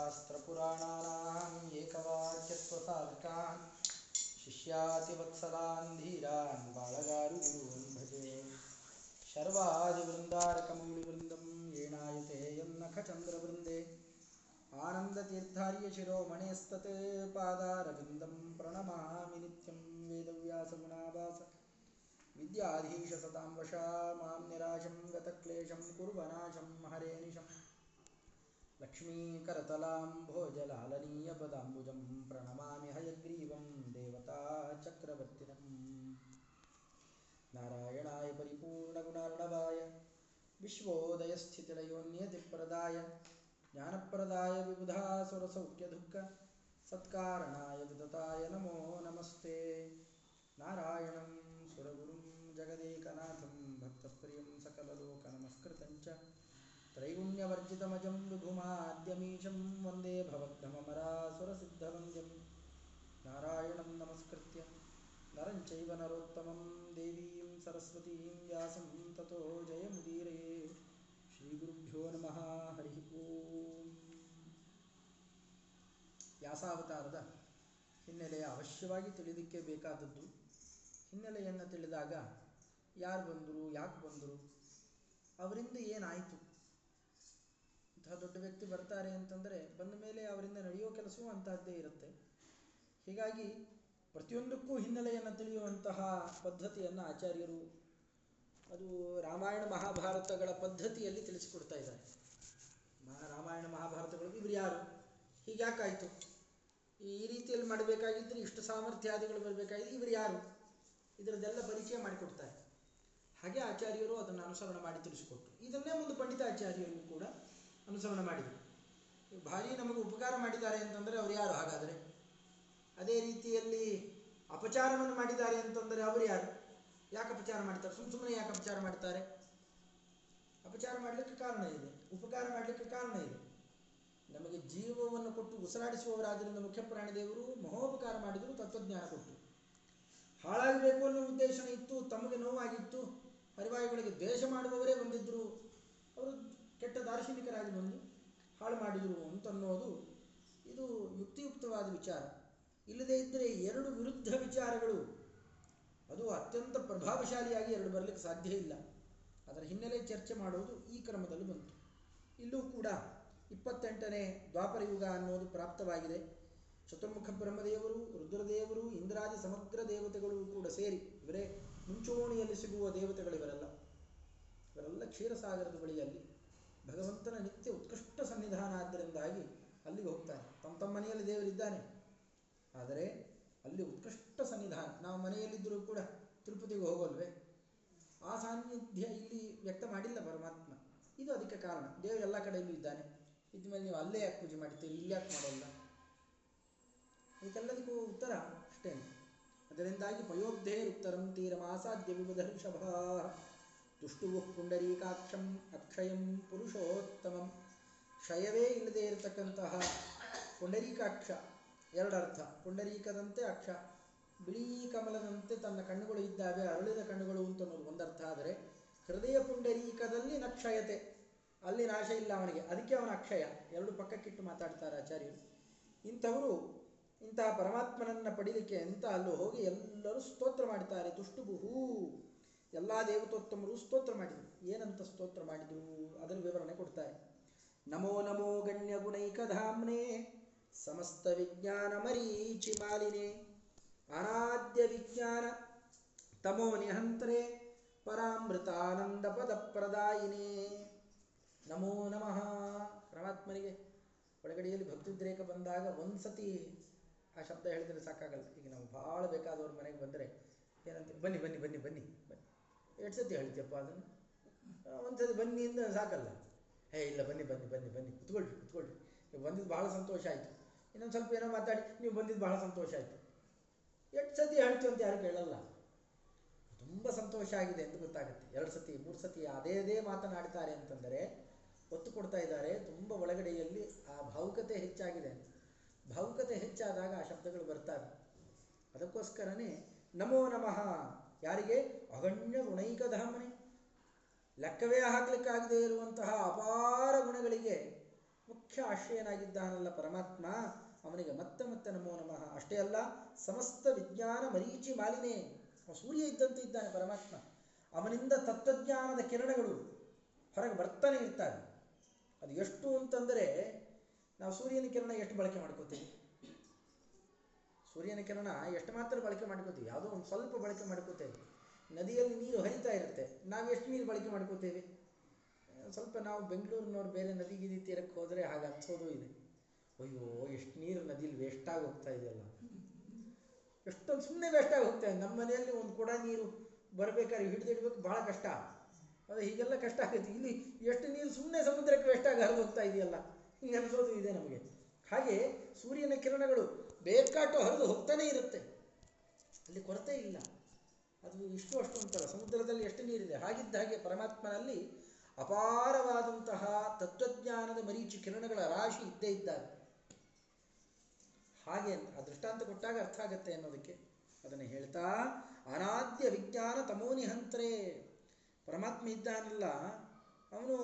शास्त्रपुराणानाम् एकवाक्यत्वसाधकान् शिष्यातिवत्सलान् धीरान् बालगारुगुरून् भजे। शर्वादिवृन्दारकमौलिवृन्दं येणायते यन्नखचन्द्रवृन्दे आनन्दतीर्थार्यशिरोमणेस्तत् पादारविन्दं प्रणमामि नित्यं वेदव्यासगुणाभास। विद्याधीशसतां वशा माँ निराशं गतक्लेशं कुर्वनाशं हरेनिशम्। लक्ष्मीकरतलां भोजलालनीयपदाम्बुजं प्रणमामि हयग्रीवं देवताचक्रवर्तिनम्। नारायणाय परिपूर्णगुणार्णवाय विश्वोदयस्थितिलयोन्यतिप्रदाय ज्ञानप्रदाय विबुधासुरसौख्यदुःख, सत्कारणाय विदताय नमो नमस्ते। नारायणं सुरगुरुं जगदेकनाथं भक्तप्रियं सकललोकनमस्कृतं च। त्रैगुण्यवर्जितमजं विभुमाद्यमीशं वन्दे भवद्भमरासुरसिद्धवन्द्यं नारायणं नमस्कृत्य नरं चैव नरोत्तमं देवीं सरस्वतीं व्यासं ततो जयमुदीरये ಶ್ರೀಗುರುಭ್ಯೋ ನಮಃ ಹರಿ ಓಂ ವ್ಯಾಸಾವತಾರದ ಹಿನ್ನೆಲೆಯ ಅವಶ್ಯವಾಗಿ ತಿಳಿಲಿಕ್ಕೆ ಬೇಕಾದದ್ದು ಹಿನ್ನೆಲೆಯನ್ನು ತಿಳಿದಾಗ ಯಾರು ಬಂದರು ಯಾಕೆ ಬಂದರು ಅವರಿಂದ ಏನಾಯಿತು ಇಂತಹ ದೊಡ್ಡ ವ್ಯಕ್ತಿ ಬರ್ತಾರೆ ಅಂತಂದರೆ ಬಂದ ಮೇಲೆ ಅವರಿಂದ ನಡೆಯೋ ಕೆಲಸವೂ ಅಂತಹದ್ದೇ ಇರುತ್ತೆ. ಹೀಗಾಗಿ ಪ್ರತಿಯೊಂದಕ್ಕೂ ಹಿನ್ನೆಲೆಯನ್ನು ತಿಳಿಯುವಂತಹ ಪದ್ಧತಿಯನ್ನು ಆಚಾರ್ಯರು ಅದು ರಾಮಾಯಣ ಮಹಾಭಾರತಗಳ ಪದ್ಧತಿಯಲ್ಲಿ ತಿಳಿಸಿಕೊಡ್ತಾ ಇದ್ದಾರೆ. ಮಹಾ ರಾಮಾಯಣ ಮಹಾಭಾರತಗಳು ಇವರು ಯಾರು? ಹೀಗ್ಯಾಕಾಯಿತು ಈ ರೀತಿಯಲ್ಲಿ ಮಾಡಬೇಕಾಗಿದ್ದರೆ ಇಷ್ಟು ಸಾಮರ್ಥ್ಯಾದಿಗಳು ಬರಬೇಕಾಗಿದ್ದು ಇವರು ಯಾರು? ಇದರದ್ದೆಲ್ಲ ಪರಿಚಯ ಮಾಡಿಕೊಡ್ತಾರೆ. ಹಾಗೆ ಆಚಾರ್ಯರು ಅದನ್ನು ಅನುಸರಣೆ ಮಾಡಿ ತಿಳಿಸಿಕೊಟ್ರು. ಇದನ್ನೇ ಮುಂದೆ ಪಂಡಿತಾಚಾರ್ಯರು ಕೂಡ ಅನುಸರಣ ಮಾಡಿದರು. ಭಾರಿ ನಮಗೆ ಉಪಕಾರ ಮಾಡಿದ್ದಾರೆ ಅಂತಂದರೆ ಅವರು ಯಾರು? ಹಾಗಾದರೆ ಅದೇ ರೀತಿಯಲ್ಲಿ ಅಪಚಾರವನ್ನು ಮಾಡಿದ್ದಾರೆ ಅಂತಂದರೆ ಅವರು ಯಾರು? ಯಾಕೆ ಅಪಚಾರ ಮಾಡ್ತಾರೆ? ಸುಮ್ಮ ಸುಮ್ಮನೆ ಯಾಕೆ ಅಪಚಾರ ಮಾಡ್ತಾರೆ? ಅಪಚಾರ ಮಾಡಲಿಕ್ಕೆ ಕಾರಣ ಇದೆ. ಉಪಕಾರ ಮಾಡಲಿಕ್ಕೆ ಕಾರಣ ಇದೆ. ನಮಗೆ ಜೀವವನ್ನು ಕೊಟ್ಟು ಉಸಿರಾಡಿಸುವವರಾದ್ರಿಂದ ಮುಖ್ಯ ಪ್ರಾಣಿದೇವರು ಮಹೋಪಕಾರ ಮಾಡಿದರು ತತ್ವಜ್ಞಾನ ಕೊಟ್ಟು. ಹಾಳಾಗಬೇಕು ಅನ್ನೋ ಉದ್ದೇಶ ಇತ್ತು, ತಮಗೆ ನೋವಾಗಿತ್ತು. ಪರಿವಾರಗಳಿಗೆ ದ್ವೇಷ ಮಾಡುವವರೇ ಬಂದಿದ್ದರು ಅವರು ಕೆಟ್ಟ ದಾರ್ಶನಿಕರಾಗಿ ಬಂದು ಹಾಳು ಮಾಡಿದರು ಅಂತನ್ನೋದು ಇದು ಯುಕ್ತಿಯುಕ್ತವಾದ ವಿಚಾರ. ಇಲ್ಲದೇ ಇದ್ದರೆ ಎರಡು ವಿರುದ್ಧ ವಿಚಾರಗಳು, ಅದು ಅತ್ಯಂತ ಪ್ರಭಾವಶಾಲಿಯಾಗಿ ಎರಡು ಬರಲಿಕ್ಕೆ ಸಾಧ್ಯ ಇಲ್ಲ. ಅದರ ಹಿನ್ನೆಲೆ ಚರ್ಚೆ ಮಾಡುವುದು ಈ ಕ್ರಮದಲ್ಲಿ ಬಂತು. ಇಲ್ಲೂ ಕೂಡ ಇಪ್ಪತ್ತೆಂಟನೇ ದ್ವಾಪರ ಯುಗ ಅನ್ನೋದು ಪ್ರಾಪ್ತವಾಗಿದೆ. ಚತುರ್ಮುಖ ಬ್ರಹ್ಮದೇವರು, ರುದ್ರದೇವರು, ಇಂದ್ರಾದಿ ಸಮಗ್ರ ದೇವತೆಗಳು ಕೂಡ ಸೇರಿ, ಇವರೇ ಮುಂಚೂಣಿಯಲ್ಲಿ ಸಿಗುವ ದೇವತೆಗಳಿವರೆಲ್ಲ. ಇವರೆಲ್ಲ ಕ್ಷೀರಸಾಗರದ ಬಳಿಯಲ್ಲಿ ಭಗವಂತನ ನಿತ್ಯ ಉತ್ಕೃಷ್ಟ ಸನ್ನಿಧಾನ ಆದ್ದರಿಂದಾಗಿ ಅಲ್ಲಿಗೆ ಹೋಗ್ತಾನೆ. ತಮ್ಮ ತಮ್ಮ ಮನೆಯಲ್ಲಿ ದೇವರಿದ್ದಾನೆ ಆದರೆ ಅಲ್ಲಿ ಉತ್ಕೃಷ್ಟ ಸನ್ನಿಧಾನ, ನಾವು ಮನೆಯಲ್ಲಿದ್ದರೂ ಕೂಡ ತಿರುಪತಿಗೆ ಹೋಗೋಲ್ವೇ? ಆ ಸಾನ್ನಿಧ್ಯ ಇಲ್ಲಿ ವ್ಯಕ್ತ ಮಾಡಿಲ್ಲ ಪರಮಾತ್ಮ. ಇದು ಅದಕ್ಕೆ ಕಾರಣ. ದೇವರು ಎಲ್ಲ ಕಡೆಯಲ್ಲೂ ಇದ್ದಾನೆ. ಇದ್ಮೇಲೆ ನೀವು ಅಲ್ಲೇ ಯಾಕೆ ಪೂಜೆ ಮಾಡ್ತೀರಿ? ಇಲ್ಲಿ ಯಾಕೆ ಮಾಡೋಲ್ಲ? ಇದಕ್ಕೆಲ್ಲದಕ್ಕೂ ಉತ್ತರ ಅಷ್ಟೇ ಅದರಿಂದಾಗಿ ಪಯೋಬ್ಧೇರುತ್ತರಂ ತೀರಮಾಸಾಧ್ಯ ವಿಬುಧರ್ಷಭ. ದುಷ್ಟುವು ಪುಂಡರೀಕಾಕ್ಷಂ ಅಕ್ಷಯಂ ಪುರುಷೋತ್ತಮಂ ಕ್ಷಯವೇ ಇಲ್ಲದೇ ಇರತಕ್ಕಂತಹ ಪುಂಡರೀಕಾಕ್ಷ ಎರಡರ್ಥ. ಪುಂಡರೀಕದಂತೆ ಅಕ್ಷ. ಬಿಳಿ ಕಮಲದಂತೆ ತನ್ನ ಕಣ್ಣುಗಳು ಇದ್ದಾವೆ, ಅರಳಿದ ಕಣ್ಣುಗಳು ಅಂತ ಅನ್ನೋದು ಒಂದರ್ಥ. ಆದರೆ ಹೃದಯ ಪುಂಡರೀಕದಲ್ಲಿ ನಕ್ಷಯತೆ. ಅಲ್ಲಿ ನಾಶ ಇಲ್ಲ ಅವನಿಗೆ. ಅದಕ್ಕೆ ಅವನ ಅಕ್ಷಯ. ಎರಡು ಪಕ್ಕಕ್ಕಿಟ್ಟು ಮಾತಾಡ್ತಾರೆ ಆಚಾರ್ಯರು. ಇಂಥವರು, ಇಂತಹ ಪರಮಾತ್ಮನನ್ನು ಪಡೀಲಿಕ್ಕೆ ಅಂತ ಅಲ್ಲೂ ಹೋಗಿ ಎಲ್ಲರೂ ಸ್ತೋತ್ರ ಮಾಡ್ತಾರೆ. ತುಷ್ಟುಬುಹು ಎಲ್ಲ ದೇವತೋತ್ತಮರು ಸ್ತೋತ್ರ ಮಾಡಿದರು. ಏನಂತ ಸ್ತೋತ್ರ ಮಾಡಿದರು? ಅದರ ವಿವರಣೆ ಕೊಡ್ತಾರೆ. ನಮೋ ನಮೋ ಗಣ್ಯ ಗುಣೈಕಧಾಮ್ನೇ ಸಮಸ್ತ ವಿಜ್ಞಾನ ಮರೀಚಿ ಮಾಲಿನೆ ಅನಾದ್ಯ ವಿಜ್ಞಾನ ತಮೋ ನಿಹಂತರೆ, ಪರಾಮೃತಾನಂದ ಪದ ಪ್ರದಾಯಿನೇ. ನಮೋ ನಮಃ. ಪರಮಾತ್ಮನಿಗೆ ಒಳಗಡೆಯಲ್ಲಿ ಭಕ್ತಿದ್ರೇಕ ಬಂದಾಗ ಒಂದ್ಸತಿ ಆ ಶಬ್ದ ಹೇಳಿದ್ರೆ ಸಾಕಾಗಲ್ಲ ಈಗ ನಾವು ಭಾಳ ಬೇಕಾದವ್ರ ಮನೆಗೆ ಬಂದರೆ ಏನಂತ ಬನ್ನಿ ಬನ್ನಿ ಬನ್ನಿ ಬನ್ನಿ ಬನ್ನಿ. ಎಷ್ಟು ಸತಿ ಹೇಳ್ತೀಯಪ್ಪ ಅದನ್ನು. ಒಂದ್ಸತಿ ಬನ್ನಿ ಅಂತ ಸಾಕಲ್ಲ. ಹೇ, ಇಲ್ಲ, ಬನ್ನಿ ಬನ್ನಿ ಬನ್ನಿ ಬನ್ನಿ ಕುತ್ಕೊಳ್ಳಿ ಕುತ್ಕೊಳ್ಳಿ ನೀವು ಬಂದಿದ್ದು ಭಾಳ ಸಂತೋಷ ಆಯಿತು. ಇನ್ನೊಂದು ಸ್ವಲ್ಪ ಏನೋ ಮಾತಾಡಿ, ನೀವು ಬಂದಿದ್ದು ಭಾಳ ಸಂತೋಷ ಆಯಿತು. ಎಷ್ಟು ಸತಿ ಹೇಳ್ತೀವಿ ಅಂತ ಯಾರು ಕೇಳಲ್ಲ. ತುಂಬ ಸಂತೋಷ ಆಗಿದೆ ಅಂತ ಗೊತ್ತಾಗುತ್ತೆ. ಎರಡು ಸತಿ, ಮೂರು ಸತಿ ಅದೇ ಅದೇ ಮಾತನಾಡ್ತಾರೆ ಅಂತಂದರೆ, ಒತ್ತು ಕೊಡ್ತಾ ಇದ್ದಾರೆ. ತುಂಬ ಒಳಗಡೆಯಲ್ಲಿ ಆ ಭಾವುಕತೆ ಹೆಚ್ಚಾಗಿದೆ. ಅಂತ ಭಾವುಕತೆ ಹೆಚ್ಚಾದಾಗ ಆ ಶಬ್ದಗಳು ಬರ್ತವೆ. ಅದಕ್ಕೋಸ್ಕರನೇ ನಮೋ ನಮಃ ಯಾರಿಗೆ? ಅಗಣ್ಯ ಗುಣೈಕಧಾಮನೆ ಲೆಕ್ಕವೇ ಹಾಕಲಿಕ್ಕಾಗದೇ ಇರುವಂತಹ ಅಪಾರ ಗುಣಗಳಿಗೆ ಮುಖ್ಯ ಆಶ್ರಯನಾಗಿದ್ದಾನಲ್ಲ ಪರಮಾತ್ಮ. ಅವನಿಗೆ ಮತ್ತೆ ಮತ್ತೆ ನಮೋ ನಮಃ. ಅಷ್ಟೇ ಅಲ್ಲ, ಸಮಸ್ತ ವಿಜ್ಞಾನ ಮರೀಚಿ ಮಾಲಿನೇ. ಸೂರ್ಯ ಇದ್ದಂತೆ ಇದ್ದಾನೆ ಪರಮಾತ್ಮ. ಅವನಿಂದ ತತ್ವಜ್ಞಾನದ ಕಿರಣಗಳು ಹೊರಗೆ ಬರ್ತಾನೆ ಇರ್ತಾರೆ ಅದು ಎಷ್ಟು ಅಂತಂದರೆ, ನಾವು ಸೂರ್ಯನ ಕಿರಣ ಎಷ್ಟು ಬಳಕೆ ಮಾಡ್ಕೋತೀವಿ? ಸೂರ್ಯನ ಕಿರಣ ಎಷ್ಟು ಮಾತ್ರ ಬಳಕೆ ಮಾಡ್ಕೋತೀವಿ? ಯಾವುದೋ ಒಂದು ಸ್ವಲ್ಪ ಬಳಕೆ ಮಾಡ್ಕೋತೇವೆ. ನದಿಯಲ್ಲಿ ನೀರು ಹರಿತಾ ಇರುತ್ತೆ. ನಾವು ಎಷ್ಟು ನೀರು ಬಳಕೆ ಮಾಡ್ಕೋತೇವೆ? ಸ್ವಲ್ಪ ನಾವು ಬೆಂಗಳೂರಿನವ್ರು ಬೇರೆ ನದಿ ಗಿದಿ ತೀರಕ್ಕೆ ಹೋದರೆ ಹಾಗೆ ಅನ್ಸೋದು ಇದೆ. ಅಯ್ಯೋ, ಎಷ್ಟು ನೀರು ನದಿಲಿ ವೇಸ್ಟ್ ಆಗಿ ಹೋಗ್ತಾ ಇದೆಯಲ್ಲ. ಎಷ್ಟೊಂದು ಸುಮ್ಮನೆ ವೇಸ್ಟ್ ಆಗಿ ಹೋಗ್ತಾ ಇದೆ ನಮ್ಮ ಮನೆಯಲ್ಲಿ ಒಂದು ಕೂಡ ನೀರು ಬರಬೇಕಾದ್ರೆ ಹಿಡಿದಿಡ್ಬೇಕು ಭಾಳ ಕಷ್ಟ. ಅದು ಹೀಗೆಲ್ಲ ಕಷ್ಟ ಆಗುತ್ತೆ. ಇಲ್ಲಿ ಎಷ್ಟು ನೀರು ಸುಮ್ಮನೆ ಸಮುದ್ರಕ್ಕೆ ವೇಸ್ಟ್ ಆಗಿ ಹರಿದು ಹೋಗ್ತಾ ಇದೆಯಲ್ಲ? ಹಿಂಗೆ ಅನಿಸೋದು ಇದೆ ನಮಗೆ. ಹಾಗೆ ಸೂರ್ಯನ ಕಿರಣಗಳು ಬೇಕಾಟು ಹರಿದು ಹೋಗ್ತಾನೆ ಇರುತ್ತೆ. ಅಲ್ಲಿ ಕೊರತೆ ಇಲ್ಲ. ಅದು ಇಷ್ಟು ಅಷ್ಟು ಅಂತಲ್ಲ ಸಮುದ್ರದಲ್ಲಿ ಎಷ್ಟು ನೀರಿದೆ? ಹಾಗಿದ್ದ ಹಾಗೆ ಪರಮಾತ್ಮನಲ್ಲಿ ಅಪಾರವಾದಂತಹ ತತ್ವಜ್ಞಾನದ ಮರೀಚಿ ಕಿರಣಗಳ ರಾಶಿ ಇದ್ದೇ ಇದ್ದಾರೆ ಹಾಗೆ ಆ ದೃಷ್ಟಾಂತ ಕೊಟ್ಟಾಗ ಅರ್ಥ ಆಗತ್ತೆ ಅನ್ನೋದಕ್ಕೆ ಅದನ್ನು ಹೇಳ್ತಾ, ಅನಾದ್ಯ ವಿಜ್ಞಾನ ತಮೋನಿಹಂತರೇ ಪರಮಾತ್ಮ ಇದ್ದಾನಲ್ಲ, ಅವನು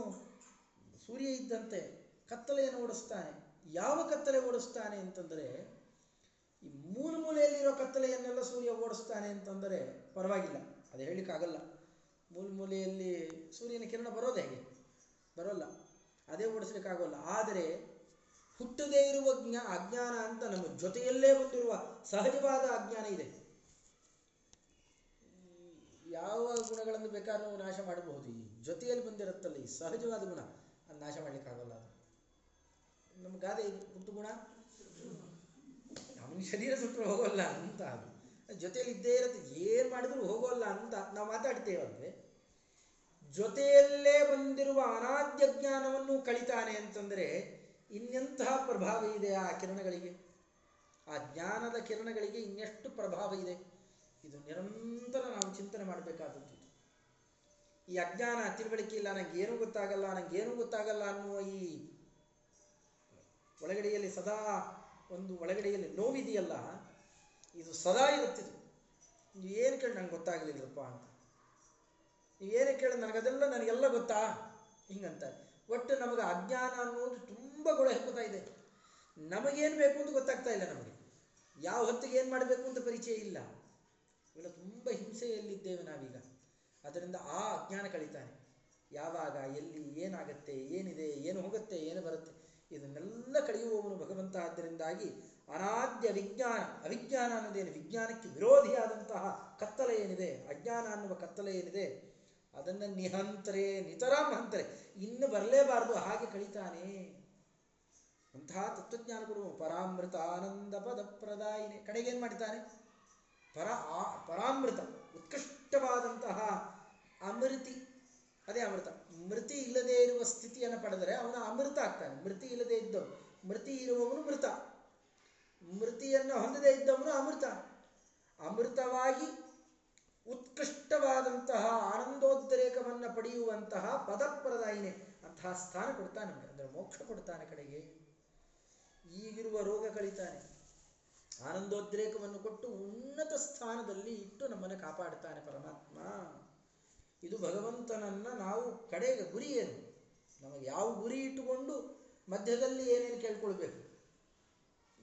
ಸೂರ್ಯ ಇದ್ದಂತೆ ಕತ್ತಲೆಯನ್ನು ಓಡಿಸ್ತಾನೆ. ಯಾವ ಕತ್ತಲೆ ಓಡಿಸ್ತಾನೆ ಅಂತಂದರೆ ಈ ಮೂಲ ಮೂಲೆಯಲ್ಲಿರೋ ಕತ್ತಲೆಯನ್ನೆಲ್ಲ ಸೂರ್ಯ ಓಡಿಸ್ತಾನೆ ಅಂತಂದರೆ ಪರವಾಗಿಲ್ಲ, ಅದು ಹೇಳಲಿಕ್ಕಾಗಲ್ಲ. ಮೂಲ ಮೂಲೆಯಲ್ಲಿ ಸೂರ್ಯನ ಕಿರಣ ಬರೋದು ಹೇಗೆ? ಬರೋಲ್ಲ, ಅದೇ ಓಡಿಸ್ಲಿಕ್ಕಾಗೋಲ್ಲ. ಆದರೆ ಹುಟ್ಟದೇ ಇರುವ ಜ್ಞಾ, ಅಜ್ಞಾನ ಅಂತ ನಮ್ಮ ಜೊತೆಯಲ್ಲೇ ಬಂದಿರುವ ಸಹಜವಾದ ಅಜ್ಞಾನ ಇದೆ. ಯಾವ ಗುಣಗಳನ್ನು ಬೇಕಾದ್ರೂ ನಾಶ ಮಾಡಬಹುದು. ಈ ಜೊತೆಯಲ್ಲಿ ಬಂದಿರುತ್ತಲ್ಲ ಈ ಸಹಜವಾದ ಗುಣ, ಅದು ನಾಶ ಮಾಡಲಿಕ್ಕಾಗಲ್ಲ ಅದು. ನಮ್ಮ ಗಾದೆ ಹುಟ್ಟು ಗುಣ? ಶರೀರ ಸುಟ್ಟರು ಹೋಗೋಲ್ಲ ಅಂತ. ಅದು ಜೊತೆಯಲ್ಲಿ ಇದ್ದೇ ಇರುತ್ತೆ, ಏನು ಮಾಡಿದ್ರು ಹೋಗೋಲ್ಲ ಅಂತ ನಾವು ಮಾತಾಡ್ತೇವಂತೆ ಜೊತೆಯಲ್ಲೇ ಬಂದಿರುವ ಅನಾದ್ಯ ಜ್ಞಾನವನ್ನು ಕಳಿತಾನೆ ಅಂತಂದರೆ ಇನ್ನೆಂತಹ ಪ್ರಭಾವ ಇದೆ ಆ ಕಿರಣಗಳಿಗೆ? ಆ ಜ್ಞಾನದ ಕಿರಣಗಳಿಗೆ ಇನ್ನೆಷ್ಟು ಪ್ರಭಾವ ಇದೆ? ಇದು ನಿರಂತರ ನಾವು ಚಿಂತನೆ ಮಾಡಬೇಕಾದದ್ದು. ಈ ಅಜ್ಞಾನ ತಿಳುವಳಿಕೆ ಇಲ್ಲ ನನಗೆ ಏನೂ ಗೊತ್ತಾಗಲ್ಲ ನನಗೇನು ಗೊತ್ತಾಗಲ್ಲ ಅನ್ನುವ ಈ ಒಳಗಡೆಯಲ್ಲಿ ಸದಾ ಒಂದು ಒಳಗಡೆಯಲ್ಲಿ ನೋವಿದೆಯಲ್ಲ, ಇದು ಸದಾ ಇರುತ್ತಿದೆ. ನೀವು ಏನು ಕೇಳಿ ನಂಗೆ ಗೊತ್ತಾಗಲಿಲ್ಲಪ್ಪ ಅಂತ. ನೀವೇನೇ ಕೇಳಿ ನನಗದೆಲ್ಲ ನನಗೆಲ್ಲ ಗೊತ್ತಾ? ಹಿಂಗಂತಾರೆ. ಒಟ್ಟು ನಮಗೆ ಅಜ್ಞಾನ ಅನ್ನೋದು ತುಂಬ ಗೊಳೆ ಹಾಕೋತಾ ಇದೆ. ನಮಗೇನು ಬೇಕು ಅಂತ ಗೊತ್ತಾಗ್ತಾ ಇಲ್ಲ ನಮಗೆ. ಯಾವ ಹೊತ್ತಿಗೆ ಏನು ಮಾಡಬೇಕು ಅಂತ ಪರಿಚಯ ಇಲ್ಲ. ಇವೆಲ್ಲ ತುಂಬ ಹಿಂಸೆಯಲ್ಲಿದ್ದೇವೆ ನಾವೀಗ. ಅದರಿಂದ ಆ ಅಜ್ಞಾನ ಕಳೀತಾನೆ. ಯಾವಾಗ, ಎಲ್ಲಿ, ಏನಾಗತ್ತೆ, ಏನಿದೆ, ಏನು ಹೋಗುತ್ತೆ, ಏನು ಬರುತ್ತೆ. ಇದನ್ನೆಲ್ಲ ಕಳೆಯುವವನು ಭಗವಂತ ಆದ್ದರಿಂದಾಗಿ ಅನಾದ್ಯ ವಿಜ್ಞಾನ, ಅವಿಜ್ಞಾನ ಅನ್ನೋದೇನು? ವಿಜ್ಞಾನಕ್ಕೆ ವಿರೋಧಿಯಾದಂತಹ ಕತ್ತಲೆ ಏನಿದೆ? ಅಜ್ಞಾನ ಅನ್ನುವ ಕತ್ತಲೆ ಏನಿದೆ? ಅದನ್ನು ನಿಹಂತರೆ ನಿತರಾಮ್ ಹಂತರೆ ಇನ್ನು ಬರಲೇಬಾರದು, ಹಾಗೆ ಕಳೀತಾನೆ ಅಂತಹ ತತ್ವಜ್ಞಾನ ಕೊಡುವ ಪರಾಮೃತ ಆನಂದ ಪದ ಪ್ರದಾಯಿನಿ ಕಡೆಗೆ ಏನು ಮಾಡ್ತಾನೆ ಪರ ಆ ಪರಾಮೃತ, ಉತ್ಕೃಷ್ಟವಾದಂತಹ ಅಮೃತಿ ಅದೇ ಅಮೃತ. ಮೃತಿ ಇಲ್ಲದೆ ಇರುವ ಸ್ಥಿತಿಯನ್ನು ಪಡೆದರೆ ಅವನು ಅಮೃತ ಆಗ್ತಾನೆ. ಮೃತಿ ಇಲ್ಲದೆ ಇದ್ದವನು. ಮೃತಿ ಇರುವವನು ಮೃತ. ಮೃತಿಯನ್ನು ಹೊಂದದೇ ಇದ್ದವನು ಅಮೃತ. ಅಮೃತವಾಗಿ ಉತ್ಕೃಷ್ಟವಾದಂತಹ ಆನಂದೋದ್ರೇಕವನ್ನು ಪಡೆಯುವಂತಹ ಪದಪ್ರದಾಯಿನೇ ಅಂತಹ ಸ್ಥಾನ ಕೊಡ್ತಾನೆ ಅಂದರೆ ಮೋಕ್ಷ ಕೊಡ್ತಾನೆ ಕಡೆಗೆ. ಈಗಿರುವ ರೋಗ ಕಳಿತಾನೆ. ಆನಂದೋದ್ರೇಕವನ್ನು ಕೊಟ್ಟು ಉನ್ನತ ಸ್ಥಾನದಲ್ಲಿ ಇಟ್ಟು ನಮ್ಮನ್ನು ಕಾಪಾಡ್ತಾನೆ ಪರಮಾತ್ಮ. ಇದು ಭಗವಂತನನ್ನು ನಾವು ಕಡೆಗೆ ಗುರಿ ಏನು? ನಮಗೆ ಯಾವ ಗುರಿ ಇಟ್ಟುಕೊಂಡು ಮಧ್ಯದಲ್ಲಿ ಏನೇನು ಕೇಳ್ಕೊಳ್ಬೇಕು?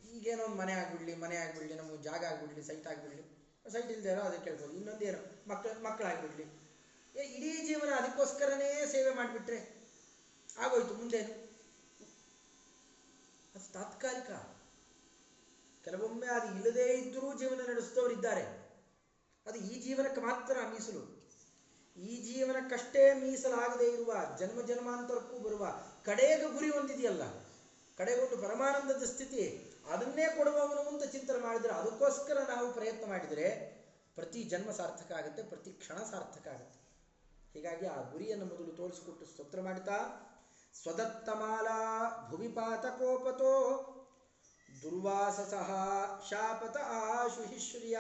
ಈಗೇನೋ ಒಂದು ಮನೆ ಆಗಿಬಿಡ್ಲಿ ಮನೆ ಆಗಿಬಿಡ್ಲಿ, ನಮಗೆ ಜಾಗ ಆಗಿಬಿಡ್ಲಿ ಸೈಟ್ ಆಗಿಬಿಡ್ಲಿ. ಸೈಟ್ ಇಲ್ದೇನೋ ಅದಕ್ಕೆ ಕೇಳ್ಬೋದು. ಇನ್ನೊಂದೇನೋ? ಮಕ್ಕಳ ಮಕ್ಕಳಾಗಿಬಿಡಲಿ. ಏ, ಇಡೀ ಜೀವನ ಅದಕ್ಕೋಸ್ಕರನೇ ಸೇವೆ ಮಾಡಿಬಿಟ್ರೆ ಆಗೋಯ್ತು, ಮುಂದೇನು? ಅದು ತಾತ್ಕಾಲಿಕ. ಕೆಲವೊಮ್ಮೆ ಅದು ಇಲ್ಲದೇ ಇದ್ದರೂ ಜೀವನ ನಡೆಸಿದವರು ಇದ್ದಾರೆ ಅದು ಈ ಜೀವನಕ್ಕೆ ಮಾತ್ರ ಮೀಸಲು. ಈ ಜೀವನಕ್ಕಷ್ಟೇ ಮೀಸಲಾಗದೇ ಇರುವ ಜನ್ಮ ಜನ್ಮಾಂತರಕ್ಕೂ ಬರುವ ಕಡೆಗೆ ಗುರಿ ಹೊಂದಿದೆಯಲ್ಲ, ಕಡೆಗೊಂಡು ಪರಮಾನಂದದ ಸ್ಥಿತಿ, ಅದನ್ನೇ ಕೊಡುವವನು ಅಂತ ಚಿಂತನೆ ಮಾಡಿದರೆ ಅದಕ್ಕೋಸ್ಕರ ನಾವು ಪ್ರಯತ್ನ ಮಾಡಿದರೆ ಪ್ರತಿ ಜನ್ಮ ಸಾರ್ಥಕ ಆಗುತ್ತೆ, ಪ್ರತಿ ಕ್ಷಣ ಸಾರ್ಥಕ ಆಗುತ್ತೆ. ಹೀಗಾಗಿ ಆ ಗುರಿಯನ್ನು ಮೊದಲು ತೋರಿಸಿಕೊಟ್ಟು ಸ್ತೋತ್ರ ಮಾಡ್ತಾ ಸ್ವದತ್ತಮಾಲಾ ದುರ್ವಾಸ ಸಹ ಶಾಪತ ಆಶುಹಿಶ್ರಿಯ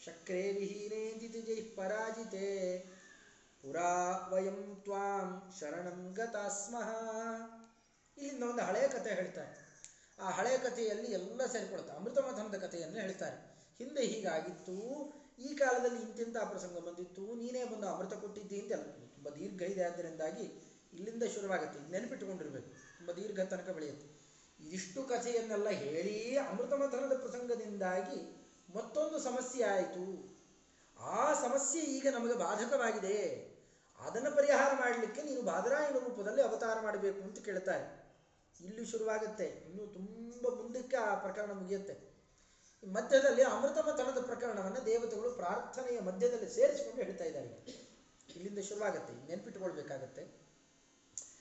ಶಕ್ರೇ ವಿಹೀನೇ ಜೈ ಪರಾಜಿತೆ. ಪುರಾ ವಯಂ ತ್ವಾಂ ಶರಣಂ ಗತಾಸ್ಮಃ. ಇಲ್ಲಿಂದ ಒಂದು ಹಳೆಯ ಕಥೆ ಹೇಳ್ತಾರೆ. ಆ ಹಳೆಯ ಕಥೆಯಲ್ಲಿ ಎಲ್ಲ ಸೇರಿಕೊಡುತ್ತೆ ಅಮೃತಮಥನದ ಕಥೆಯನ್ನು ಹೇಳ್ತಾರೆ. ಹಿಂದೆ ಹೀಗಾಗಿತ್ತು, ಈ ಕಾಲದಲ್ಲಿ ಇಂತಿಂಥ ಪ್ರಸಂಗ ಬಂದಿತ್ತು, ನೀನೇ ಬಂದು ಅಮೃತ ಕೊಟ್ಟಿದ್ದಿ ಅಂತೆಲ್ಲ ತುಂಬ ದೀರ್ಘ ಇದೆ, ಆದ್ದರಿಂದಾಗಿ ಇಲ್ಲಿಂದ ಶುರುವಾಗುತ್ತೆ ಇದು ನೆನಪಿಟ್ಟುಕೊಂಡಿರ್ಬೇಕು. ತುಂಬ ದೀರ್ಘ ತನಕ ಬೆಳೆಯುತ್ತೆ. ಇದಿಷ್ಟು ಕಥೆಯನ್ನೆಲ್ಲ ಹೇಳಿ ಅಮೃತಮಥನದ ಪ್ರಸಂಗದಿಂದಾಗಿ ಮತ್ತೊಂದು ಸಮಸ್ಯೆ ಆಯಿತು. ಆ ಸಮಸ್ಯೆ ಈಗ ನಮಗೆ ಬಾಧಕವಾಗಿದೆ. ಅದನ್ನು ಪರಿಹಾರ ಮಾಡಲಿಕ್ಕೆ ನೀನು ಬಾದರಾಯಣ ರೂಪದಲ್ಲಿ ಅವತಾರ ಮಾಡಬೇಕು ಅಂತ ಕೇಳ್ತಾರೆ. ಇಲ್ಲಿ ಶುರುವಾಗುತ್ತೆ. ಇನ್ನೂ ತುಂಬ ಮುಂದಕ್ಕೆ ಆ ಪ್ರಕರಣ ಮುಗಿಯುತ್ತೆ. ಮಧ್ಯದಲ್ಲಿ ಅಮೃತಮಥನದ ಪ್ರಕರಣವನ್ನು ದೇವತೆಗಳು ಪ್ರಾರ್ಥನೆಯ ಮಧ್ಯದಲ್ಲಿ ಸೇರಿಸಿಕೊಂಡು ಹೇಳ್ತಾ ಇದ್ದಾರೆ. ಇಲ್ಲಿಂದ ಶುರುವಾಗುತ್ತೆ. ನೆನ್ಪಿಟ್ಟುಕೊಳ್ಬೇಕಾಗತ್ತೆ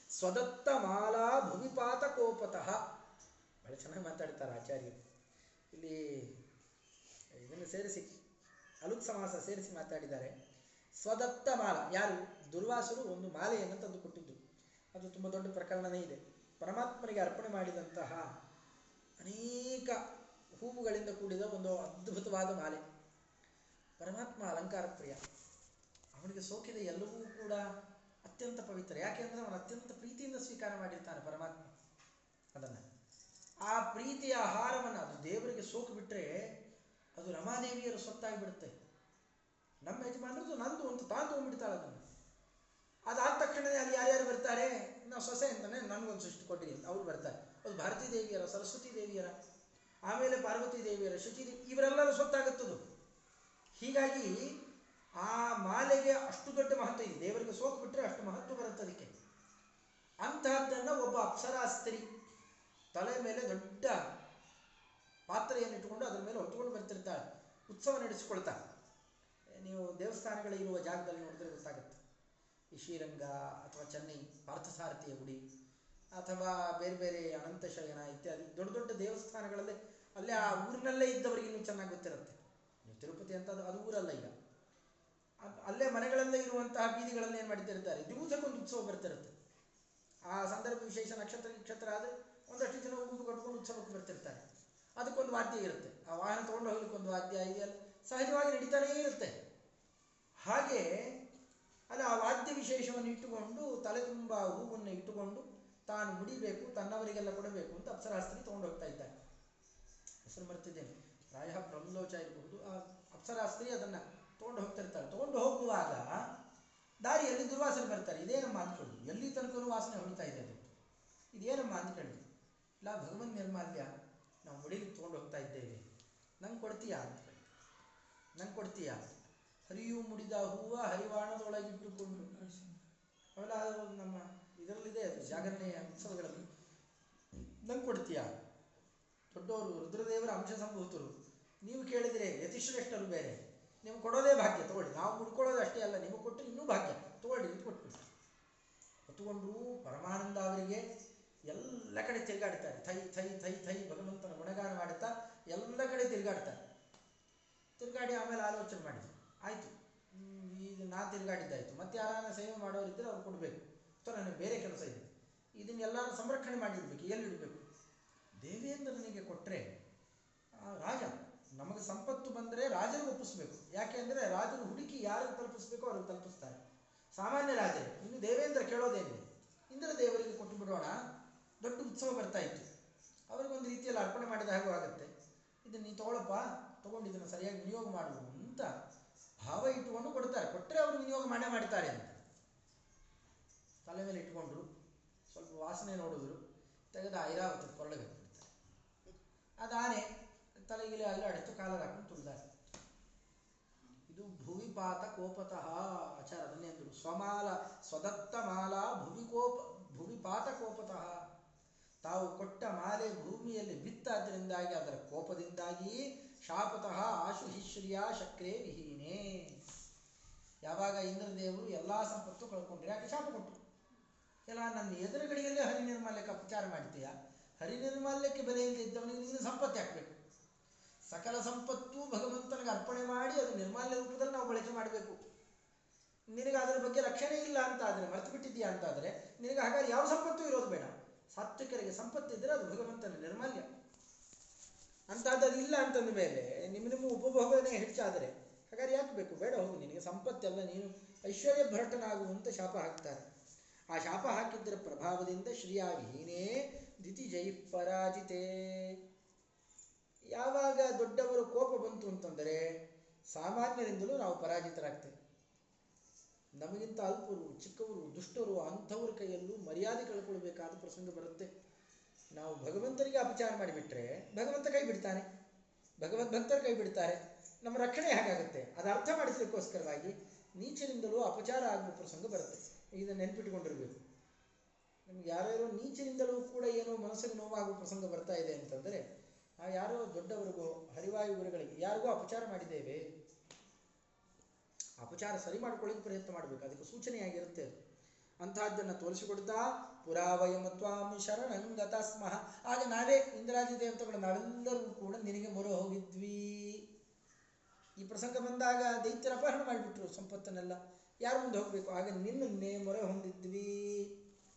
ಸ್ವದತ್ತ ಮಾಲಾ ಭುವಿಪಾತ ಕೋಪತಃ. ಬಹಳ ಚೆನ್ನಾಗಿ ಮಾತಾಡ್ತಾರೆ ಆಚಾರ್ಯರು. ಇಲ್ಲಿ ಇದನ್ನು ಸೇರಿಸಿ, ಅಲುಕ್ ಸಮಾಸ ಸೇರಿಸಿ ಮಾತಾಡಿದ್ದಾರೆ. ಸ್ವದತ್ತ ಮಾಲ ಯಾರು? ದುರ್ವಾಸರು ಒಂದು ಮಾಲೆಯನ್ನು ತಂದು ಕೊಟ್ಟಿದ್ದು ಅದು ತುಂಬ ದೊಡ್ಡ ಪ್ರಕರಣನೇ ಇದೆ. ಪರಮಾತ್ಮನಿಗೆ ಅರ್ಪಣೆ ಮಾಡಿದಂತಹ ಅನೇಕ ಹೂವುಗಳಿಂದ ಕೂಡಿದ ಒಂದು ಅದ್ಭುತವಾದ ಮಾಲೆ. ಪರಮಾತ್ಮ ಅಲಂಕಾರ ಪ್ರಿಯ. ಅವನಿಗೆ ಸೋಕಿದ ಎಲ್ಲವೂ ಕೂಡ ಅತ್ಯಂತ ಪವಿತ್ರ. ಯಾಕೆಂದ್ರೆ ಅವನು ಅತ್ಯಂತ ಪ್ರೀತಿಯಿಂದ ಸ್ವೀಕಾರ ಮಾಡಿರ್ತಾನೆ ಪರಮಾತ್ಮ. ಅದನ್ನು. ಆ ಪ್ರೀತಿಯ ಆಹಾರವನ್ನು ಅದು ದೇವರಿಗೆ ಸೋಕು ಬಿಟ್ಟರೆ ಅದು ರಮಾದೇವಿಯರು ಸೊತ್ತಾಗಿ ಬಿಡುತ್ತೆ ನಮ್ಮ ಯಜಮಾನರದು ನಂದು ಅಂತ ತಾನು ತೊಗೊಂಡ್ಬಿಡ್ತಾಳೆ ಅದನ್ನು. ಅದಾದ ತಕ್ಷಣವೇ ಅಲ್ಲಿ ಯಾರ್ಯಾರು ಬರ್ತಾರೆ? ನಾವು ಸೊಸೆ ಅಂತಾನೆ ನನಗೊಂದು ಸೃಷ್ಟಿ ಕೊಟ್ಟಿರಿ ಅಂತ ಅವ್ರು ಬರ್ತಾರೆ. ಅದು ಭಾರತೀ ದೇವಿಯರ, ಸರಸ್ವತಿ ದೇವಿಯರ, ಆಮೇಲೆ ಪಾರ್ವತಿ ದೇವಿಯರ, ಶುಚಿ ಇವರೆಲ್ಲರೂ ಸೊತ್ತಾಗುತ್ತದು. ಹೀಗಾಗಿ ಆ ಮಾಲೆಗೆ ಅಷ್ಟು ದೊಡ್ಡ ಮಹತ್ವ ಇದೆ. ದೇವರಿಗೆ ಸೋಕು ಬಿಟ್ಟರೆ ಅಷ್ಟು ಮಹತ್ವ ಬರುತ್ತೆ ಅದಕ್ಕೆ. ಅಂತಹದ್ದನ್ನು ಒಬ್ಬ ಅಪ್ಸರಾ ಸ್ತ್ರೀ ತಲೆ ಮೇಲೆ ದೊಡ್ಡ ಪಾತ್ರೆಯನ್ನು ಇಟ್ಟುಕೊಂಡು ಅದರ ಮೇಲೆ ಹೊತ್ಕೊಂಡು ಬರ್ತಿರ್ತಾಳೆ. ಉತ್ಸವ ನಡೆಸಿಕೊಳ್ತಾ ನೀವು ದೇವಸ್ಥಾನಗಳಿರುವ ಜಾಗದಲ್ಲಿ ನೋಡಿದ್ರೆ ಗೊತ್ತಾಗುತ್ತೆ. ಈ ಅಥವಾ ಚೆನ್ನೈ ಪಾರ್ಥಸಾರಥಿಯ ಗುಡಿ ಅಥವಾ ಬೇರೆ ಬೇರೆ ಅನಂತಶಯನ ಇತ್ಯಾದಿ ದೊಡ್ಡ ದೊಡ್ಡ ದೇವಸ್ಥಾನಗಳಲ್ಲಿ ಅಲ್ಲೇ ಆ ಊರಿನಲ್ಲೇ ಇದ್ದವರಿಗೆ ಇನ್ನೂ ಚೆನ್ನಾಗಿ ಗೊತ್ತಿರುತ್ತೆ. ತಿರುಪತಿ ಅಂತ ಅದು ಅದು ಊರಲ್ಲ ಈಗ. ಅಲ್ಲೇ ಮನೆಗಳಲ್ಲೇ ಇರುವಂತಹ ಬೀದಿಗಳಲ್ಲಿ ಏನು ಮಾಡ್ತಿರ್ತಾರೆ ದಿವಸಕ್ಕೊಂದು ಉತ್ಸವ ಬರ್ತಿರುತ್ತೆ. ಆ ಸಂದರ್ಭ ವಿಶೇಷ ನಕ್ಷತ್ರ ನಕ್ಷತ್ರ ಆದರೆ ಒಂದಷ್ಟು ಜನ ಊರು ಕಟ್ಕೊಂಡು ಉತ್ಸವಕ್ಕೆ ಬರ್ತಿರ್ತಾರೆ. ಅದಕ್ಕೊಂದು ವಾದ್ಯ ಇರುತ್ತೆ. ಆ ವಾಹನ ತಗೊಂಡು ಹೋಗ್ಲಿಕ್ಕೆ ಒಂದು ವಾದ್ಯ ಇದೆಯಲ್ಲ ಸಹಜವಾಗಿ ನಡೀತಾನೇ ಇರುತ್ತೆ. ಹಾಗೆ ಅಲ್ಲಿ, ಆ ವಾದ್ಯ ವಿಶೇಷವನ್ನು ಇಟ್ಟುಕೊಂಡು, ತಲೆ ತುಂಬ ಹೂವನ್ನು ಇಟ್ಟುಕೊಂಡು ತಾನು ಮುಡಿಬೇಕು ತನ್ನವರಿಗೆಲ್ಲ ಕೊಡಬೇಕು ಅಂತ ಅಪ್ಸರಾಸ್ತ್ರಿ ತೊಗೊಂಡು ಹೋಗ್ತಾ ಇದ್ದಾನೆ. ಹೆಸರು ಮರ್ತಿದ್ದೇನೆ. ಪ್ರಾಯ ಪ್ರಮಲೋಚ ಇರಬಹುದು. ಆ ಅಪ್ಸರಾಸ್ತ್ರಿ ಅದನ್ನು ತೊಗೊಂಡು ಹೋಗ್ತಿರ್ತಾರೆ ತೊಗೊಂಡು ಹೋಗುವಾಗ ದಾರಿಯಲ್ಲಿ ದುರ್ವಾಸನೆ ಬರ್ತಾರೆ. ಇದೇನಮ್ಮ ಅಂದ್ಕೊಳ್ಳಿ. ಎಲ್ಲಿ ತನಕನೂ ವಾಸನೆ ಹೊಡಿತಾ ಇದೆ ಅದು. ಇದೇನಮ್ಮ ಅಂದ್ಕೊಳ್ಳಿ? ಇಲ್ಲ, ಭಗವನ್ ನಿರ್ಮಾಲ್ಯ, ನಾವು ಮುಡಿಲಿ ತೊಗೊಂಡು ಹೋಗ್ತಾ ಇದ್ದೇವೆ. ನಂಗೆ ಕೊಡ್ತೀಯಾ ಅಂತ ನಂಗೆ ಕೊಡ್ತೀಯಾ? ಹರಿಯು ಮುಡಿದ ಹೂವ ಹರಿವಾಣದೊಳಗಿಟ್ಟುಕೊಂಡು ಅವೆಲ್ಲ ನಮ್ಮ ಇದರಲ್ಲಿದೆ, ಅದು ಜಾಗರಣೆಯ ಉತ್ಸವಗಳಲ್ಲಿ. ನಂಗೆ ಕೊಡ್ತೀಯಾ? ದೊಡ್ಡವರು, ರುದ್ರದೇವರ ಅಂಶ ಸಂಭೂತರು, ನೀವು ಕೇಳಿದರೆ ಯತಿಶ್ರೇಷ್ಠರು ಬೇರೆ. ನೀವು ಕೊಡೋದೇ ಭಾಗ್ಯ, ತಗೊಳ್ಳಿ. ನಾವು ಮುಡ್ಕೊಳ್ಳೋದು ಅಷ್ಟೇ ಅಲ್ಲ, ನಿಮಗೆ ಕೊಟ್ಟು ಇನ್ನೂ ಭಾಗ್ಯ. ತಗೊಳ್ಳಿ ಅಂತ ಕೊಟ್ಬಿಟ್ಟು ಹೊತ್ತುಕೊಂಡ್ರು ಪರಮಾನಂದ ಅವರಿಗೆ ಎಲ್ಲ ಕಡೆ ತಿರುಗಾಡ್ತಾರೆ. ಥೈ ಥೈ ಥೈ ಥೈ ಭಗವಂತನ ಗುಣಗಾನ ಮಾಡುತ್ತಾ ಎಲ್ಲ ಕಡೆ ತಿರುಗಾಡ್ತಾರೆ. ತಿರುಗಾಡಿ ಆಮೇಲೆ ಆಲೋಚನೆ ಮಾಡಿದ್ರು. ಆಯಿತು. ಇದು ನಾ ತಿರುಗಾಡಿದ್ದಾಯಿತು. ಮತ್ತೆ ಯಾರನ್ನ ಸೇವೆ ಮಾಡೋರಿದ್ದರೆ ಅವ್ರು ಕೊಡಬೇಕು. ಅಥವಾ ನನಗೆ ಬೇರೆ ಕೆಲಸ ಇದೆ. ಇದನ್ನೆಲ್ಲರೂ ಸಂರಕ್ಷಣೆ ಮಾಡಿರ್ಬೇಕು ಎಲ್ಲಿಡಬೇಕು ದೇವೇಂದ್ರನಿಗೆ ಕೊಟ್ಟರೆ ರಾಜ, ನಮಗೆ ಸಂಪತ್ತು ಬಂದರೆ ರಾಜರು ಒಪ್ಪಿಸ್ಬೇಕು. ಯಾಕೆ ಅಂದರೆ ರಾಜರು ಹುಡುಕಿ ಯಾರಿಗೆ ತಲುಪಿಸ್ಬೇಕೋ ಅವ್ರಿಗೆ ತಲುಪಿಸ್ತಾರೆ. ಸಾಮಾನ್ಯ ರಾಜರು, ಇನ್ನು ದೇವೇಂದ್ರ ಕೇಳೋದೇನಿದೆ? ಇಂದ್ರ ದೇವರಿಗೆ ಕೊಟ್ಟು ಬಿಡೋಣ. ದೊಡ್ಡ ಉತ್ಸವ ಬರ್ತಾ ಇತ್ತು. ಅವರಿಗೊಂದು ರೀತಿಯಲ್ಲಿ ಅರ್ಪಣೆ ಮಾಡಿದ ಹಾಗೂ ಆಗುತ್ತೆ. ಇದನ್ನು ನೀನು ತಗೊಳಪ್ಪ, ತಗೊಂಡು ಇದನ್ನು ಸರಿಯಾಗಿ ವಿನಿಯೋಗ ಮಾಡು ಅಂತ ಭಾವ ಇಟ್ಟುಕೊಂಡು ಕೊಡ್ತಾರೆ. ಕೊಟ್ಟರೆ ಅವರು ವಿನಿಯೋಗ ಮಾಡೇ ಮಾಡ್ತಾರೆ ಅಂತ. ತಲೆ ಮೇಲೆ ಇಟ್ಕೊಂಡ್ರು, ಸ್ವಲ್ಪ ವಾಸನೆ ನೋಡಿದ್ರು, ತೆಗೆದ ಐರಾವತಿ ಕೊರಳಿಗೆ ಹಾಕ್ಬಿಡ್ತಾರೆ. ಅದು ಆನೆ ತಲೆಗಿಲೆ ಅಲ್ಲಾಡಿತು ಕಾಲ ಹಾಕೊಂಡು ತುಳಿದಾರೆ ಇದು ಭುವಿಪಾತ ಕೋಪತಃ ಆಚಾರ ಅದನ್ನೇ ಅಂದರು ಸ್ವಮಾಲ, ಸ್ವದತ್ತ ಮಾಲಾ ಭುವಿ ಕೋಪ, ಭುವಿಪಾತ ಕೋಪತಃ. ತಾವು ಕೊಟ್ಟ ಮಾಲೆ ಭೂಮಿಯಲ್ಲಿ ಬಿತ್ತಾದ್ರಿಂದಾಗಿ, ಅದರ ಕೋಪದಿಂದಾಗಿ ಶಾಪತಃ ಆಶು ಶಕ್ರೇ ಶಕ್ರೇ ವಿಹೀನೆ ಯಾವಾಗ ಇಂದ್ರದೇವರು ಎಲ್ಲ ಸಂಪತ್ತು ಕಳ್ಕೊಂಡ್ರು ಯಾಕೆ ಶಾಪ ಕೊಟ್ಟರು ಎಲ್ಲ ನನ್ನ ಎದುರುಗಡೆಯಲ್ಲೇ ಹರಿ ನಿರ್ಮಾಲ್ಯಕ್ಕೆ ಅಪಚಾರ ಮಾಡ್ತೀಯ? ಹರಿ ನಿರ್ಮಾಲ್ಯಕ್ಕೆ ಬೆಲೆ ಇದ್ದವನಿಗೆ ನೀನು ಸಂಪತ್ತು ಹಾಕಬೇಕು. ಸಕಲ ಸಂಪತ್ತು ಭಗವಂತನಿಗೆ ಅರ್ಪಣೆ ಮಾಡಿ ಅದು ನಿರ್ಮಾಲ್ಯ ರೂಪದಲ್ಲಿ ನಾವು ಬಳಕೆ ಮಾಡಬೇಕು. ನಿನಗೆ ಅದರ ಬಗ್ಗೆ ರಕ್ಷಣೆ ಇಲ್ಲ ಅಂತ ಆದರೆ ಮರ್ತು ಬಿಟ್ಟಿದ್ದೀಯಾ ಅಂತ ಆದರೆ ನಿನಗೆ ಹಾಗಾದ್ರೆ ಯಾವ ಸಂಪತ್ತು ಇರೋದು ಬೇಡ. ಸಾತ್ವಿಕರಿಗೆ ಸಂಪತ್ತಿದ್ದರೆ ಅದು ಭಗವಂತನ ನಿರ್ಮಾಲ್ಯ. ಅಂಥದ್ದು ಇಲ್ಲ ಅಂತಂದ ಮೇಲೆ ನಿಮ್ಮ ನಿಮ್ಮ ಉಪಭೋಗನೇ ಹೆಚ್ಚಾದರೆ ಹಾಗಾದ್ರೆ ಯಾಕೆ ಬೇಕು? ಬೇಡ, ಹೋಗು, ನಿನಗೆ ಸಂಪತ್ತೆಲ್ಲ ನೀನು ಐಶ್ವರ್ಯ ಭ್ರಷ್ಟನಾಗುವಂತ ಶಾಪ ಹಾಕ್ತಾರೆ. ಆ ಶಾಪ ಹಾಕಿದ್ದರ ಪ್ರಭಾವದಿಂದ ಶ್ರೀಯಾ ವಿಹೀನೇ ದಿತಿ ಜೈ ಪರಾಜಿತೆ. ಯಾವಾಗ ದೊಡ್ಡವರು ಕೋಪ ಬಂತು ಅಂತಂದರೆ, ಸಾಮಾನ್ಯರಿಂದಲೂ ನಾವು ಪರಾಜಿತರಾಗ್ತೇವೆ. ನಮಗಿಂತ ಅಲ್ಪರು, ಚಿಕ್ಕವರು, ದುಷ್ಟರು, ಅಂಥವ್ರ ಕೈಯಲ್ಲೂ ಮರ್ಯಾದೆ ಕಳ್ಕೊಳ್ಬೇಕಾದ ಪ್ರಸಂಗ ಬರುತ್ತೆ. ನಾವು ಭಗವಂತರಿಗೆ ಅಪಚಾರ ಮಾಡಿಬಿಟ್ರೆ ಭಗವಂತ ಕೈ ಬಿಡ್ತಾನೆ. ಭಗವದ್ ಭಕ್ತರು ಕೈ ಬಿಡ್ತಾರೆ. ನಮ್ಮ ರಕ್ಷಣೆ ಹೇಗಾಗುತ್ತೆ. ಅದು ಅರ್ಥ ಮಾಡಿಸಲಿಕ್ಕೋಸ್ಕರವಾಗಿ ನೀಚರಿಂದಲೂ ಅಪಚಾರ ಆಗುವ ಪ್ರಸಂಗ ಬರುತ್ತೆ. ಇದನ್ನು ನೆನ್ಪಿಟ್ಕೊಂಡಿರ್ಬೇಕು. ನಮ್ಗೆ ಯಾರ್ಯಾರೋ ನೀಚಿನಿಂದಲೂ ಕೂಡ ಏನೋ ಮನಸ್ಸಿಗೆ ನೋವಾಗುವ ಪ್ರಸಂಗ ಬರ್ತಾ ಇದೆ ಅಂತಂದರೆ, ಆ ಯಾರೋ ದೊಡ್ಡವರಿಗೂ ಹರಿವಾಯು ಗುರುಗಳಿಗೆ ಯಾರಿಗೂ ಅಪಚಾರ ಮಾಡಿದ್ದೇವೆ. ಅಪಚಾರ ಸರಿ ಮಾಡ್ಕೊಳ್ಳಿಕ್ಕೆ ಪ್ರಯತ್ನ ಮಾಡಬೇಕು. ಅದಕ್ಕೆ ಸೂಚನೆಯಾಗಿರುತ್ತೆ ಅಂತಹದ್ದನ್ನು ತೋರಿಸಿಕೊಡ್ತಾ ಪುರಾವಯಮತ್ವಾಂ ಶರಣಂಗತ ಸ್ಮಃ ಆಗ ನಾವೇ ಇಂದ್ರಾದಿ ದೇವತೆಗಳು ನಾವೆಲ್ಲರೂ ಕೂಡ ನಿನಗೆ ಮೊರೆ ಹೋಗಿದ್ವಿ. ಈ ಪ್ರಸಂಗ ಬಂದಾಗ ದೈತ್ಯರ ಅಪಹರಣ ಮಾಡಿಬಿಟ್ರು ಸಂಪತ್ತನ್ನೆಲ್ಲ. ಯಾರು ಮುಂದೆ ಹೋಗಬೇಕು? ಆಗ ನಿನ್ನನ್ನೇ ಮೊರೆ ಹೊಂದಿದ್ವಿ.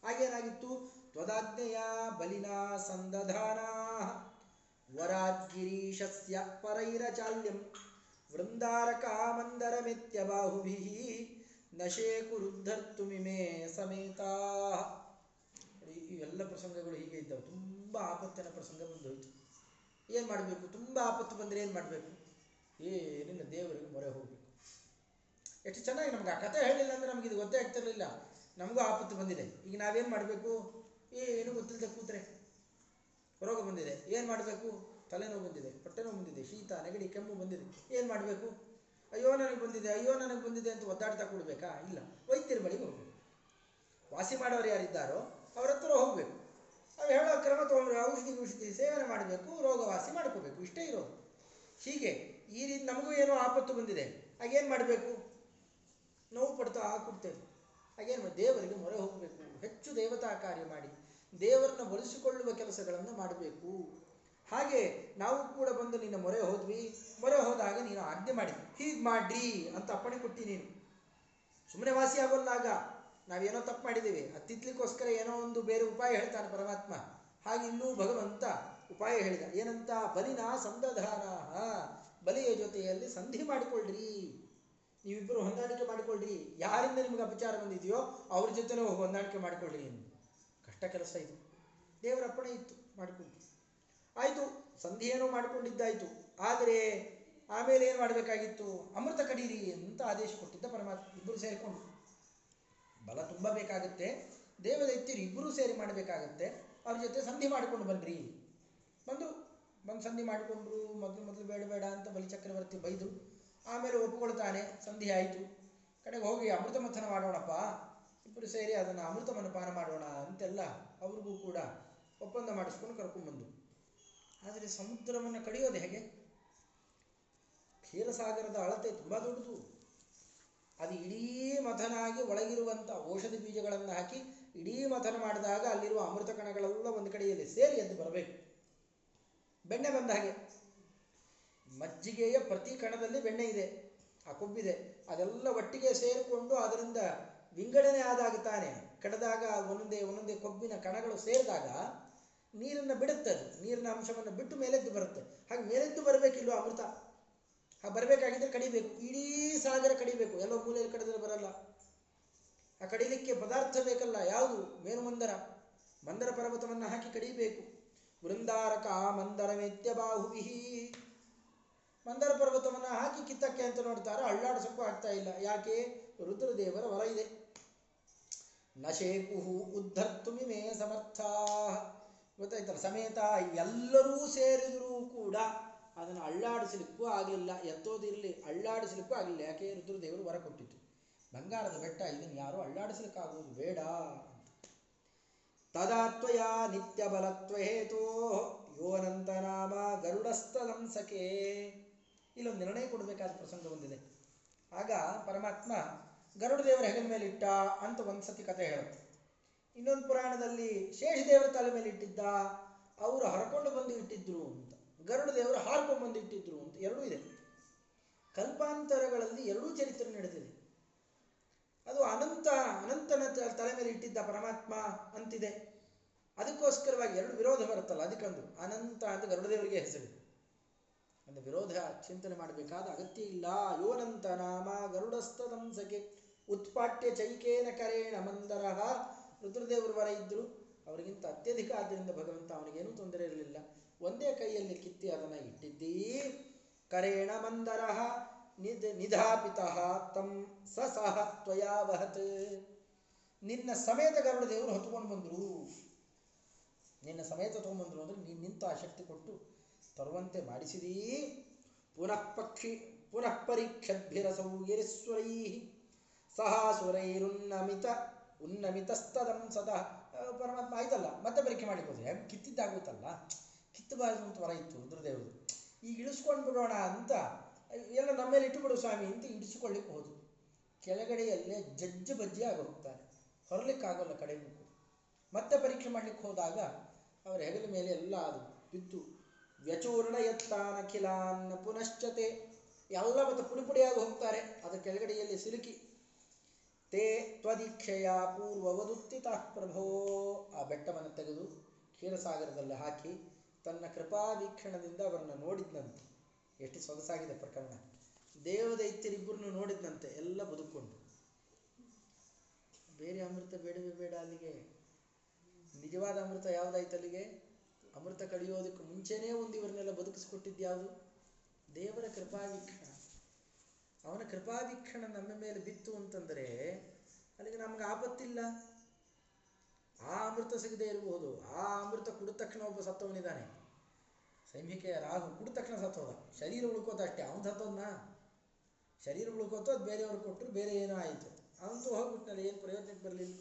ಆಗೇನಾಗಿತ್ತು ತ್ವದಾಜ್ಞೆಯ ಬಲಿನ ಸಂದಧಾನ. ವರಾದ್ಗಿರೀಶಸ್ಯ ಪರೈರಚಾಲ್ಯಂ. ವೃಂದಾರಕ ಮಂದರಮೆತ್ಯ ಬಾಹುಭಿ ನಶೇ ಕುರುದ್ಧರ್ತುಮಿಮೇ ಸಮೇತಾ. ಇವೆಲ್ಲ ಪ್ರಸಂಗಗಳು ಹೀಗೆ ಇದ್ದವು. ತುಂಬ ಆಪತ್ತಿನ ಪ್ರಸಂಗ ಬಂದೋಯ್ತು ಏನು ಮಾಡಬೇಕು? ತುಂಬ ಆಪತ್ತು ಬಂದರೆ ಏನು ಮಾಡಬೇಕು? ಏನಿಲ್ಲ ದೇವರಿಗೆ ಮೊರೆ ಹೋಗಬೇಕು. ಎಷ್ಟು ಚೆನ್ನಾಗಿ ನಮ್ಗೆ ಆ ಕಥೆ ಹೇಳಿಲ್ಲ ಅಂದ್ರೆ ನಮ್ಗೆ ಇದು ಗೊತ್ತೇ ಆಗ್ತಿರಲಿಲ್ಲ. ನಮಗೂ ಆಪತ್ತು ಬಂದಿದೆ. ಈಗ ನಾವೇನು ಮಾಡಬೇಕು? ಏನು ಗೊತ್ತಿಲ್ಲದೆ ಕೂತ್ರೆ. ರೋಗ ಬಂದಿದೆ. ಏನು ಮಾಡಬೇಕು? ತಲೆನೋವು ಬಂದಿದೆ, ಹೊಟ್ಟೆನೋವು ಬಂದಿದೆ, ಶೀತ, ನೆಗಡಿ, ಕೆಮ್ಮು ಬಂದಿದೆ. ಏನು ಮಾಡಬೇಕು? ಅಯ್ಯೋ, ನನಗೆ ಬಂದಿದೆ, ಅಯ್ಯೋ, ನನಗೆ ಬಂದಿದೆ ಅಂತ ಒದ್ದಾಡ್ತಾ ಕೊಡಬೇಕಾ? ಇಲ್ಲ. ವೈದ್ಯರ ಬಳಿಗೆ ಹೋಗಬೇಕು. ವಾಸಿ ಮಾಡೋರು ಯಾರಿದ್ದಾರೋ ಅವ್ರ ಹತ್ರ ಹೋಗಬೇಕು. ಅವ್ರು ಹೇಳೋ ಕ್ರಮ ತೊಗೊಂಡ್ರೆ ಔಷಧಿ ಔಷಧಿ ಸೇವನೆ ಮಾಡಬೇಕು ರೋಗ ವಾಸಿ ಮಾಡ್ಕೋಬೇಕು. ಇಷ್ಟೇ ಇರೋದು. ಹೀಗೆ ಈ ರೀತಿ ನಮಗೂ ಏನೋ ಆಪತ್ತು ಬಂದಿದೆ. ಆಗೇನು ಮಾಡಬೇಕು? ನೋವು ಪಡ್ತಾ ಕೊಡ್ತೇವೆ. ಹಾಗೇನು ದೇವರಿಗೆ ಮೊರೆ ಹೋಗಬೇಕು. ಹೆಚ್ಚು ದೇವತಾ ಕಾರ್ಯ ಮಾಡಿ, ದೇವರನ್ನ ಒಲಿಸಿಕೊಳ್ಳುವ ಕೆಲಸಗಳನ್ನು ಮಾಡಬೇಕು. ಹಾಗೆ ನಾವು ಕೂಡ ಬಂದು ನಿನ್ನ ಮೊರೆ ಹೋದ್ವಿ. ಮೊರೆ ಹೋದಾಗ ನೀನು ಆಜ್ಞೆ ಮಾಡಿ ಹೀಗೆ ಮಾಡ್ರಿ ಅಂತ ಅಪ್ಪಣೆ ಕೊಟ್ಟಿ ನೀನು. ಸುಮ್ಮನೆ ವಾಸಿ ಆಗೋಲ್ಲಾಗ ನಾವೇನೋ ತಪ್ಪು ಮಾಡಿದ್ದೀವಿ. ಹತ್ತಿತ್ಲಿಕ್ಕೋಸ್ಕರ ಏನೋ ಒಂದು ಬೇರೆ ಉಪಾಯ ಹೇಳ್ತಾನೆ ಪರಮಾತ್ಮ. ಹಾಗೆ ಇನ್ನೂ ಭಗವಂತ ಉಪಾಯ ಹೇಳಿದ. ಏನಂತ? ಬಲಿನ ಸಂದಧಾನ. ಬಲಿಯ ಜೊತೆಯಲ್ಲಿ ಸಂಧಿ ಮಾಡಿಕೊಳ್ಳ್ರಿ ನೀವಿಬ್ಬರು ಹೊಂದಾಣಿಕೆ ಮಾಡಿಕೊಳ್ಳ್ರಿ ಯಾರಿಂದ ನಿಮಗೆ ಅಪಚಾರ ಬಂದಿದೆಯೋ ಅವ್ರ ಜೊತೆನೂ ಹೊಂದಾಣಿಕೆ ಮಾಡಿಕೊಳ್ಳ್ರಿ ಕಷ್ಟ ಕೆಲಸ ಇದು. ದೇವರ ಅಪ್ಪಣೆ ಇತ್ತು ಮಾಡಿಕೊಂಡು ಆಯಿತು ಸಂಧಿಯೇನೋ ಮಾಡಿಕೊಂಡಿದ್ದಾಯಿತು. ಆದರೆ ಆಮೇಲೆ ಏನು ಮಾಡಬೇಕಾಗಿತ್ತು? ಅಮೃತ ಕಡೀರಿ ಅಂತ ಆದೇಶ ಕೊಟ್ಟಿದ್ದ ಪರಮಾತ್ಮ, ಇಬ್ಬರು ಸೇರಿಕೊಂಡು. ಬಲ ತುಂಬ ಬೇಕಾಗುತ್ತೆ. ದೇವದೈತ್ಯರು ಇಬ್ಬರೂ ಸೇರಿ ಮಾಡಬೇಕಾಗತ್ತೆ. ಅವ್ರ ಜೊತೆ ಸಂಧಿ ಮಾಡಿಕೊಂಡು ಬನ್ನಿರಿ ಬಂದರು. ಬಂದು ಸಂಧಿ ಮಾಡಿಕೊಂಡ್ರು, ಮೊದಲು ಮೊದಲು ಬೇಡ ಬೇಡ ಅಂತ ಬಲಿಚಕ್ರವರ್ತಿ ಬೈದು ಆಮೇಲೆ ಒಪ್ಪಿಕೊಳ್ತಾನೆ ಸಂಧಿ ಆಯಿತು. ಕಡೆಗೆ ಹೋಗಿ ಅಮೃತ ಮಥನ ಮಾಡೋಣಪ್ಪ. ಇಬ್ಬರು ಸೇರಿ ಅದನ್ನು ಅಮೃತವನ್ನು ಪಾನ ಮಾಡೋಣ ಅಂತೆಲ್ಲ ಅವ್ರಿಗೂ ಕೂಡ ಒಪ್ಪಂದ ಮಾಡಿಸ್ಕೊಂಡು ಕರ್ಕೊಂಡ್ಬಂದು ಆದರೆ ಸಮುದ್ರವನ್ನು ಕಡಿಯೋದು ಹೇಗೆ? ಕ್ಷೀರಸಾಗರದ ಅಳತೆ ತುಂಬ ದೊಡ್ಡದು. ಅದು ಇಡೀ ಮಥನಾಗಿ ಒಳಗಿರುವಂಥ ಔಷಧಿ ಬೀಜಗಳನ್ನು ಹಾಕಿ ಇಡೀ ಮಥನ ಮಾಡಿದಾಗ ಅಲ್ಲಿರುವ ಅಮೃತ ಕಣಗಳೆಲ್ಲ ಒಂದು ಕಡೆಯಲ್ಲಿ ಸೇರಿ ಎದ್ದು ಬರಬೇಕು. ಬೆಣ್ಣೆ ಬಂದ ಹಾಗೆ. ಮಜ್ಜಿಗೆಯ ಪ್ರತಿ ಕಣದಲ್ಲಿ ಬೆಣ್ಣೆ ಇದೆ, ಆ ಕೊಬ್ಬಿದೆ. ಅದೆಲ್ಲ ಒಟ್ಟಿಗೆ ಸೇರಿಕೊಂಡು ಅದರಿಂದ ವಿಂಗಡಣೆ ಆದಾಗ ತಾನೆ ಕಡದಾಗ ಒಂದೊಂದೇ ಒಂದೊಂದೇ ಕೊಬ್ಬಿನ ಕಣಗಳು ಸೇರಿದಾಗ ನೀರನ್ನು ಬಿಡುತ್ತೆ ಅದು. ನೀರಿನ ಅಂಶವನ್ನು ಬಿಟ್ಟು ಮೇಲೆದ್ದು ಬರುತ್ತೆ. ಹಾಗೆ ಮೇಲೆದ್ದು ಬರಬೇಕಿಲ್ವ ಅಮೃತ? ಆ ಬರಬೇಕಾಗಿದ್ರೆ ಕಡಿಬೇಕು. ಇಡೀ ಸಾಗರ ಕಡಿಬೇಕು. ಎಲ್ಲೋ ಮೂಲೆಯಲ್ಲಿ ಕಡಿದ್ರೆ ಬರಲ್ಲ. ಆ ಕಡಿಲಿಕ್ಕೆ ಪದಾರ್ಥ ಬೇಕಲ್ಲ, ಯಾವುದು? ಮೇನು ಮಂದರ ಮಂದರ ಪರ್ವತವನ್ನು ಹಾಕಿ ಕಡಿಬೇಕು. ವೃಂದಾರಕ ಮಂದರ ಮೆತ್ಯ ಬಾಹುವಿಹಿ ಮಂದರ ಪರ್ವತವನ್ನು ಹಾಕಿ ಕಿತ್ತಕ್ಕೆ ಅಂತ ನೋಡ್ತಾರೆ. ಅಳ್ಳಾಡಿಸೋಕ್ಕೂ ಆಗ್ತಾ ಇಲ್ಲ. ಯಾಕೆ? ರುದ್ರದೇವರ ವರ ಇದೆ. ನಶೇಕುಹು ಉದ್ಧರ್ತುಮಿಮೇ ಸಮರ್ಥ. ಗೊತ್ತಾಯ್ತಲ್ಲ? ಸಮೇತ ಎಲ್ಲರೂ ಸೇರಿದರೂ ಕೂಡ ಅದನ್ನು ಅಳ್ಳಾಡಿಸಲಿಕ್ಕೂ ಆಗಲಿಲ್ಲ. ಎತ್ತೋದಿರಲಿ ಅಳ್ಳಾಡಿಸಲಿಕ್ಕೂ ಆಗಲಿಲ್ಲ. ಯಾಕೆ? ರುದ್ರದೇವರು ವರ ಕೊಟ್ಟಿತ್ತು ಬಂಗಾರದ ಬೆಟ್ಟ ಇದನ್ನು ಯಾರೂ ಅಳ್ಳಾಡಿಸಲಿಕ್ಕಾಗುವುದು ಬೇಡ. ತದಾತ್ವಯ ನಿತ್ಯ ಯೋನಂತನಾಮ ಯೋನಂತ ನಾಮ ಗರುಡಸ್ಥಲಂಸಕೆ ಇಲ್ಲೊಂದು ನಿರ್ಣಯ ಕೊಡಬೇಕಾದ ಪ್ರಸಂಗ ಬಂದಿದೆ ಆಗ ಪರಮಾತ್ಮ ಗರುಡ ದೇವರ ಹೆಗಲ ಮೇಲೆ ಇಟ್ಟ ಅಂತ ಒಂದ್ಸತಿ ಕಥೆ ಹೇಳುತ್ತೆ. ಇನ್ನೊಂದು ಪುರಾಣದಲ್ಲಿ ಶೇಷ ದೇವರ ತಲೆ ಮೇಲೆ ಇಟ್ಟಿದ್ದ, ಅವರು ಹರಕೊಂಡು ಬಂದು ಇಟ್ಟಿದ್ರು ಅಂತ, ಗರುಡ ದೇವರು ಹಾರ್ಕೊಂಡು ಬಂದು ಇಟ್ಟಿದ್ರು ಅಂತ ಎರಡೂ ಇದೆ. ಕಲ್ಪಾಂತರಗಳಲ್ಲಿ ಎರಡೂ ಚರಿತ್ರೆ ನಡೆದಿದೆ. ಅದು ಅನಂತ, ಅನಂತನ ತಲೆ ಮೇಲೆ ಇಟ್ಟಿದ್ದ ಪರಮಾತ್ಮ ಅಂತಿದೆ. ಅದಕ್ಕೋಸ್ಕರವಾಗಿ ಎರಡು ವಿರೋಧ ಬರುತ್ತಲ್ಲ, ಅದಕ್ಕಂದು. ಅನಂತ ಅಂತ ಗರುಡದೇವರಿಗೆ ಹೆಸರು. ಒಂದು ವಿರೋಧ ಚಿಂತನೆ ಮಾಡಬೇಕಾದ ಅಗತ್ಯ ಇಲ್ಲ. ಯೋನಂತ ನಾಮ ಗರುಡಸ್ತಂಸಕೆ ಉತ್ಪಾಟ್ಯ ಚೈಕೇನ ಕರೇಣ ಮಂದರ. ರುದ್ರದೇವರು ವರ ಇದ್ರು ಅವರಿಗಿಂತ ಅತ್ಯಧಿಕ ಆದ್ದರಿಂದ ಭಗವಂತ ಅವನಿಗೇನೂ ತೊಂದರೆ ಇರಲಿಲ್ಲ. ಒಂದೇ ಕೈಯಲ್ಲಿ ಕಿತ್ತಿ ಅದನ್ನು ಇಟ್ಟಿದ್ದೀ. ಕರೇಣ ಮಂದರ. ನಿಧ ನಿಧಾಪಿತಃ ತಂ ಸಹ ತ್ವಯಾ ನಿನ್ನ ಸಮೇತ ಗರುಡ ದೇವರು ಹೊತ್ಕೊಂಡು ಬಂದರು. ನಿನ್ನ ಸಮೇತ ತಗೊಂಡ್ಬಂದ್ರು ಅಂದರೆ ನೀನು ನಿಂತು ಆ ಶಕ್ತಿ ಕೊಟ್ಟು ತರುವಂತೆ ಮಾಡಿಸಿದೀ ಪುನಃ ಪಕ್ಷಿ ಪುನಃ ಪರೀಕ್ಷದ್ಭಿರಸೌ ಗಿರಿಸ್ವರೈ ಸಹ ಸುರೈರುನ್ನಮಿತ ಉನ್ನಮಿತಸ್ತದಂ ಸದಾ ಪರಮಾತ್ಮ ಆಯ್ತಲ್ಲ, ಮತ್ತೆ ಪರೀಕ್ಷೆ ಮಾಡಿಬೋದು ಹೆಂಗೆ ಕಿತ್ತಿದ್ದಾಗುತ್ತಲ್ಲ ಕಿತ್ತಬಾರದು ಅಂತ ವರ ಇತ್ತು ರುದ್ರದೇವರು ಈಗ ಇಳಿಸ್ಕೊಂಡು ಬಿಡೋಣ ಅಂತ ಎಲ್ಲ ನಮ್ಮ ಮೇಲೆ ಇಟ್ಟುಬಿಡು ಸ್ವಾಮಿ ಅಂತ ಇಡಿಸಿಕೊಳ್ಳಿಕ್ಕೆ ಹೋದ್ರು ಕೆಳಗಡೆಯಲ್ಲೇ ಜಜ್ಜಿ ಬಜ್ಜಿ ಆಗಿ ಹೋಗ್ತಾರೆ ಹೊರಲಿಕ್ಕಾಗಲ್ಲ ಕಡೆ. ಮತ್ತೆ ಪರೀಕ್ಷೆ ಮಾಡ್ಲಿಕ್ಕೆ ಹೋದಾಗ ಅವರ ಹೆಗಲ ಮೇಲೆ ಎಲ್ಲ ಅದು ಬಿದ್ದು ವ್ಯಚೂರ್ಣ ಯತ್ತಾನಖಿಲಾನ್ ಪುನಶ್ಚತೆ. ಎಲ್ಲ ಮತ್ತೆ ಪುಡಿ ಪುಡಿಯಾಗಿ ಹೋಗ್ತಾರೆ. ಅದರ ಕೆಳಗಡೆಯಲ್ಲಿ ಸಿಲುಕಿ. ತೇ ತ್ವದೀಕ್ಷೆಯ ಪೂರ್ವವದುತ್ತಿತ ಪ್ರಭೋ. ಆ ಬೆಟ್ಟವನ್ನು ತೆಗೆದು ಕ್ಷೀರಸಾಗರದಲ್ಲಿ ಹಾಕಿ ತನ್ನ ಕೃಪಾ ವೀಕ್ಷಣದಿಂದ ಅವರನ್ನು ನೋಡಿದ್ನಂತೆ. ಎಷ್ಟು ಸೊಗಸಾಗಿದೆ ಪ್ರಕರಣ. ದೇವದೈತ್ಯರಿಬ್ಬರನ್ನು ನೋಡಿದ್ನಂತೆ, ಎಲ್ಲ ಬದುಕೊಂಡು ಬೇರೆ ಅಮೃತ ಬೇಡವೇ ಬೇಡ ಅಲ್ಲಿಗೆ. ನಿಜವಾದ ಅಮೃತ ಯಾವುದಾಯ್ತು ಅಲ್ಲಿಗೆ? ಅಮೃತ ಕಡಿಯೋದಕ್ಕೆ ಮುಂಚೆನೇ ಒಂದು ಇವರನ್ನೆಲ್ಲ ಬದುಕಿಸ್ಕೊಟ್ಟಿದ್ದು ಯಾವುದು ದೇವರ ಕೃಪಾವೀಕ್ಷಣ. ಅವನ ಕೃಪಾವೀಕ್ಷಣ ನಮ್ಮ ಮೇಲೆ ಬಿತ್ತು ಅಂತಂದರೆ ಅಲ್ಲಿಗೆ ನಮ್ಗೆ ಆಪತ್ತಿಲ್ಲ. ಆ ಅಮೃತ ಸಿಗದೆ ಇರಬಹುದು ಆ ಅಮೃತ ಕುಡಿದ ತಕ್ಷಣ ಒಬ್ಬ ಸತ್ತವನಿದ್ದಾನೆ. ಸೈಮಿಕೆಯ ರಾಹು ಕುಡಿದ ತಕ್ಷಣ ಸತ್ತೋದ ಶರೀರ ಉಳ್ಕೋತ ಅಷ್ಟೇ, ಅವನು ಸತ್ತೋದ್ನಾ? ಶರೀರ ಉಳ್ಕೋತು, ಅದು ಬೇರೆಯವ್ರಿಗೆ ಕೊಟ್ಟರು ಬೇರೆ ಏನೋ ಆಯಿತು. ಅವಂತೂ ಹೋಗ್ಬಿಟ್ನಲ್ಲ, ಏನು ಪ್ರಯೋಜನಕ್ಕೆ ಬರಲಿಲ್ಲ?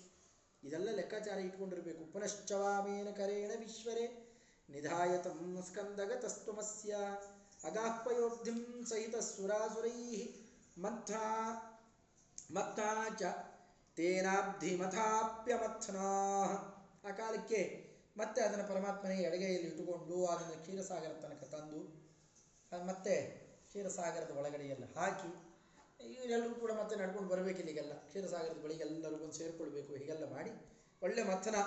ಇದೆಲ್ಲ ಲೆಕ್ಕಾಚಾರ ಇಟ್ಕೊಂಡಿರಬೇಕು. ಪುನಶ್ಚವಾಮೇನ ಕರೇಣ ವಿಶ್ವರೇ, ನಿಧಾಯತಂ ಸ್ಕಂದಗತಸ್ತುಮಸ್ಯ ಅಗಾಹ್ಪಯೋಬ್ಧಿಂ ಸಹಿತ ಸುರಾಸುರೈ ಮಥ್ನಾ ಮತ್ತಾ ಚ ತೇನಾಬ್ಧಿಮಥಾಪ್ಯಮಥ್ನಾ ಆ ಕಾಲಕ್ಕೆ ಮತ್ತೆ ಅದನ್ನು ಪರಮಾತ್ಮನಿಗೆ ಎಡಗೈಯಲ್ಲಿ ಇಟ್ಟುಕೊಂಡು ಅದನ್ನು ಕ್ಷೀರಸಾಗರ ತನಕ ತಂದು ಮತ್ತೆ ಕ್ಷೀರಸಾಗರದ ಒಳಗಡೆಯೆಲ್ಲ ಹಾಕಿ ಇವರೆಲ್ಲರೂ ಕೂಡ ಮತ್ತೆ ನಡ್ಕೊಂಡು ಬರಬೇಕು ಇಲ್ಲಿಗೆಲ್ಲ ಕ್ಷೀರಸಾಗರದ ಬಳಿಗೆ ಎಲ್ಲರೂ ಬಂದು ಸೇರಿಕೊಳ್ಬೇಕು, ಹೀಗೆಲ್ಲ ಮಾಡಿ ಒಳ್ಳೆ ಮಥನ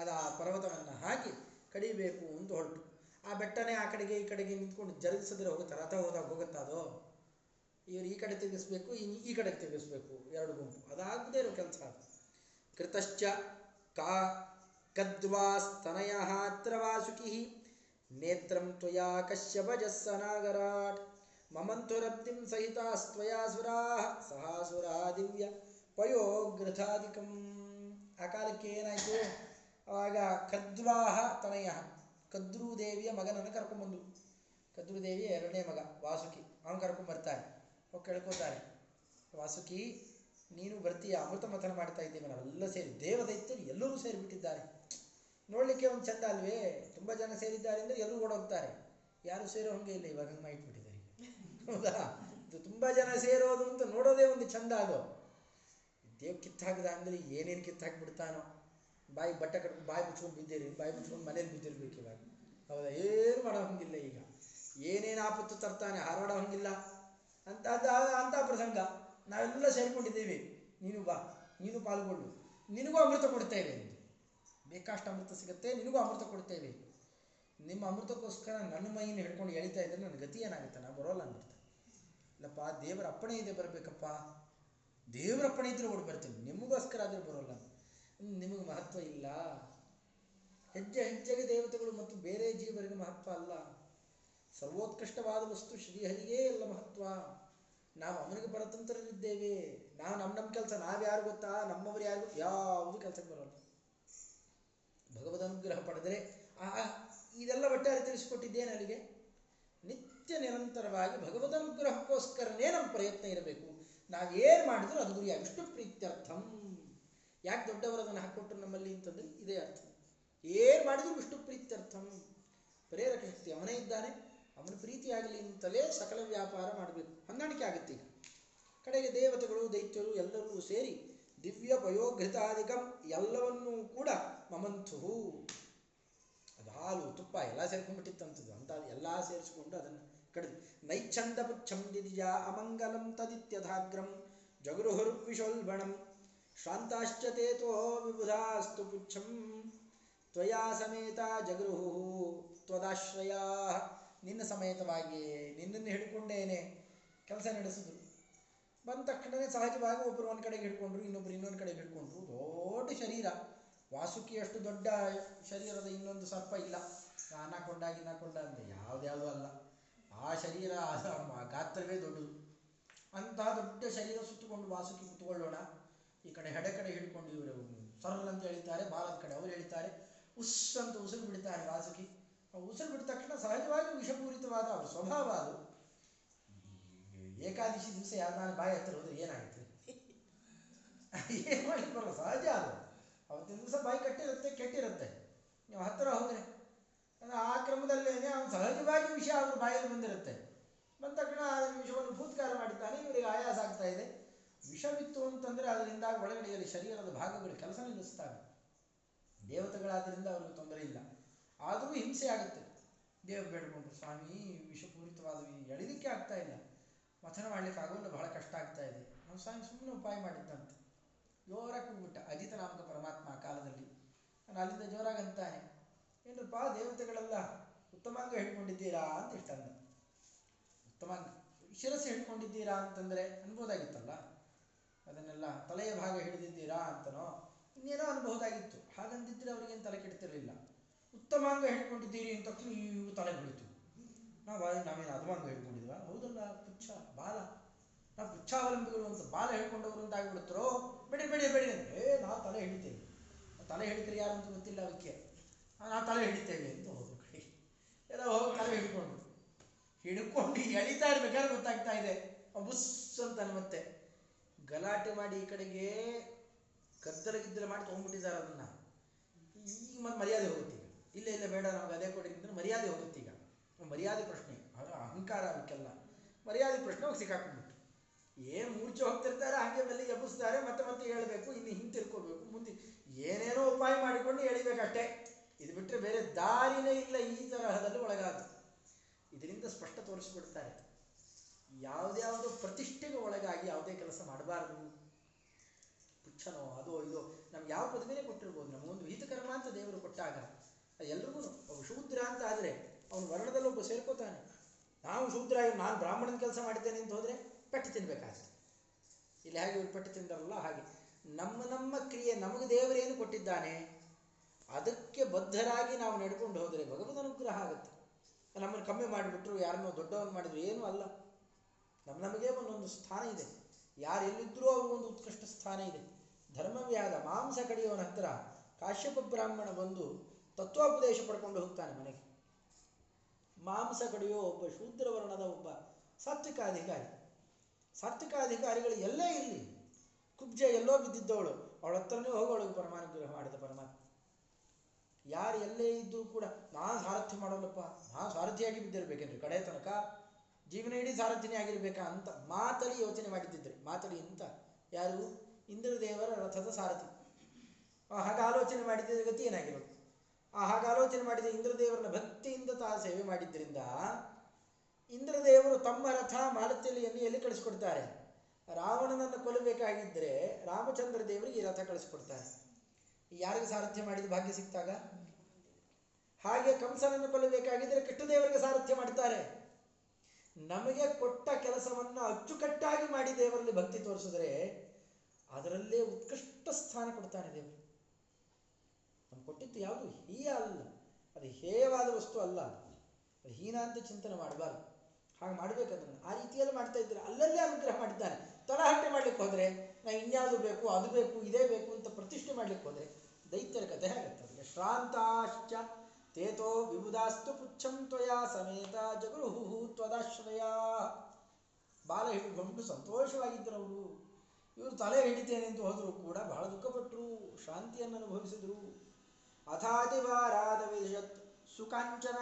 ಅದು ಆ ಪರ್ವತವನ್ನು ಹಾಕಿ ಕಡಿಬೇಕು ಅಂತ ಹೊರಟು. ಆ ಬೆಟ್ಟನೇ ಆ ಕಡೆಗೆ ಈ ಕಡೆಗೆ ನಿಂತ್ಕೊಂಡು ಜರುಗಿಸಿದ್ರೆ ಹೋಗುತ್ತೆ ರಥ ಹೋದಾಗ ಹೋಗುತ್ತಾ ಅದು? ಇವರು ಈ ಕಡೆ ತಿರುಗಿಸ್ಬೇಕು ಇನ್ನು ಈ ಕಡೆಗೆ ತಿರುಗಿಸ್ಬೇಕು, ಎರಡು ಗುಂಪು. ಅದಾಗದೇ ಇರೋ ಕೆಲಸ ಕೃತಶ್ಚ ಕಾ ಕದ್ವಾಸ್ತನಯ ಅತ್ರ ವಾಸುಕಿ ನೇತ್ರಂ ತ್ವಯಾ ಕಶ್ಯಪಜಸ್ಸನಾಗರಾಟ್ ಮಮಂತುರಬ್ಧಿಂ ಸಹಿತಾಸ್ತ್ವಯಾ ಸುರಾಃ ಸಹಾಸುರಾ ದಿವ್ಯ ಪಯೋಗೃಥಾದಿಕಂ ಆ ಕಾಲಕ್ಕೆ ಏನಾಯಿತು ಆವಾಗ ಕದ್ವಾಹ ತನಯ ಕದ್ರೂ ದೇವಿಯ ಮಗನನ್ನು ಕರ್ಕೊಂಡ್ಬಂದು ಕದ್ರೂ ದೇವಿಯ ಎರಡನೇ ಮಗ, ವಾಸುಕಿ। ಅವನು ಕರ್ಕೊಂಡ್ಬರ್ತಾರೆ ಹೋಗಿ ಕೇಳ್ಕೊತಾರೆ ವಾಸುಕಿ, ನೀನು ಬರ್ತೀಯ? ಅಮೃತ ಮಥನ ಮಾಡ್ತಾ ಇದ್ದೀವಿ ನಾವೆಲ್ಲ ಸೇರಿ ದೇವದೈತ್ಯರು ಎಲ್ಲರೂ ಸೇರಿಬಿಟ್ಟಿದ್ದಾರೆ. ನೋಡಲಿಕ್ಕೆ ಒಂದು ಚಂದ ಅಲ್ವೇ? ತುಂಬ ಜನ ಸೇರಿದ್ದಾರೆ ಅಂದರೆ ಎಲ್ಲರೂ ಓಡೋಗ್ತಾರೆ ಯಾರು ಸೇರೋ ಹಂಗೆ ಇಲ್ಲ ಇವಾಗ, ಹಂಗೆ ಮಾಡಿಟ್ಬಿಟ್ಟಿದ್ದಾರೆ ಹೌದಾ? ತುಂಬ ಜನ ಸೇರೋದು ಅಂತ ನೋಡೋದೇ ಒಂದು ಚಂದ ಅದು. ದೇವ್ ಕಿತ್ತಾಕದ ಅಂದರೆ ಏನೇನು ಕಿತ್ತಾಕ್ಬಿಡ್ತಾನೋ ಬಾಯಿ ಬಟ್ಟೆ ಕಟ್ಕೊಂಡು ಬಾಯಿ ಮುಚ್ಕೊಂಡು ಬಿದ್ದಿರಿ, ಬಾಯಿ ಮುಚ್ಕೊಂಡು ಮನೇಲಿ ಬಿದ್ದಿರ್ಬೇಕು ಇವಾಗ. ಹೌದಾ? ಏನು ಮಾಡೋ ಹಂಗಿಲ್ಲ ಈಗ. ಏನೇನು ಆಪತ್ತು ತರ್ತಾನೆ, ಹಾರಾಡೋ ಹಂಗಿಲ್ಲ. ಅಂತ ಅದು ಅಂಥ ಪ್ರಸಂಗ. ನಾವೆಲ್ಲ ಸೇರಿಕೊಂಡಿದ್ದೀವಿ. ನೀನು ಬಾ, ನೀನು ಪಾಲ್ಗೊಳ್ಳು. ನಿನಗೂ ಅಮೃತ ಕೊಡ್ತೇವೆ ಬೇಕಷ್ಟು ಅಮೃತ ಸಿಗುತ್ತೆ, ನಿನಗೂ ಅಮೃತ ಕೊಡ್ತೇವೆ. ನಿಮ್ಮ ಅಮೃತಕ್ಕೋಸ್ಕರ ನನ್ನ ಮೈಯನ್ನು ಹಿಡ್ಕೊಂಡು ಎಳಿತಾ ಇದ್ರೆ ನನ್ನ ಗತಿ ಏನಾಗುತ್ತೆ? ನಾ ಬರೋಲ್ಲ ಅಂದ್ಬಿಡ್ತಾರೆ ಇಲ್ಲಪ್ಪ, ದೇವರ ಅಪ್ಪಣೆ ಇದೆ, ಬರಬೇಕಪ್ಪ. ದೇವರ ಅಪ್ಪಣೆ ಇದ್ರೆ ಓಡಿ ಬರ್ತೀನಿ. ನಿಮಗೋಸ್ಕರ ಆದರೂ ಬರೋಲ್ಲ. ನಿಮಗೆ ಮಹತ್ವ ಇಲ್ಲ. ಹೆಜ್ಜೆ, ಹೆಜ್ಜೆಗೆ ದೇವತೆಗಳು ಮತ್ತು ಬೇರೆ ಜೀವರಿಗೆ ಮಹತ್ವ ಅಲ್ಲ. ಸರ್ವೋತ್ಕೃಷ್ಟವಾದ ವಸ್ತು ಶ್ರೀಹರಿಗೇ ಎಲ್ಲ ಮಹತ್ವ. ನಾವು ಅವನಿಗೆ ಪರತಂತ್ರರಿದ್ದೇವೆ. ನಾವು ನಮ್ಮ ನಮ್ಮ ಕೆಲಸ ನಾವು ಯಾರು ಗೊತ್ತಾ? ನಮ್ಮವರು ಯಾರು, ಯಾವುದು ಕೆಲಸಕ್ಕೆ ಬರೋಲ್ಲ. ಭಗವದ್ ಅನುಗ್ರಹ ಪಡೆದರೆ ಆ ಇದೆಲ್ಲ ಒಟ್ಟಾರೆ ತಿಳಿಸಿಕೊಟ್ಟಿದ್ದೇನೆ ಅಲ್ಲಿಗೆ. ನಿತ್ಯ ನಿರಂತರವಾಗಿ ಭಗವದ್ ಅನುಗ್ರಹಕ್ಕೋಸ್ಕರನೇ ನಮ್ಮ ಪ್ರಯತ್ನ ಇರಬೇಕು. ನಾವೇನು ಮಾಡಿದ್ರು ಅದು ಗುರಿಯ ವಿಷ್ಣು ಪ್ರೀತ್ಯರ್ಥಂ. ಯಾಕೆ ದೊಡ್ಡವರು ಅದನ್ನು ಹಾಕ್ಕೊಟ್ರು ನಮ್ಮಲ್ಲಿ ಅಂತಂದ್ರೆ ಇದೇ ಅರ್ಥ. ಏನು ಮಾಡಿದ್ರು ವಿಷ್ಣು ಪ್ರೀತ್ಯರ್ಥಂ. ಪ್ರೇರಕ ಶಕ್ತಿ ಅವನೇ ಇದ್ದಾನೆ. ಅವನ ಪ್ರೀತಿಯಾಗಲಿ ಅಂತಲೇ ಸಕಲ ವ್ಯಾಪಾರ ಮಾಡಬೇಕು. ಹೊಂದಾಣಿಕೆ ಆಗುತ್ತೆ ಕಡೆಗೆ ದೇವತೆಗಳು, ದೈತ್ಯರು ಎಲ್ಲರೂ ಸೇರಿ ದಿವ್ಯ ಪಯೋಘೃತಾಧಿಕಂ ಎಲ್ಲವನ್ನೂ ಕೂಡ ಮಮಂಥು ಅದು ಹಾಲು ತುಪ್ಪ ಎಲ್ಲ ಸೇರ್ಕೊಂಡ್ಬಿಟ್ಟಿತ್ತಂಥದ್ದು ಅಂತ ಎಲ್ಲ ಸೇರಿಸಿಕೊಂಡು ಅದನ್ನು ಕಡಿದು. ನೈಚ್ಛಂದ ಪುಚ್ಛಂ ದಿದಿಜ ಅಮಂಗಲಂ ತದಿತ್ಯಧಾಗ್ರಂ ಜಗೃಹುರ್ವಿಶೋಲ್ಬಣಂ ಶ್ರಾಂತಾಶ್ಚ ತೇತೋ ವಿಬುಧಾಸ್ತು ಪುಚ್ಛಂ ತ್ವಯಾ ಸಮೇತ ಜಗೃಹು ತ್ವದಾಶ್ರಯ. ನಿನ್ನ ಸಮೇತವಾಗಿ ನಿನ್ನನ್ನು ಹಿಡ್ಕೊಂಡೇನೆ. ಕೆಲಸ ನಡೆಸಿದ್ರು. ಬಂದ ತಕ್ಷಣವೇ ಸಹಜವಾಗಿ ಒಬ್ಬರು ಒಂದು ಕಡೆಗೆ ಹಿಡ್ಕೊಂಡ್ರು, ಇನ್ನೊಬ್ರು ಇನ್ನೊಂದು ಕಡೆಗೆ ಹಿಡ್ಕೊಂಡ್ರು. ದೊಡ್ಡ ಶರೀರ. ವಾಸುಕಿಯಷ್ಟು ದೊಡ್ಡ ಶರೀರದ ಇನ್ನೊಂದು ಸರ್ಪ ಇಲ್ಲ. ಅನಾಕೊಂಡ ಗಿನಾಕೊಂಡ ಅಂತ ಯಾವ್ದ್ಯಾವುದೂ ಅಲ್ಲ. ಆ ಶರೀರ ಗಾತ್ರವೇ ದೊಡ್ಡದು. ಅಂತಹ ದೊಡ್ಡ ಶರೀರ ಸುತ್ತಕೊಂಡು ವಾಸುಕಿ ಕುತ್ಕೊಳ್ಳೋಣ. ಈ ಕಡೆ ಹೆಡೆ ಕಡೆ ಹಿಡ್ಕೊಂಡು ಇವರು ಸರ್ ಅಂತ ಹೇಳ್ತಾರೆ ಬಾಲದ ಕಡೆ ಅವ್ರು ಹೇಳ್ತಾರೆ ಉಸ್ ಅಂತ ಉಸಿರು ಬಿಡ್ತಾರೆ ವಾಸುಕಿ. ಉಸಿರು ಬಿಟ್ಟ ತಕ್ಷಣ ಸಹಜವಾಗಿ ವಿಷಪೂರಿತವಾದ ಅವ್ರ ಸ್ವಭಾವ ಅದು. ಏಕಾದಶಿ ದಿವಸ ಯಾರು ಬಾಯಿ ಹತ್ತಿರ ಹೋದ್ರೆ ಏನಾಗುತ್ತೆ? ಏನು ಮಾಡಲಿಕ್ಕೆ ಬರಲ್ಲ, ಸಹಜ ಅದು. ಅವತ್ತಿನ ದಿವಸ ಬಾಯಿ ಕಟ್ಟಿರುತ್ತೆ, ಕೆಟ್ಟಿರುತ್ತೆ. ನೀವು ಹತ್ತಿರ ಹೋದ್ರೆ ಆ ಕ್ರಮದಲ್ಲೇನೆ ಅವನು ಸಹಜವಾಗಿ ವಿಷಯ ಅವ್ರ ಬಾಯಲ್ಲಿ ಬಂದಿರುತ್ತೆ. ಬಂದ ತಕ್ಷಣ ಆ ವಿಷವನ್ನು ಭೂತ್ಕಾರ ಮಾಡಿದ್ದಾನೆ ಇವರಿಗೆ ಆಯಾಸ ಆಗ್ತಾ ಇದೆ. ವಿಷವಿತ್ತು ಅಂತಂದ್ರೆ ಅದರಿಂದ ಒಳಗಡೆಯಲ್ಲಿ ಶರೀರದ ಭಾಗಗಳು ಕೆಲಸ ನಿಲ್ಲಿಸ್ತಾರೆ ದೇವತೆಗಳಾದ್ರಿಂದ ಅವ್ರಿಗೆ ತೊಂದರೆ ಇಲ್ಲ. ಆದರೂ ಹಿಂಸೆ ಆಗುತ್ತೆ. ದೇವ ಬೇಡ್ಕೊಂಡು ಸ್ವಾಮಿ ವಿಷಪೂರಿತವಾದ ಎಳಿಲಿಕ್ಕೆ ಆಗ್ತಾ ಇಲ್ಲ. ಮಥನ ಮಾಡ್ಲಿಕ್ಕೆ ಆಗೋಲ್ಲ ಬಹಳ ಕಷ್ಟ ಆಗ್ತಾ ಇದೆ. ನಮ್ಮ ಸ್ವಾಮಿ ಸುಮ್ಮನೆ ಉಪಾಯ ಮಾಡಿದ್ದಂತೆ. ಜೋರಾಗಿ ಕೂಗ್ಬಿಟ್ಟ. ಅಜಿತ ನಾಮಕ ಪರಮಾತ್ಮ ಆ ಕಾಲದಲ್ಲಿ. ನಾನು ಅಲ್ಲಿಂದ ಜೋರಾಗಿ ಅಂತಾನೆ ಏನಪ್ಪ ದೇವತೆಗಳೆಲ್ಲ ಉತ್ತಮಾಂಗ ಹಿಡ್ಕೊಂಡಿದ್ದೀರಾ ಅಂತ ಇಷ್ಟಂದ ಉತ್ತಮಾಂಗ. ಶಿರಸ್ಸು ಹಿಡ್ಕೊಂಡಿದ್ದೀರಾ ಅಂತಂದ್ರೆ ಅನ್ಬೋದಾಗಿತ್ತಲ್ಲ? ಅದನ್ನೆಲ್ಲ ತಲೆಯ ಭಾಗ ಹಿಡಿದಿದ್ದೀರಾ ಅಂತನೋ? ಇನ್ನೇನೋ ಅನ್ಬಹುದಾಗಿತ್ತು ಹಾಗಂದಿದ್ರೆ ಅವ್ರಿಗೇನು ತಲೆ ಕೆಡ್ತಿರಲಿಲ್ಲ. ಉತ್ತಮಾಂಗ ಹಿಡ್ಕೊಂಡಿದ್ದೀರಿ ಅಂತ ತಕ್ಷಣ ತಲೆ ಬೆಳೀತು ನಾವು ನಾವೇನು ಅಧಮಾಂಗ ಹೇಳ್ಕೊಂಡಿದ್ವಾ? ಹೌದಲ್ಲ ಪುಚ್ಛ ಬಾಲ. ನಾವು ಪುಚ್ಛಾವಲಂಬಿಗಳು ಅಂತ ಬಾಲ ಹೇಳ್ಕೊಂಡವರು ಅಂತ ಆಗಿಬಿಡುತ್ತರೋ ಬೇಡಿ ಬೇಡಿ ಬೇಡಿ ಅಂತ. ಏ ನಾವು ತಲೆ ಹಿಡಿತೇವೆ ತಲೆ ಹಿಡಿದ್ರೆ ಯಾರು ಅಂತ ಗೊತ್ತಿಲ್ಲ ಅವಕ್ಕೆ ನಾವು ತಲೆ ಹಿಡಿತೇವೆ ಅಂತ ಹೋದ್ರು ಕಡೆ. ಎಲ್ಲ ಹೋಗಿ ತಲೆ ಹಿಡ್ಕೊಂಡು. ಹಿಡ್ಕೊಂಡು ಎಳಿತಾ ಇರ್ಬೇಕಾದ್ರೆ ಗೊತ್ತಾಗ್ತಾ ಇದೆ? ಬುಸ್ ಅಂತಾನೆ ಮತ್ತೆ. ಗಲಾಟೆ ಮಾಡಿ ಈ ಕಡೆಗೆ ಗದ್ದಲ ಗಿದ್ದಲ ಮಾಡಿ ತೊಗೊಂಡ್ಬಿಟ್ಟಿದ್ದಾರೆ ಅದನ್ನ. ಈಗ ಮರ್ಯಾದೆ ಹೋಗುತ್ತೆ ಇಲ್ಲ ಇಲ್ಲ, ಬೇಡ ನಮ್ಗೆ ಅದೇ ಕೊಡಿ ಅಂದ್ರೆ ಮರ್ಯಾದೆ ಹೋಗುತ್ತೆ ಮರ್ಯಾದೆ ಪ್ರಶ್ನೆ. ಅದು ಅಹಂಕಾರ ಅದಕ್ಕೆಲ್ಲ ಮರ್ಯಾದೆ ಪ್ರಶ್ನೆ ಹೋಗಿ ಸಿಕ್ಕಾಕೊಂಡ್ಬಿಟ್ಟು ಏನು ಮೂರ್ಛೆ ಹೋಗ್ತಿರ್ತಾರೆ, ಹಾಗೆ ಮೇಲೆ ಎಬ್ಬಿಸ್ತಾರೆ, ಮತ್ತೆ ಮತ್ತೆ ಹೇಳಬೇಕು, ಇನ್ನು ಹಿಂತಿರ್ಕೋಬೇಕು, ಮುಂದೆ, ಏನೇನೋ ಉಪಾಯ ಮಾಡಿಕೊಂಡು ಎಳಿಬೇಕಷ್ಟೇ. ಇದು ಬಿಟ್ಟರೆ ಬೇರೆ ದಾರಿನೇ ಇಲ್ಲ ಈ ತರಹದಲ್ಲಿ ಒಳಗಾದ. ಇದರಿಂದ ಸ್ಪಷ್ಟ ತೋರಿಸ್ಬಿಡ್ತಾರೆ ಯಾವುದ್ಯಾವುದೋ ಪ್ರತಿಷ್ಠೆಗೆ ಒಳಗಾಗಿ ಯಾವುದೇ ಕೆಲಸ ಮಾಡಬಾರದು. ಪುಚ್ಛನೋ ಅದೋ, ಇದೋ, ನಮ್ಗೆ ಯಾವ ಪದವಿನೇ ಕೊಟ್ಟಿರ್ಬೋದು. ನಮಗೊಂದು ಹಿತಕರ್ಮ ಅಂತ ದೇವರು ಕೊಟ್ಟಾಗ ಒಬ್ಬ ಶೂದ್ರ ಅಂತ ಆದರೆ ಅವನು ವರ್ಣದಲ್ಲಿ ಒಬ್ಬ ಸೇರ್ಕೋತಾನೆ. ನಾವು ಶೂದ್ರ ಆಗಿ ನಾನು ಬ್ರಾಹ್ಮಣನ ಕೆಲಸ ಮಾಡಿದ್ದೇನೆ ಅಂತ ಹೋದರೆ ಪೆಟ್ಟು ತಿನ್ಬೇಕಾಗ್ತದೆ ಇಲ್ಲಿ ಹಾಗೆ ಇವರು ಪೆಟ್ಟು ತಿಂದರಲ್ಲ, ಹಾಗೆ. ನಮ್ಮ ನಮ್ಮ ಕ್ರಿಯೆ ನಮಗೆ ದೇವರೇನು ಕೊಟ್ಟಿದ್ದಾನೆ, ಅದಕ್ಕೆ ಬದ್ಧರಾಗಿ ನಾವು ನಡ್ಕೊಂಡು ಹೋದರೆ ಭಗವದ್ ಅನುಗ್ರಹ ಆಗುತ್ತೆ. ನಮ್ಮನ್ನು ಕಮ್ಮಿ ಮಾಡಿಬಿಟ್ರು, ಯಾರನ್ನೋ ದೊಡ್ಡವನು ಮಾಡಿದ್ರು, ಏನೂ ಅಲ್ಲ. ನಮ್ಮ, ನಮಗೆ ಒಂದೊಂದು ಸ್ಥಾನ ಇದೆ. ಯಾರು ಎಲ್ಲಿದ್ದರೂ ಅವ್ರಿಗೊಂದು ಉತ್ಕೃಷ್ಟ ಸ್ಥಾನ ಇದೆ. ಧರ್ಮವ್ಯಾದ ಮಾಂಸ ಕಡಿಯವನ ಹತ್ರ ಕಾಶ್ಯಪ ಬ್ರಾಹ್ಮಣ ಬಂದು ತತ್ವೋಪದೇಶ ಪಡ್ಕೊಂಡು ಹೋಗ್ತಾನೆ ಮನೆಗೆ. ಮಾಂಸ ಕಡೆಯೋ ಒಬ್ಬ ಶೂದ್ರ ವರ್ಣದ ಒಬ್ಬ ಸಾತ್ವಿಕ ಅಧಿಕಾರಿ ಸಾತ್ವಿಕ ಅಧಿಕಾರಿಗಳು ಎಲ್ಲೇ ಇರಲಿ, ಕುಬ್ಜ ಎಲ್ಲೋ ಬಿದ್ದಿದ್ದವಳು, ಅವಳ ಹತ್ರನೇ ಹೋಗೋಳು ಪರಮಾನುಗ್ರಹ ಮಾಡಿದ ಪರಮಾತ್ಮ. ಯಾರು ಎಲ್ಲೇ ಇದ್ದರೂ ಕೂಡ, ನಾನು ಸಾರಥ್ಯ ಮಾಡೋಲ್ಲಪ್ಪ, ನಾನು ಸಾರಥಿಯಾಗಿ ಬಿದ್ದಿರಬೇಕೇನ್ರಿ? ಕಡೆ ತನಕ ಜೀವನ ಇಡೀ ಸಾರಥ್ಯನೇ ಆಗಿರ್ಬೇಕಾ ಅಂತ ಮಾತಳಿ ಯೋಚನೆ ಮಾಡಿದ್ದಿದ್ರೆ. ಮಾತಳಿ ಅಂತ ಯಾರು? ಇಂದ್ರದೇವರ ರಥದ ಸಾರಥಿ. ಹಾಗೆ ಆಲೋಚನೆ ಮಾಡಿದ್ದ ಗತಿ ಏನಾಗಿರೋದು? ಹಾಗೆ ಆಲೋಚನೆ ಮಾಡಿದ ಇಂದ್ರದೇವರನ್ನ ಭಕ್ತಿಯಿಂದ ತಾ ಸೇವೆ ಮಾಡಿದ್ದರಿಂದ ಇಂದ್ರದೇವರು ತಮ್ಮ ರಥ ಮಾಲತಿಯನ್ನು ಎಲ್ಲಿ ಕಳಿಸ್ಕೊಡ್ತಾರೆ. ರಾವಣನನ್ನು ಕೊಲ್ಲಬೇಕಾಗಿದ್ದರೆ ರಾಮಚಂದ್ರ ದೇವರಿಗೆ ಈ ರಥ ಕಳಿಸ್ಕೊಡ್ತಾರೆ. ಯಾರಿಗೆ ಸಾರಥ್ಯ ಮಾಡಿದ ಭಾಗ್ಯ ಸಿಕ್ತಾಗ? ಹಾಗೆ ಕಂಸನನ್ನು ಕೊಲ್ಲಬೇಕಾಗಿದ್ದರೆ ಕೃಷ್ಣದೇವರಿಗೆ ಸಾರಥ್ಯ ಮಾಡ್ತಾರೆ. ನಮಗೆ ಕೊಟ್ಟ ಕೆಲಸವನ್ನು ಅಚ್ಚುಕಟ್ಟಾಗಿ ಮಾಡಿ ದೇವರಲ್ಲಿ ಭಕ್ತಿ ತೋರಿಸಿದ್ರೆ ಅದರಲ್ಲೇ ಉತ್ಕೃಷ್ಟ ಸ್ಥಾನ ಕೊಡ್ತಾನೆ ದೇವರು. ಕೊಟ್ಟಿದ್ದು ಯಾವುದು? ಹೀಯ ಅಲ್ಲ. ಅದು ಹೇಯವಾದ ವಸ್ತು ಅಲ್ಲ ಅದು ಹೀನ ಅಂತ ಚಿಂತನೆ ಮಾಡಬಾರ್ದು. ಹಾಗೆ ಮಾಡಬೇಕು ಆ ರೀತಿಯಲ್ಲಿ ಮಾಡ್ತಾ ಇದ್ದಾರೆ? ಅಲ್ಲಲ್ಲೇ ಅನುಗ್ರಹ ಮಾಡಿದ್ದಾನೆ. ತಳಹಟ್ಟೆ ಮಾಡ್ಲಿಕ್ಕೆ ಹೋದರೆ, ನಾ ಇನ್ಯಾವುದು ಬೇಕು, ಅದು ಬೇಕು, ಇದೇ ಬೇಕು ಅಂತ ಪ್ರತಿಷ್ಠೆ ಮಾಡ್ಲಿಕ್ಕೆ ಹೋದರೆ ದೈತ್ಯರ ಕಥೆ ಆಗುತ್ತೆ ಅದಕ್ಕೆ ಶ್ರಾಂತಾಶ್ಚ ತೇತೋ ವಿಭುದಾಸ್ತು ಪುಚ್ಛಂ ತ್ವಯಾ ಸಮೇತ ಜಗುರುಹು ತ್ವದಾಶ್ರಯ. ಬಾಲ ಹಿಡಿದುಕೊಂಡು ಸಂತೋಷವಾಗಿದ್ದರು ಅವರು. ಇವರು ತಲೆ ಹಿಡಿತೇನೆ ಅಂತ ಹೋದರೂ ಕೂಡ ಬಹಳ ದುಃಖಪಟ್ಟರು ಶಾಂತಿಯನ್ನು ಅನುಭವಿಸಿದರು. ಸುಕಾಂಚನ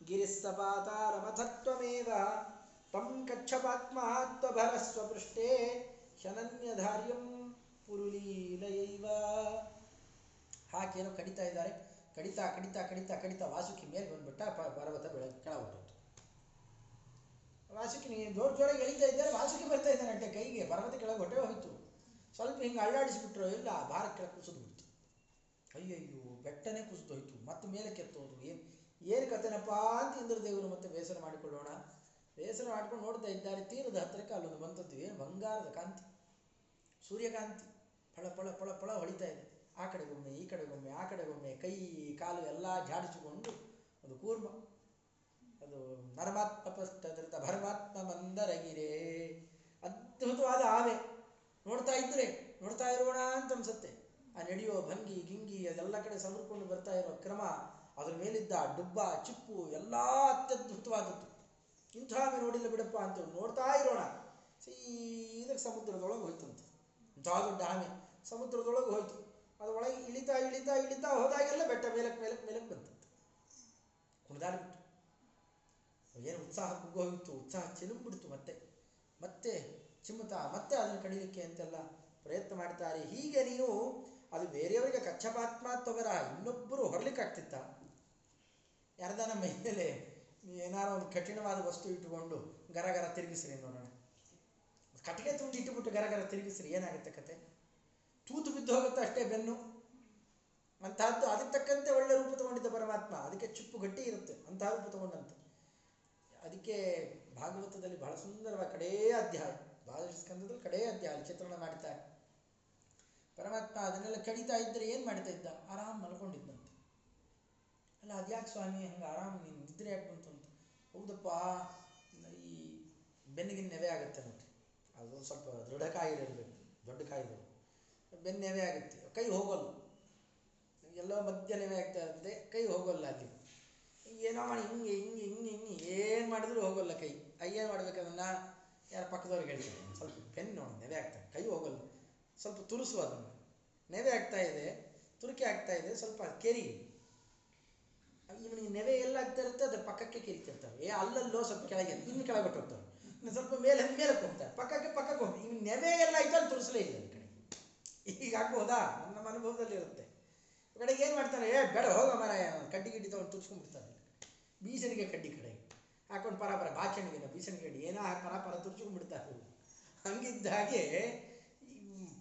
ಗಿರಿಸ್ತಪಾತಾರಮಥತ್ವಮೇವ ತಂ ಕಚ್ಚಪಾತ್ಮಹಾತ್ವಭರ ಸ್ವಪೃಷ್ಟೇ ಶನನ್ಯಧಾರ್ಯಂ ಪುರುಲೀಲಯೈವ ಹಾಕೇನೋ ಕಡಿತಾ ಇದ್ದಾರೆ. ಕಡಿತಾ ಕಡಿತಾ ಕಡಿತಾ ಕಡಿತಾ ವಾಸುಕಿ ಮೇಲೆ ಬಂದ್ಬಿಟ್ಟ ಪರ್ವತ ಬೆಳೆ ಕೆಳ ವಾಸುಕಿ ನೀನು ಜೋರ್ ಜೋರಾಗಿ ಎಳಿತಾ ಇದ್ದಾರೆ, ವಾಸುಕಿ ಬರ್ತಾ ಇದ್ದಾನೆ ಅಂತೆ ಕೈಗೆ. ಪರ್ವತ ಕೆಳಗೆ ಹೊಟ್ಟೆ ಹೋಯಿತು. ಸ್ವಲ್ಪ ಹಿಂಗೆ ಅಳ್ಳಾಡಿಸ್ಬಿಟ್ರು, ಇಲ್ಲ ಭಾರ ಕೆಳಗೆ ಕುಸಿದ್ಬಿಡ್ತು ಅಯ್ಯಯ್ಯೋ. ಬೆಟ್ಟನೇ ಕುಸಿದು ಹೋಯ್ತು ಮತ್ತೆ ಮೇಲೆ ಕೆತ್ತೋದು. ಏನು ಏನು ಕತೆನಪ್ಪ ಅಂತ ಇಂದ್ರದೇವರು ಮತ್ತೆ ಬೇಸರ ಮಾಡಿಕೊಳ್ಳೋಣ. ಬೇಸರ ಮಾಡ್ಕೊಂಡು ನೋಡ್ತಾ ಇದ್ದಾರೆ. ತೀರದ ಹತ್ತಿರಕ್ಕೆ ಅಲ್ಲೊಂದು ಬಂತದ್ದು ಏನು ಬಂಗಾರದ ಕಾಂತಿ. ಸೂರ್ಯಕಾಂತಿ. ಫಳ ಫಳ ಫಳ ಫಳ ಹೊಳಿತಾ ಇದೆ. ಆ ಕಡೆಗೊಮ್ಮೆ, ಈ ಕಡೆಗೊಮ್ಮೆ, ಆ ಕಡೆಗೊಮ್ಮೆ, ಕೈ, ಕಾಲು ಎಲ್ಲ ಜಾಡಿಸಿಕೊಂಡು ಅದು ಕೂರ್ಮ. ಅದು ನರಮಾತ್ಮ ಪಸ್ತದೃತ ಭರಮಾತ್ಮ ಮಂದರಗಿರೆ. ಅದ್ಭುತವಾದ ಆವೆ. ನೋಡ್ತಾ ಇದ್ರೆ, ನೋಡ್ತಾ ಇರೋಣ ಅಂತ ಅನ್ಸುತ್ತೆ. ಆ ನಡೆಯೋ ಭಂಗಿ, ಗಿಂಗಿ ಅದೆಲ್ಲ ಕಡೆ ಸಮರ್ಕೊಂಡು ಬರ್ತಾ ಇರೋ ಕ್ರಮ ಅದ್ರ ಮೇಲಿದ್ದ ಡುಬ್ಬ, ಚಿಪ್ಪು ಎಲ್ಲ ಅತ್ಯದ್ಭುತವಾದದ್ದು ಇಂಥ ನೋಡಿಲ್ಲ ಬಿಡಪ್ಪ ಅಂತ ನೋಡ್ತಾ ಇರೋಣ. ಸೀದಕ್ಕೆ ಸಮುದ್ರದೊಳಗೆ ಹೋಯ್ತಂತೆ. ಇಂಥ ದೊಡ್ಡ ಆಮೆ ಸಮುದ್ರದೊಳಗೆ ಹೋಯ್ತು. ಅದರೊಳಗೆ ಇಳಿತಾ ಇಳಿತಾ ಇಳಿತಾ ಹೋದಾಗೆಲ್ಲ ಬೆಟ್ಟ ಮೇಲಕ್ಕೆ ಮೇಲಕ್ಕೆ ಮೇಲಕ್ಕೆ ಬಂತಂತೆ ಕುಣಿದಾಡ್ಬಿಟ್ಟು ಏನು ಉತ್ಸಾಹ ಕುಗ್ಗೋಗಿತ್ತು, ಉತ್ಸಾಹ ಚಿಲುಂಬಿಡ್ತು ಮತ್ತೆ. ಮತ್ತೆ ಚಿಮ್ಮುತ್ತಾ ಮತ್ತೆ ಅದನ್ನು ಕಡಿಲಿಕ್ಕೆ ಅಂತೆಲ್ಲ ಪ್ರಯತ್ನ ಮಾಡ್ತಾರೆ. ಹೀಗೆ ನೀವು ಅದು ಬೇರೆಯವರಿಗೆ ಕಚ್ಚಪಾತ್ಮ ತೊಗರ ಇನ್ನೊಬ್ಬರು ಹೊರಲಿಕ್ಕಾಗ್ತಿತ್ತ ಯಾರ್ದಾನ ಮೇಲೆ ಏನಾರು ಒಂದು ಕಠಿಣವಾದ ವಸ್ತು ಇಟ್ಟುಕೊಂಡು ಗರ ಗರ ತಿರುಗಿಸ್ರಿ ನೋಡೋಣ ಕಟ್ಟಿಗೆ ತುಂಡು ಇಟ್ಟುಬಿಟ್ಟು ಗರ ಗರ ತಿರುಗಿಸ್ರಿ, ಏನಾಗುತ್ತೆ ಕತೆ? ತೂತು ಬಿದ್ದು ಹೋಗುತ್ತೆ ಅಷ್ಟೇ ಬೆನ್ನು? ಅಂತಹದ್ದು ಅದಕ್ಕೆ ತಕ್ಕಂತೆ ಒಳ್ಳೆ ರೂಪ ತಗೊಂಡಿದ್ದ ಪರಮಾತ್ಮ, ಅದಕ್ಕೆ ಚುಪ್ಪು ಗಟ್ಟಿ ಇರುತ್ತೆ ಅಂತಹ ರೂಪ ತಗೊಂಡಂತೆ. ಅದಕ್ಕೆ ಭಾಗವತದಲ್ಲಿ ಬಹಳ ಸುಂದರವಾದ ಕಡೆಯ ಅಧ್ಯಾಯ, ಭಾಗವತ ಸ್ಕಂದದಲ್ಲಿ ಕಡೇ ಅಧ್ಯಾಯ ಚಿತ್ರಣ ಮಾಡ್ತಾರೆ. ಪರಮಾತ್ಮ ಅದನ್ನೆಲ್ಲ ಕಡಿತಾ ಇದ್ದರೆ ಏನು ಮಾಡ್ತಾ ಇದ್ದ? ಆರಾಮ್ ಮಲ್ಕೊಂಡಿದ್ದಂತೆ ಅಲ್ಲ, ಅದ್ಯಾಕೆ ಸ್ವಾಮಿ ಹಂಗೆ ಆರಾಮ್ ನೀನು? ನಿದ್ರೆ ಯಾಕೆ ಬಂತು ಅಂತ. ಹೌದಪ್ಪ, ಈ ಬೆನ್ನಿಗಿನ ನೆವೆ ಆಗುತ್ತೆ ನೋಡ್ರಿ. ಅದು ಸ್ವಲ್ಪ ದೃಢ ಕಾಯಿಲೆ ಇರಬೇಕು, ದೊಡ್ಡ ಕಾಯಿಲೆ. ಬೆನ್ನು ನೆವೆ ಆಗುತ್ತೆ. ಕೈ ಹೋಗೋಲ್ಲ. ಎಲ್ಲೋ ಮಧ್ಯ ನೆವೆ ಆಗ್ತಾ ಇರುತ್ತೆ, ಕೈ ಹೋಗೋಲ್ಲ ಅಲ್ಲಿ. ಏನೋ ಮಾಡಿ, ಹಿಂಗೆ ಹಿಂಗೆ ಹಿಂಗೆ ಹಿಂಗೆ, ಏನು ಮಾಡಿದ್ರು ಹೋಗೋಲ್ಲ ಕೈ. ಏನು ಮಾಡ್ಬೇಕು ಅದನ್ನ? ಯಾರ ಪಕ್ಕದವ್ರಿಗೆ ಹೇಳ್ತಾರೆ ಸ್ವಲ್ಪ ಬೆನ್ನು ನೋಡಿ, ನೆವೆ ಆಗ್ತದೆ ಕೈ ಹೋಗಲ್ಲ. ಸ್ವಲ್ಪ ತುರುಸು ಅದನ್ನು. ನೆವೆ ಆಗ್ತಾ ಇದೆ, ತುರುಕಿ ಆಗ್ತಾ ಇದೆ, ಸ್ವಲ್ಪ ಕೆರಿ. ಇವನಿಗೆ ನೆವೆ ಎಲ್ಲ ಆಗ್ತಾ ಇರುತ್ತೆ, ಅದ್ರ ಪಕ್ಕಕ್ಕೆ ಕೆರಿತಿರ್ತಾರೆ ಏ, ಅಲ್ಲಲ್ಲೋ ಸ್ವಲ್ಪ ಕೆಳಗೆ, ಇನ್ನು ಕೆಳಗೆ ಹೋಗ್ತಾರೆ. ಇನ್ನು ಸ್ವಲ್ಪ ಮೇಲೆ ಮೇಲೆ ಹೋಗ್ತಾರೆ. ಪಕ್ಕಕ್ಕೆ ಪಕ್ಕಕ್ಕೆ ಹೋಗ್ತಾರೆ. ಇವ್ನು ನೆವೆ ಎಲ್ಲ ಆಯ್ತು, ಅಲ್ಲಿ ತುರಿಸಲೇ ಇಲ್ಲ ಕಡೆ ಈಗ ಆಗ್ಬೋದಾ? ನಮ್ಮ ಅನುಭವದಲ್ಲಿ ಇರುತ್ತೆ. ಕಡೆಗೆ ಏನು ಮಾಡ್ತಾರೆ? ಏ, ಬೇಡ, ಹೋಗ ಮರ ಕಡ್ಡಿ ಗಿಡ್ಡಿ ತಗೊಂಡು ತುರ್ಸ್ಕೊಂಡ್ಬಿಡ್ತಾರೆ. ಬೀಸನಿಗೆ ಕಡ್ಡಿ ಕಡೆ. ಹಾಕೊಂಡು ಪರ ಪರ ಬಾಚಣಿಗೆ ಬೀಸನಿಗೆ ಕಡ್ಡಿ. ಏನೋ ಪರ ಪರ ತುರ್ಸ್ಕೊಂಡ್ಬಿಡ್ತಾರೆ. ಹಂಗಿದ್ದ ಹಾಗೆ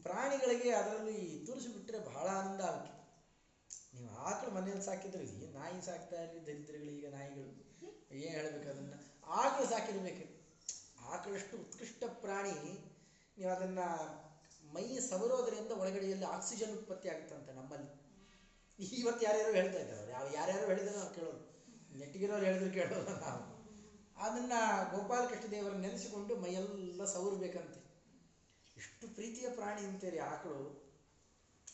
ಪ್ರಾಣಿಗಳಿಗೆ ಅದರಲ್ಲಿ ತುರಿಸಿಬಿಟ್ರೆ ಬಹಳ ಆನಂದ ಆಗುತ್ತೆ. ನೀವು ಆಕಳು ಮನೆಯಲ್ಲಿ ಸಾಕಿದ್ರೆ ಈಗ ನಾಯಿ ಸಾಕ್ತಾ ಇರಲಿ ಈಗ ನಾಯಿಗಳು, ಏನು ಹೇಳಬೇಕು ಅದನ್ನು? ಆಕಳು ಸಾಕಿರ್ಬೇಕು. ಆಕಳಷ್ಟು ಉತ್ಕೃಷ್ಟ ಪ್ರಾಣಿ, ನೀವು ಅದನ್ನು ಮೈ ಸವರೋದರಿಂದ ಒಳಗಡೆಯಲ್ಲಿ ಆಕ್ಸಿಜನ್ ಉತ್ಪತ್ತಿ ಆಗುತ್ತಂತೆ ನಮ್ಮಲ್ಲಿ. ಇವತ್ತು ಯಾರ್ಯಾರು ಹೇಳ್ತಾ ಇದ್ದಾರೆ. ಯಾವ ಯಾರ್ಯಾರು ಹೇಳಿದ್ರೆ ನಾವು ಕೇಳೋದು. ನೆಟ್ಟಿಗಿರೋರು ಹೇಳಿದ್ರು ಕೇಳೋದು ನಾವು. ಅದನ್ನು ಗೋಪಾಲಕೃಷ್ಣ ದೇವರನ್ನ ನೆನೆಸಿಕೊಂಡು ಮೈಯೆಲ್ಲ ಸವರ್ಬೇಕಂತೆ. ಎಷ್ಟು ಪ್ರೀತಿಯ ಪ್ರಾಣಿ ಅಂತೇಳಿ ಆಕಳು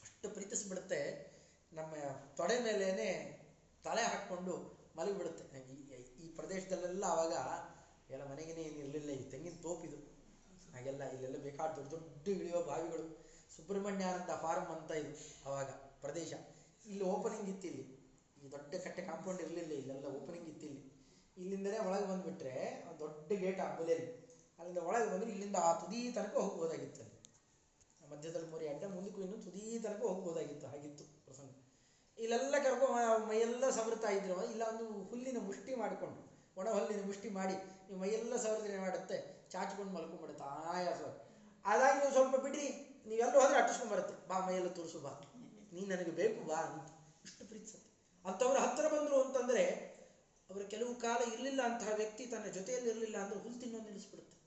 ಅಷ್ಟು ಪ್ರೀತಿಸ್ಬಿಡುತ್ತೆ. ನಮ್ಮ ತೊಡೆ ಮೇಲೇನೆ ತಲೆ ಹಾಕ್ಕೊಂಡು ಮಲಗಿಬಿಡುತ್ತೆ. ಈ- ಪ್ರದೇಶದಲ್ಲೆಲ್ಲ ಅವಾಗ ಎಲ್ಲ ಮನೆಗೇನೆ ಏನು ಇರಲಿಲ್ಲ, ಈ ತೆಂಗಿನ ತೋಪಿದು ಹಾಗೆಲ್ಲ ಇಲ್ಲೆಲ್ಲ ಬೇಕಾದ ದೊಡ್ಡ ದೊಡ್ಡ ಇಳಿಯೋ ಬಾವಿಗಳು. ಅಂತ ಫಾರ್ಮ್ ಅಂತ ಇದು ಅವಾಗ ಪ್ರದೇಶ. ಇಲ್ಲಿ ಓಪನಿಂಗ್ ಇತ್ತು ಇಲ್ಲಿ ಈ ದೊಡ್ಡ ಕಟ್ಟೆ ಕಾಂಪೌಂಡ್ ಇರಲಿಲ್ಲ, ಇಲ್ಲೆಲ್ಲ ಓಪನಿಂಗ್ ಇತ್ತು ಇಲ್ಲಿ ಇಲ್ಲಿಂದಲೇ ಒಳಗೆ ಬಂದುಬಿಟ್ರೆ ದೊಡ್ಡ ಗೇಟ್ ಆ ಅಲ್ಲಿಂದ ಒಳಗೆ ಬಂದರೆ ಇಲ್ಲಿಂದ ಆ ತುದಿ ತನಕ ಹೋಗ್ಬೋದಾಗಿತ್ತು ಮಧ್ಯದಲ್ಲಿ ಮೋರಿ ಅಡ್ಡ ಮುಂದಕ್ಕೂ ಇನ್ನು ತುದಿ ತನಕ ಹೋಗ್ಬೋದಾಗಿತ್ತು ಹಾಗಿತ್ತು ಪ್ರಸಂಗ. ಇಲ್ಲೆಲ್ಲ ಕರ್ಕೊ ಮೈಯೆಲ್ಲ ಸವರ್ತಾ ಇದ್ರು. ಇಲ್ಲ ಒಂದು ಹುಲ್ಲಿನ ಮುಷ್ಟಿ ಮಾಡಿಕೊಂಡು ಒಣ ಹುಲ್ಲಿನ ಮುಷ್ಟಿ ಮಾಡಿ, ನೀವು ಮೈಯೆಲ್ಲ ಸವರಿದ್ರೆ ಏನು ಮಾಡುತ್ತೆ ಚಾಚ್ಕೊಂಡು ಮಲ್ಕೊಂಡ್ಬಿಡುತ್ತೆ ಆಯಾಸ. ಅದಾಗಿ ನೀವು ಸ್ವಲ್ಪ ಬಿಡ್ರಿ ನೀವೆಲ್ಲ ಹೋದ್ರೆ ಅಟ್ಟಿಸ್ಕೊಂಡ್ ಬರುತ್ತೆ. ಬಾ ಮೈಯೆಲ್ಲ ತೋರಿಸು, ಬಾ. ನೀ ನನಗೆ ಬೇಕು, ಬಾ ಅಂತ. ಇಷ್ಟು ಪ್ರೀತಿಸುತ್ತೆ ಅಂಥವ್ರ ಹತ್ತಿರ ಬಂದರು ಅಂತಂದರೆ, ಅವರು ಕೆಲವು ಕಾಲ ಇರಲಿಲ್ಲ ಅಂತಹ ವ್ಯಕ್ತಿ ತನ್ನ ಜೊತೆಯಲ್ಲಿ ಇರಲಿಲ್ಲ ಅಂದ್ರೆ ಹುಲ್ ತಿನ್ನೋ ನಿಲ್ಲಿಸ್ಬಿಡುತ್ತೆ.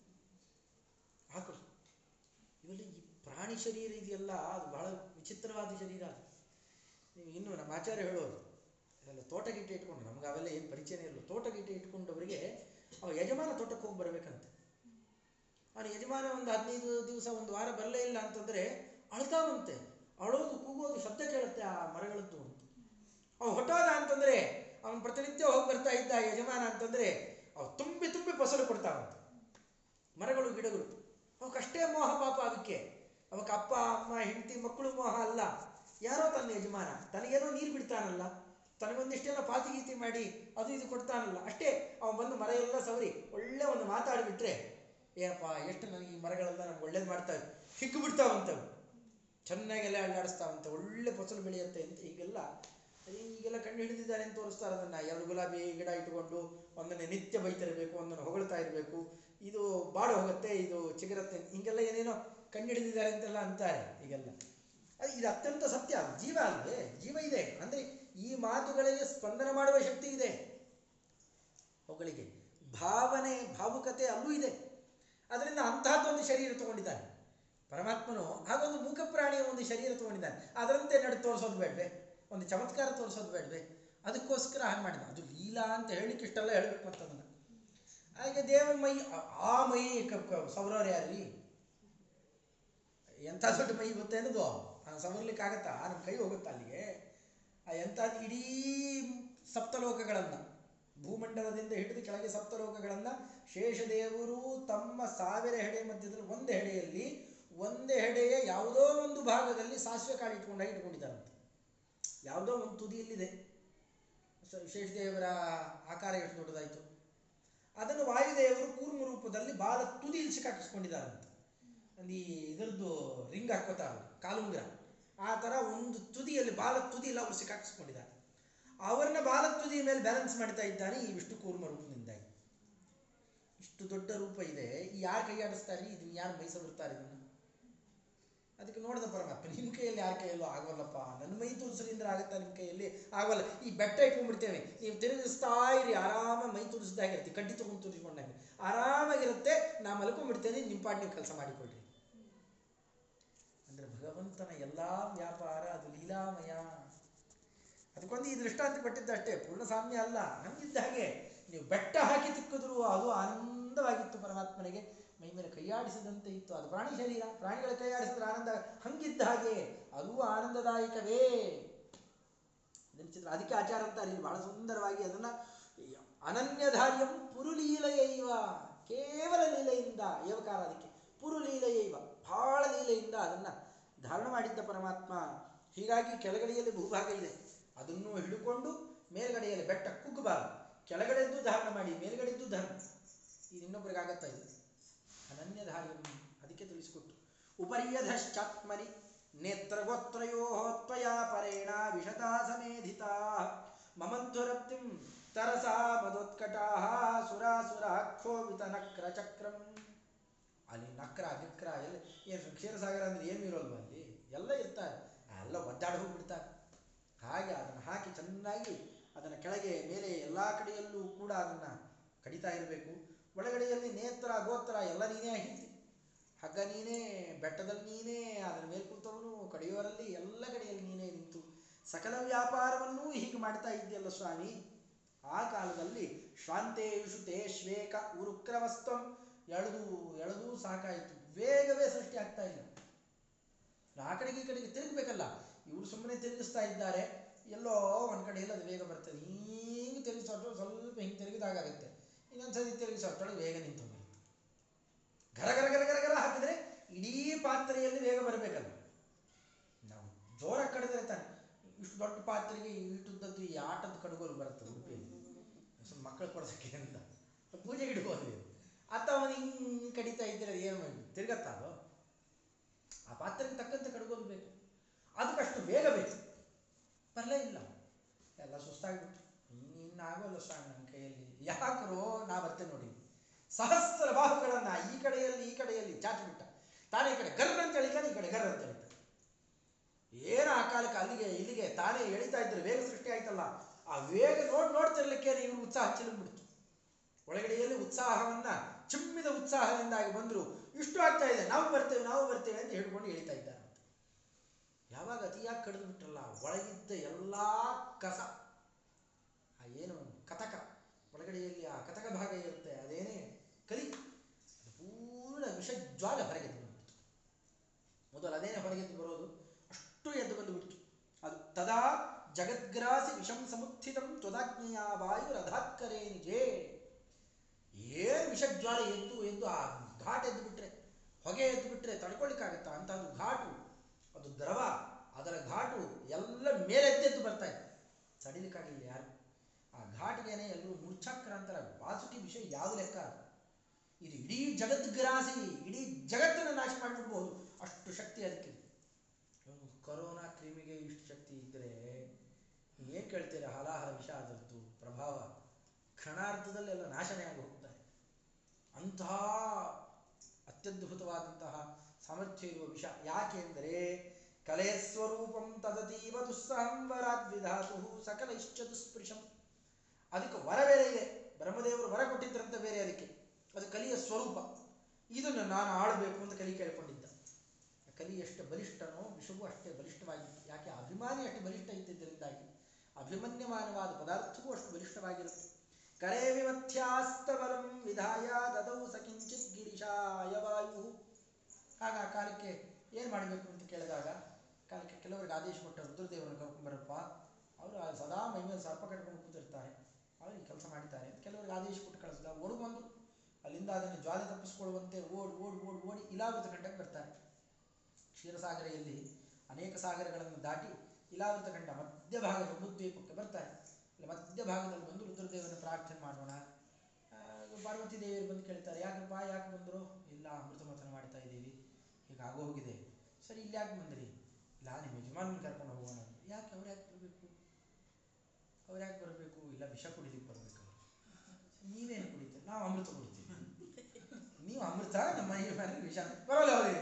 ಇವೆಲ್ಲ ಈ ಪ್ರಾಣಿ ಶರೀರ ಇದೆಯಲ್ಲ, ಅದು ಬಹಳ ವಿಚಿತ್ರವಾದ ಶರೀರ ಅದು. ಇನ್ನು ನಮ್ಮ ಆಚಾರ್ಯ ಹೇಳೋದು ಅದೆಲ್ಲ ತೋಟ ಗೀಟ ಇಟ್ಕೊಂಡು, ನಮ್ಗೆ ಅವೆಲ್ಲ ಏನು ಪರಿಚಯನೇ ತೋಟ ಗೀಟ ಇಟ್ಕೊಂಡವರಿಗೆ ಅವ ಯಜಮಾನ ತೋಟಕ್ಕೆ ಹೋಗಿ ಬರಬೇಕಂತೆ. ಅವನ ಯಜಮಾನ ಒಂದು ಹದಿನೈದು ದಿವಸ, ಒಂದು ವಾರ ಬರಲೇ ಇಲ್ಲ ಅಂತಂದ್ರೆ ಅಳ್ತಾವಂತೆ. ಅಳೋದು, ಕೂಗೋದು, ಶಬ್ದ ಕೇಳುತ್ತೆ ಆ ಮರಗಳದ್ದು ಅಂತ. ಅವ ಹೊಟ್ಟೋದ ಅಂತಂದ್ರೆ, ಅವನು ಪ್ರತಿನಿತ್ಯ ಹೋಗಿ ಬರ್ತಾ ಇದ್ದ ಯಜಮಾನ ಅಂತಂದ್ರೆ, ಅವ ತುಂಬಿ ತುಂಬಿ ಫಸಲು ಕೊಡ್ತಾವಂತೆ. ಮರಗಳು, ಗಿಡಗಳು. ಅವಕ್ಕಷ್ಟೇ ಮೋಹ ಪಾಪ ಅದಕ್ಕೆ. ಅವಕ್ಕೆ ಅಪ್ಪ, ಅಮ್ಮ, ಹೆಂಡತಿ, ಮಕ್ಕಳು ಮೋಹ ಅಲ್ಲ. ಯಾರೋ ತನ್ನ ಯಜಮಾನ, ತನಗೇನೋ ನೀರು ಬಿಡ್ತಾನಲ್ಲ. ತನಗೊಂದಿಷ್ಟೇನೋ ಪಾತಿ ಗೀತಿ ಮಾಡಿ ಅದು ಇದು ಕೊಡ್ತಾನಲ್ಲ. ಅಷ್ಟೇ, ಅವನು ಬಂದು ಮರ ಎಲ್ಲ ಸವರಿ. ಒಳ್ಳೆ ಒಂದು ಮಾತಾಡಿಬಿಟ್ರೆ ಏನಪ್ಪ ಎಷ್ಟು ನನಗೆ ಈ ಮರಗಳೆಲ್ಲ ನಮ್ಗೆ ಒಳ್ಳೇದು ಮಾಡ್ತಾವೆ. ಹಿಕ್ಕು ಬಿಡ್ತಾವಂತವು. ಚೆನ್ನಾಗೆಲ್ಲ ಅಳ್ಳಾಡಿಸ್ತಾವಂತೆ ಒಳ್ಳೆ ಫಸಲು ಬೆಳೆಯುತ್ತೆ ಅಂತ ಈಗೆಲ್ಲ ಈಗೆಲ್ಲ ಕಣ್ಣು ಹಿಡಿದಿದ್ದಾರೆ ಅಂತ ತೋರಿಸ್ತಾರೆ ಅದನ್ನು. ಎರಡು ಗುಲಾಬಿ ಗಿಡ ಇಟ್ಕೊಂಡು ಒಂದನ್ನೇ ನಿತ್ಯ ಬೈತಿರಬೇಕು, ಒಂದನ್ನು ಹೊಗಳ್ತಾ ಇರಬೇಕು. ಇದು ಬಾಡು ಹೋಗುತ್ತೆ, ಇದು ಚಿಗರತ್ತೆ, ಹಿಂಗೆಲ್ಲ ಏನೇನೋ ಕಣ್ಣಿಡಿದಿದ್ದಾರೆ ಅಂತೆಲ್ಲ ಅಂತಾರೆ ಈಗೆಲ್ಲ. ಅದು ಇದು ಅತ್ಯಂತ ಸತ್ಯ ಜೀವ ಅಲ್ವೇ, ಜೀವ ಇದೆ. ಅಂದ್ರೆ ಈ ಮಾತುಗಳಿಗೆ ಸ್ಪಂದನ ಮಾಡುವ ಶಕ್ತಿ ಇದೆ. ಅವುಗಳಿಗೆ ಭಾವನೆ, ಭಾವುಕತೆ ಅಲ್ಲೂ ಇದೆ. ಅದರಿಂದ ಅಂತಹದ್ದೊಂದು ಶರೀರ ತಗೊಂಡಿದ್ದಾನೆ. ಪರಮಾತ್ಮನು ಹಾಗೊಂದು ಮೂಕ ಪ್ರಾಣಿಯ ಒಂದು ಶರೀರ ತಗೊಂಡಿದ್ದಾನೆ. ಅದರಂತೆ ನಡೆ ತೋರಿಸೋದು ಬೇಡವೆ, ಒಂದು ಚಮತ್ಕಾರ ತೋರಿಸೋದು ಬೇಡವೆ. ಅದಕ್ಕೋಸ್ಕರ ಹಾಗೆ ಮಾಡಿದ. ಅದು ಲೀಲಾ ಅಂತ ಹೇಳಲಿಕ್ಕೆ ಇಷ್ಟೆಲ್ಲ ಹೇಳಬೇಕು ಅಂತ ಅದನ್ನು ಹಾಗೆ ದೇವರ ಮೈ, ಆ- ಮೈ ಸೌರವ್ರು ಯಾರ್ರಿ ಎಂಥ ದೊಡ್ಡ ಮೈ ಗೊತ್ತೇ ಅನ್ನೋದು ಸಮರ್ಲಿಕ್ಕಾಗತ್ತಾ ನಮ್ಮ ಕೈ ಹೋಗುತ್ತಾ ಅಲ್ಲಿಗೆ? ಆ ಎಂಥ ಇಡೀ ಸಪ್ತಲೋಕಗಳನ್ನು, ಭೂಮಂಡಲದಿಂದ ಹಿಡಿದು ಕೆಳಗೆ ಸಪ್ತಲೋಕಗಳನ್ನು, ಶೇಷದೇವರು ತಮ್ಮ ಸಾವಿರ ಹೆಡೆ ಮಧ್ಯದಲ್ಲಿ ಒಂದು ಹೆಡೆಯಲ್ಲಿ, ಒಂದೇ ಹೆಡೆಯ ಯಾವುದೋ ಒಂದು ಭಾಗದಲ್ಲಿ ಸಾಸಿವೆ ಕಾಳು ಇಟ್ಕೊಂಡಾಗಿ ಇಟ್ಕೊಂಡಿದ್ದಾರಂತೆ ಯಾವುದೋ ಒಂದು ತುದಿಯಲ್ಲಿದೆ. ಶೇಷದೇವರ ಆಕಾರ ಎಷ್ಟು ದೊಡ್ಡದಾಯಿತು? ಅದನ್ನು ವಾಯುದೇವರು ಕೂರ್ಮ ರೂಪದಲ್ಲಿ ಬಾಲ ತುದಿಯಲ್ಲಿ ಸಿಕ್ಕಾಕಿಸ್ಕೊಂಡಿದ್ದಾರಂತೆ ಒಂದು ಈ ಇದರದ್ದು ರಿಂಗ್ ಹಾಕೋತಾರಲ್ಲ ಕಾಲುಂಗ್ರ ಆ ಥರ ಒಂದು ತುದಿಯಲ್ಲಿ ಬಾಲ ತುದಿಯಲ್ಲಿ ಅವರು ಸಿಕ್ಕಾಕಿಸ್ಕೊಂಡಿದ್ದಾರೆ ಅವರನ್ನ ಬಾಲ ತುದಿಯ ಮೇಲೆ ಬ್ಯಾಲೆನ್ಸ್ ಮಾಡ್ತಾ ಇದ್ದಾನೆ ಈ ವಿಷ್ಣು ಕೂರ್ಮ ರೂಪದಿಂದಾಗಿ. ಇಷ್ಟು ದೊಡ್ಡ ರೂಪ ಇದೆ. ಯಾರು ಕೈಯಾಡಿಸ್ತಾರೆ, ಇದನ್ನ ಯಾರು ಮೈಸಬಿಡ್ತಾರೆ ಇದನ್ನು ಅದಕ್ಕೆ ನೋಡಿದ ಪರಮಾತ್ಮ ನಿಮ್ಮ ಕೈಯಲ್ಲಿ ಯಾರ ಕೈಯಲ್ಲೂ ಆಗೋಲ್ಲಪ್ಪ. ನನ್ನ ಮೈ ತುರಿಸೋದ್ರಿಂದ ಆಗುತ್ತಾ? ನಿಮ್ಮ ಕೈಯಲ್ಲಿ ಆಗೋಲ್ಲ. ಈ ಬೆಟ್ಟ ಇಟ್ಕೊಂಡ್ಬಿಡ್ತೇವೆ. ನೀವು ತಿರುಗಿಸ್ತಾ ಇರಿ. ಆರಾಮ ಮೈ ತುರಿಸ್ದಾಗಿರುತ್ತೆ ಕಡ್ಡಿ ತಗೊಂಡು ತುರಿಸ್ಕೊಂಡಾಗ ಆರಾಮಾಗಿರುತ್ತೆ. ನಾ ಮಲ್ಕೊಂಡ್ಬಿಡ್ತೇನೆ. ನಿಮ್ಮ ಪಾಡ್ ನೀವು ಕೆಲಸ ಮಾಡಿಕೊಡ್ರಿ ಅಂದ್ರೆ ಭಗವಂತನ ಎಲ್ಲ ವ್ಯಾಪಾರ, ಅದು ಲೀಲಾಮಯ. ಅದಕ್ಕೊಂದು ಈ ದೃಷ್ಟಾಂತ ಕೊಟ್ಟಿದ್ದಷ್ಟೇ ಪೂರ್ಣ ಸಾಮ್ಯ ಅಲ್ಲ. ನಮಗಿದ್ದ ಹಾಗೆ. ನೀವು ಬೆಟ್ಟ ಹಾಕಿ ತಿಕ್ಕಿದ್ರು ಅದು ಆನಂದವಾಗಿತ್ತು ಪರಮಾತ್ಮನಿಗೆ. ಮೈ ಮೇಲೆ ಕೈಯಾಡಿಸಿದಂತೆ ಇತ್ತು. ಅದು ಪ್ರಾಣಿ ಶರೀರ. ಪ್ರಾಣಿಗಳ ಕೈಯಾಡಿಸಿದ್ರೆ ಆನಂದ ಹಂಗಿದ್ದ ಹಾಗೆ ಅದು ಆನಂದದಾಯಕವೇ. ಚಿತ್ರ ಅದಕ್ಕೆ ಆಚಾರ ಅಂತಾರೆ. ಇಲ್ಲಿ ಬಹಳ ಸುಂದರವಾಗಿ ಅದನ್ನ ಅನನ್ಯಧಾರ್ಯಂ ಪುರುಲೀಲೆಯೈವ ಕೇವಲ ಲೀಲೆಯಿಂದ ಏವಕಾರ ಅದಕ್ಕೆ ಪುರುಲೀಲೆಯೈವ ಬಹಳ ಲೀಲೆಯಿಂದ ಅದನ್ನ ಧಾರಣ ಮಾಡಿದ್ದ ಪರಮಾತ್ಮ. ಹೀಗಾಗಿ ಕೆಳಗಡೆಯಲ್ಲಿ ಭೂಭಾಗ ಇದೆ. ಅದನ್ನು ಹಿಡುಕೊಂಡು ಮೇಲ್ಗಡೆಯಲ್ಲಿ ಬೆಟ್ಟ ಕುಗ್ಗಬಾರದು. ಕೆಳಗಡೆದ್ದು ಧಾರಣ ಮಾಡಿ, ಮೇಲ್ಗಡೆದ್ದು ಧಾರಣ ಇದು ಇನ್ನೊಬ್ಬರಿಗಾಗತ್ತಾ ಇದು? ಅನನ್ಯಧಾರ್ಯಂ ಅದಕ್ಕೆ ತಿಳಿಸಿಕೊಟ್ಟು. ಉಪರ್ಯಧಶ್ಚಾತ್ಮನಿ ನೇತ್ರಗೋತ್ರಯೋ ತ್ವಯಾ ಪರೇಣ ವಿಷತಾ ಸಮೇಧಿತಾ. ಮಮಧ್ವರಪ್ತಿಂ ತರಸಾ ಮದೋತ್ಕಟಾ ಸುರಾಸುರ ಕ್ಷೋಭಿತ ನಕ್ರ ಚಕ್ರಂ ಅಲ್ಲಿ ನಕ್ರ ವಿಕ್ರ ಎಲ್ಲ? ಏನು ಕ್ಷೀರಸಾಗರ ಅಂದ್ರೆ ಏನು ಇರೋಲ್ವ ಅಲ್ಲಿ? ಎಲ್ಲ ಇರ್ತಾರೆ. ಎಲ್ಲ ಒದ್ದಾಡಿ ಹೋಗ್ಬಿಡ್ತಾರೆ. ಹಾಗೆ ಅದನ್ನು ಹಾಕಿ ಚೆನ್ನಾಗಿ ಅದನ್ನು ಕೆಳಗೆ, ಮೇಲೆ ಎಲ್ಲ ಕಡೆಯಲ್ಲೂ ಕೂಡ ಅದನ್ನು ಕಡಿತಾ ಇರಬೇಕು. ಒಳಗಡೆಯಲ್ಲಿ ನೇತ್ರ, ಗೋತ್ರ ಎಲ್ಲ ನೀನೇ ಆಗಿದ್ದಿ. ಹಗ್ಗ ನೀನೇ, ಬೆಟ್ಟದಲ್ಲಿ ನೀನೇ, ಅದರ ಮೇಲೆ ಕುಳಿತವನು ಕಡೆಯುವರಲ್ಲಿ ಎಲ್ಲ ಕಡೆಯಲ್ಲಿ ನೀನೇ ನಿಂತು ಸಕಲ ವ್ಯಾಪಾರವನ್ನೂ ಹೀಗೆ ಮಾಡ್ತಾ ಇದ್ದೀಯಲ್ಲ ಸ್ವಾಮಿ. ಆ ಕಾಲದಲ್ಲಿ ಶ್ವಾಂತೇಯುಷು ತೇ ಶ್ವೇಕ ಉರುಕ್ರಮಸ್ತಂ ಎಳೆದು ಎಳೆದು ಸಾಕಾಯಿತು. ವೇಗವೇ ಸೃಷ್ಟಿ ಆಗ್ತಾ ಇಲ್ಲ. ಆ ಕಡೆಗೆ ಈ ಕಡೆಗೆ ತಿರುಗಬೇಕಲ್ಲ. ಇವರು ಸುಮ್ಮನೆ ತಿರುಗಿಸ್ತಾ ಇದ್ದಾರೆ. ಎಲ್ಲೋ ಒಂದು ಕಡೆ ಅದು ವೇಗ ಬರ್ತದೆ. ಹಿಂಗೆ ತಿರುಗಿಸೋದು ಸ್ವಲ್ಪ ಹಿಂಗೆ ತಿರುಗಿದಾಗುತ್ತೆ ಇನ್ನೊಂದ್ಸತಿ ತಿರುಗಿಸೋಷ್ಟೊಳಗೆ ವೇಗ ನಿಂತು ಬರುತ್ತೆ ಗರ ಗರ ಗರ ಗರ ಗರ ಹಾಕಿದ್ರೆ ಇಡೀ ಪಾತ್ರೆಯಲ್ಲಿ ವೇಗ ಬರಬೇಕಲ್ಲ ನಾವು ಜೋರಾಗಿ ಕಡಿದ್ರೆ ತಾನೆ. ಇಷ್ಟು ದೊಡ್ಡ ಪಾತ್ರೆಗೆ ಇಟ್ಟದ್ದು ಈ ಆಟದ ಕಡುಗೋಲು ಬರುತ್ತೆ ಉಡುಪಿಯಲ್ಲಿ. ಮಕ್ಕಳು ಕೊಡೋದಕ್ಕೆ ಅಂತ. ಪೂಜೆಗೆ ಇಡ್ಬೋದು. ಅತ್ತ ಅವನು ಹಿಂಗೆ ಕಡಿತಾ ಇದ್ದರೆ ಏನು ಮಾಡಿ ತಿರುಗತ್ತಾ ಅದು? ಆ ಪಾತ್ರೆಗೆ ತಕ್ಕಂತೆ ಕಡುಗೋಲು ಬೇಕು. ಅದಕ್ಕಷ್ಟು ಬೇಗ ಬೇಕು. ಬರಲೇ ಇಲ್ಲ. ಎಲ್ಲ ಸುಸ್ತಾಗ್ಬಿಟ್ಟು ಇನ್ನು ಇನ್ನಾಗೋಲ್ಲ ಸ್ವಾಮಿ ಯಾಕರೋ ನಾ ಬರ್ತೇನೆ ನೋಡಿ. ಸಹಸ್ರ ಬಾಹುಗಳನ್ನ ಈ ಕಡೆಯಲ್ಲಿ ಈ ಕಡೆಯಲ್ಲಿ ಚಾಚಿಬಿಟ್ಟ. ತಾನೇ ಈ ಕಡೆ ಗರ್ ಅಂತ ಹೇಳಿದ್ದಾನೆ ಈ ಕಡೆ ಗರ್ ಅಂತ ಹೇಳಿತಾನೆ ಏನು ಆ ಕಾಲಕ್ಕೆ ಅಲ್ಲಿಗೆ, ಇಲ್ಲಿಗೆ ತಾನೇ ಎಳಿತಾ ಇದ್ರೆ ವೇಗ ಸೃಷ್ಟಿ ಆಯ್ತಲ್ಲ. ಆ ವೇಗ ನೋಡ್ ನೋಡ್ತಿರ್ಲಿಕ್ಕೆ ಇವರು ಉತ್ಸಾಹ ಚಿಲುಬಿಡ್ತು. ಒಳಗಡೆಯಲ್ಲಿ ಉತ್ಸಾಹವನ್ನ, ಚಿಮ್ಮಿದ ಉತ್ಸಾಹದಿಂದಾಗಿ ಬಂದ್ರು, ಇಷ್ಟು ಆಗ್ತಾ ಇದೆ, ನಾವು ಬರ್ತೇವೆ ನಾವು ಬರ್ತೇವೆ ಅಂತ ಹೇಳ್ಕೊಂಡು ಎಳಿತಾ ಇದ್ದಾರೆ ಯಾವಾಗ ಅತಿಯಾಗಿ ಕಡಿದು ಬಿಟ್ರಲ್ಲ, ಒಳಗಿದ್ದ ಎಲ್ಲಾ ಕಸ ಆ ಏನು ಕತಕ ಒಳಗಡೆಯಲ್ಲಿ ಆ ಕತಕ ಭಾಗ ಇರುತ್ತೆ ಅದೇನೇ ಕಲಿ ಅದು ಪೂರ್ಣ ವಿಷಜ್ವಾಲ ಹೊರಗೆದ್ದು ಬಂದ್ಬಿಡ್ತು ಮೊದಲು ಅದೇನೇ ಹೊರಗೆದ್ದು ಬರೋದು ಅಷ್ಟು ಎದ್ದು ಬಂದುಬಿಡ್ತು ಅದು ತದಾ ಜಗದ್ಗ್ರಾಸಿ ವಿಷಂ ಸಮುತ್ಥಿತಂ ತ್ವದಾಜ್ಞೆಯ ವಾಯು ರಥಾತ್ಕರೇ ನಿಜೇ ಏನು ವಿಷಜ್ವಾಲೆ ಎದ್ದು ಎದ್ದು ಆ ಘಾಟ್ ಎದ್ದು ಬಿಟ್ರೆ ಹೊಗೆ ಎದ್ದು ಬಿಟ್ರೆ ತಡ್ಕೊಳಿಕ್ಕಾಗತ್ತಾ ಅಂತ ಅದು ಘಾಟು ಅದು ದ್ರವ ಅದರ ಘಾಟು ಎಲ್ಲ ಮೇಲೆ ಎದ್ದೆದ್ದು ಬರ್ತಾ ಇದೆ ತಡಿಲಿಕ್ಕಾಗಲಿಲ್ಲ ಯಾರು ಆ ಘಾಟಿಗೆನೆ ಎಲ್ಲರೂ ಮೂರ್ಛಾಕ್ರಾಂತರ ವಾಸುಕಿ ವಿಷಯ ಯಾವ ಲೆಕ್ಕ ಅದು ಇದು ಇಡೀ ಜಗತ್ತನ್ನು ನಾಶ ಮಾಡಿಬಿಡ್ಬಹುದು ಅಷ್ಟು ಶಕ್ತಿ ಅದಕ್ಕೆ. ಕೊರೋನಾ ಕ್ರಿಮಿಗೆ ಇಷ್ಟು ಶಕ್ತಿ ಇದ್ದರೆ ಏನು ಕೇಳ್ತೀರಾ? ಹಲಾಹಲ, ವಿಷ, ಅದರದ್ದು ಪ್ರಭಾವ. ಕ್ಷಣಾರ್ಧದಲ್ಲಿ ಎಲ್ಲ ನಾಶನೇ ಆಗಿ ಹೋಗ್ತಾರೆ. ಅಂತಹ ಅತ್ಯದ್ಭುತವಾದಂತಹ ಸಾಮರ್ಥ್ಯ ಇರುವ ವಿಷ ಯಾಕೆಂದರೆ, ಕಲೆ ಸ್ವರೂಪಂ ತದತೀವ ದುಸ್ಸಹಂವರಾದ್ವಿಧಾತು ಸಕಲ ಇಷ್ಟ ದುಸ್ಪೃಶಂ. ಅದಕ್ಕೆ ವರ ಬೇರೆ ಇದೆ. ಬ್ರಹ್ಮದೇವರು ವರ ಕೊಟ್ಟಿದ್ರಂತ ಬೇರೆ ಅದಕ್ಕೆ. ಅದು ಕಲಿಯ ಸ್ವರೂಪ. ಇದನ್ನು ನಾನು ಆಡಬೇಕು ಅಂತ ಕಲಿ ಕೇಳ್ಕೊಂಡಿದ್ದ. ಕಲಿ ಎಷ್ಟು ಬಲಿಷ್ಠನೋ, ವಿಷವೂ ಅಷ್ಟೇ ಬಲಿಷ್ಠವಾಗಿತ್ತು. ಯಾಕೆ? ಅಭಿಮಾನಿ ಅಷ್ಟು ಬಲಿಷ್ಠ ಇದ್ದಿದ್ದರಿಂದಾಗಿ. ಅಭಿಮನ್ಯಮಾನವಾದ ಪದಾರ್ಥವೂ ಅಷ್ಟು ಬಲಿಷ್ಠವಾಗಿರುತ್ತೆ. ಕರೇ ವಿಮಥ್ಯಾಸ್ತಬಲಂ ವಿಧಾಯ ದದೌ ಸಕಿಂಚಿತ್ ಕಿಂಚಿತ್ ಗಿರಿಶಾಯ ವಾಯು. ಆಗ ಆ ಕಾಲಕ್ಕೆ ಏನು ಮಾಡಬೇಕು ಅಂತ ಕೇಳಿದಾಗ, ಕಾಲಕ್ಕೆ ಕೆಲವರಿಗೆ ಆದೇಶ ಕೊಟ್ಟ ರುದ್ರದೇವರನ್ನು ಕರ್ಕೊಂಡ್ಬರಪ್ಪ ಅವರು ಸದಾ ಮೈಮೇಲೆ ಸರ್ಪ ಕಟ್ಕೊಂಡು ಕೂತಿರ್ತಾರೆ. ಅವರು ಈ ಕೆಲಸ ಮಾಡಿದ್ದಾರೆ ಕೆಲವರಿಗೆ ಆದೇಶ ಕೊಟ್ಟು ಕಳಿಸಿದ. ಬಂದು ಅಲ್ಲಿಂದ ಅದನ್ನು ಜ್ವಾಲೆ ತಪ್ಪಿಸಿಕೊಳ್ಳುವಂತೆ ಓಡಿ ಓಡಿ ಓಡಿ ಓಡಿ ಇಲಾವೃತ ಖಂಡಕ್ಕೆ ಬರ್ತಾರೆ. ಕ್ಷೀರಸಾಗರೆಯಲ್ಲಿ ಅನೇಕ ಸಾಗರಗಳನ್ನು ದಾಟಿ ಇಲಾವೃತ ಗಂಟ ಮಧ್ಯಭಾಗದ ದ್ವೀಪಕ್ಕೆ ಬರ್ತಾರೆ. ಅಲ್ಲಿ ಮಧ್ಯಭಾಗದಲ್ಲಿ ಬಂದು ರುದ್ರದೇವನ ಪ್ರಾರ್ಥನೆ ಮಾಡೋಣ. ಪಾರ್ವತಿ ದೇವಿಯರು ಬಂದು ಕೇಳ್ತಾರೆ, ಯಾಕಪ್ಪ, ಯಾಕೆ ಬಂದರು? ಇಲ್ಲ, ಅಮೃತ ಮಥನ ಮಾಡ್ತಾ ಇದ್ದೀವಿ. ಈಗ ಹೋಗಿದೆ. ಸರಿ, ಇಲ್ಲಿ ಯಾಕೆ ಬಂದ್ರಿ? ಇಲ್ಲ, ನಿಮ್ಮ ಯಜಮಾನನ ಕರ್ಕೊಂಡು ಹೋಗೋಣ. ಯಾಕೆ? ಅವ್ರು ಯಾಕೆ ಬರಬೇಕು? ಅವ್ರು ಯಾಕೆ ಬರಬೇಕು? ಇಲ್ಲ, ವಿಷ ಕುಡಿಲಿಕ್ಕೆ ಬರಬೇಕು. ನೀವೇನು ಕುಡಿತೀರಿ? ನಾವು ಅಮೃತ ಕುಡಿತೀವಿ. ನೀವು ಅಮೃತ, ನಮ್ಮ ಈ ಮೇಲೆ ವಿಷ ಬರೋಲ್ಲ ಅವರೇ.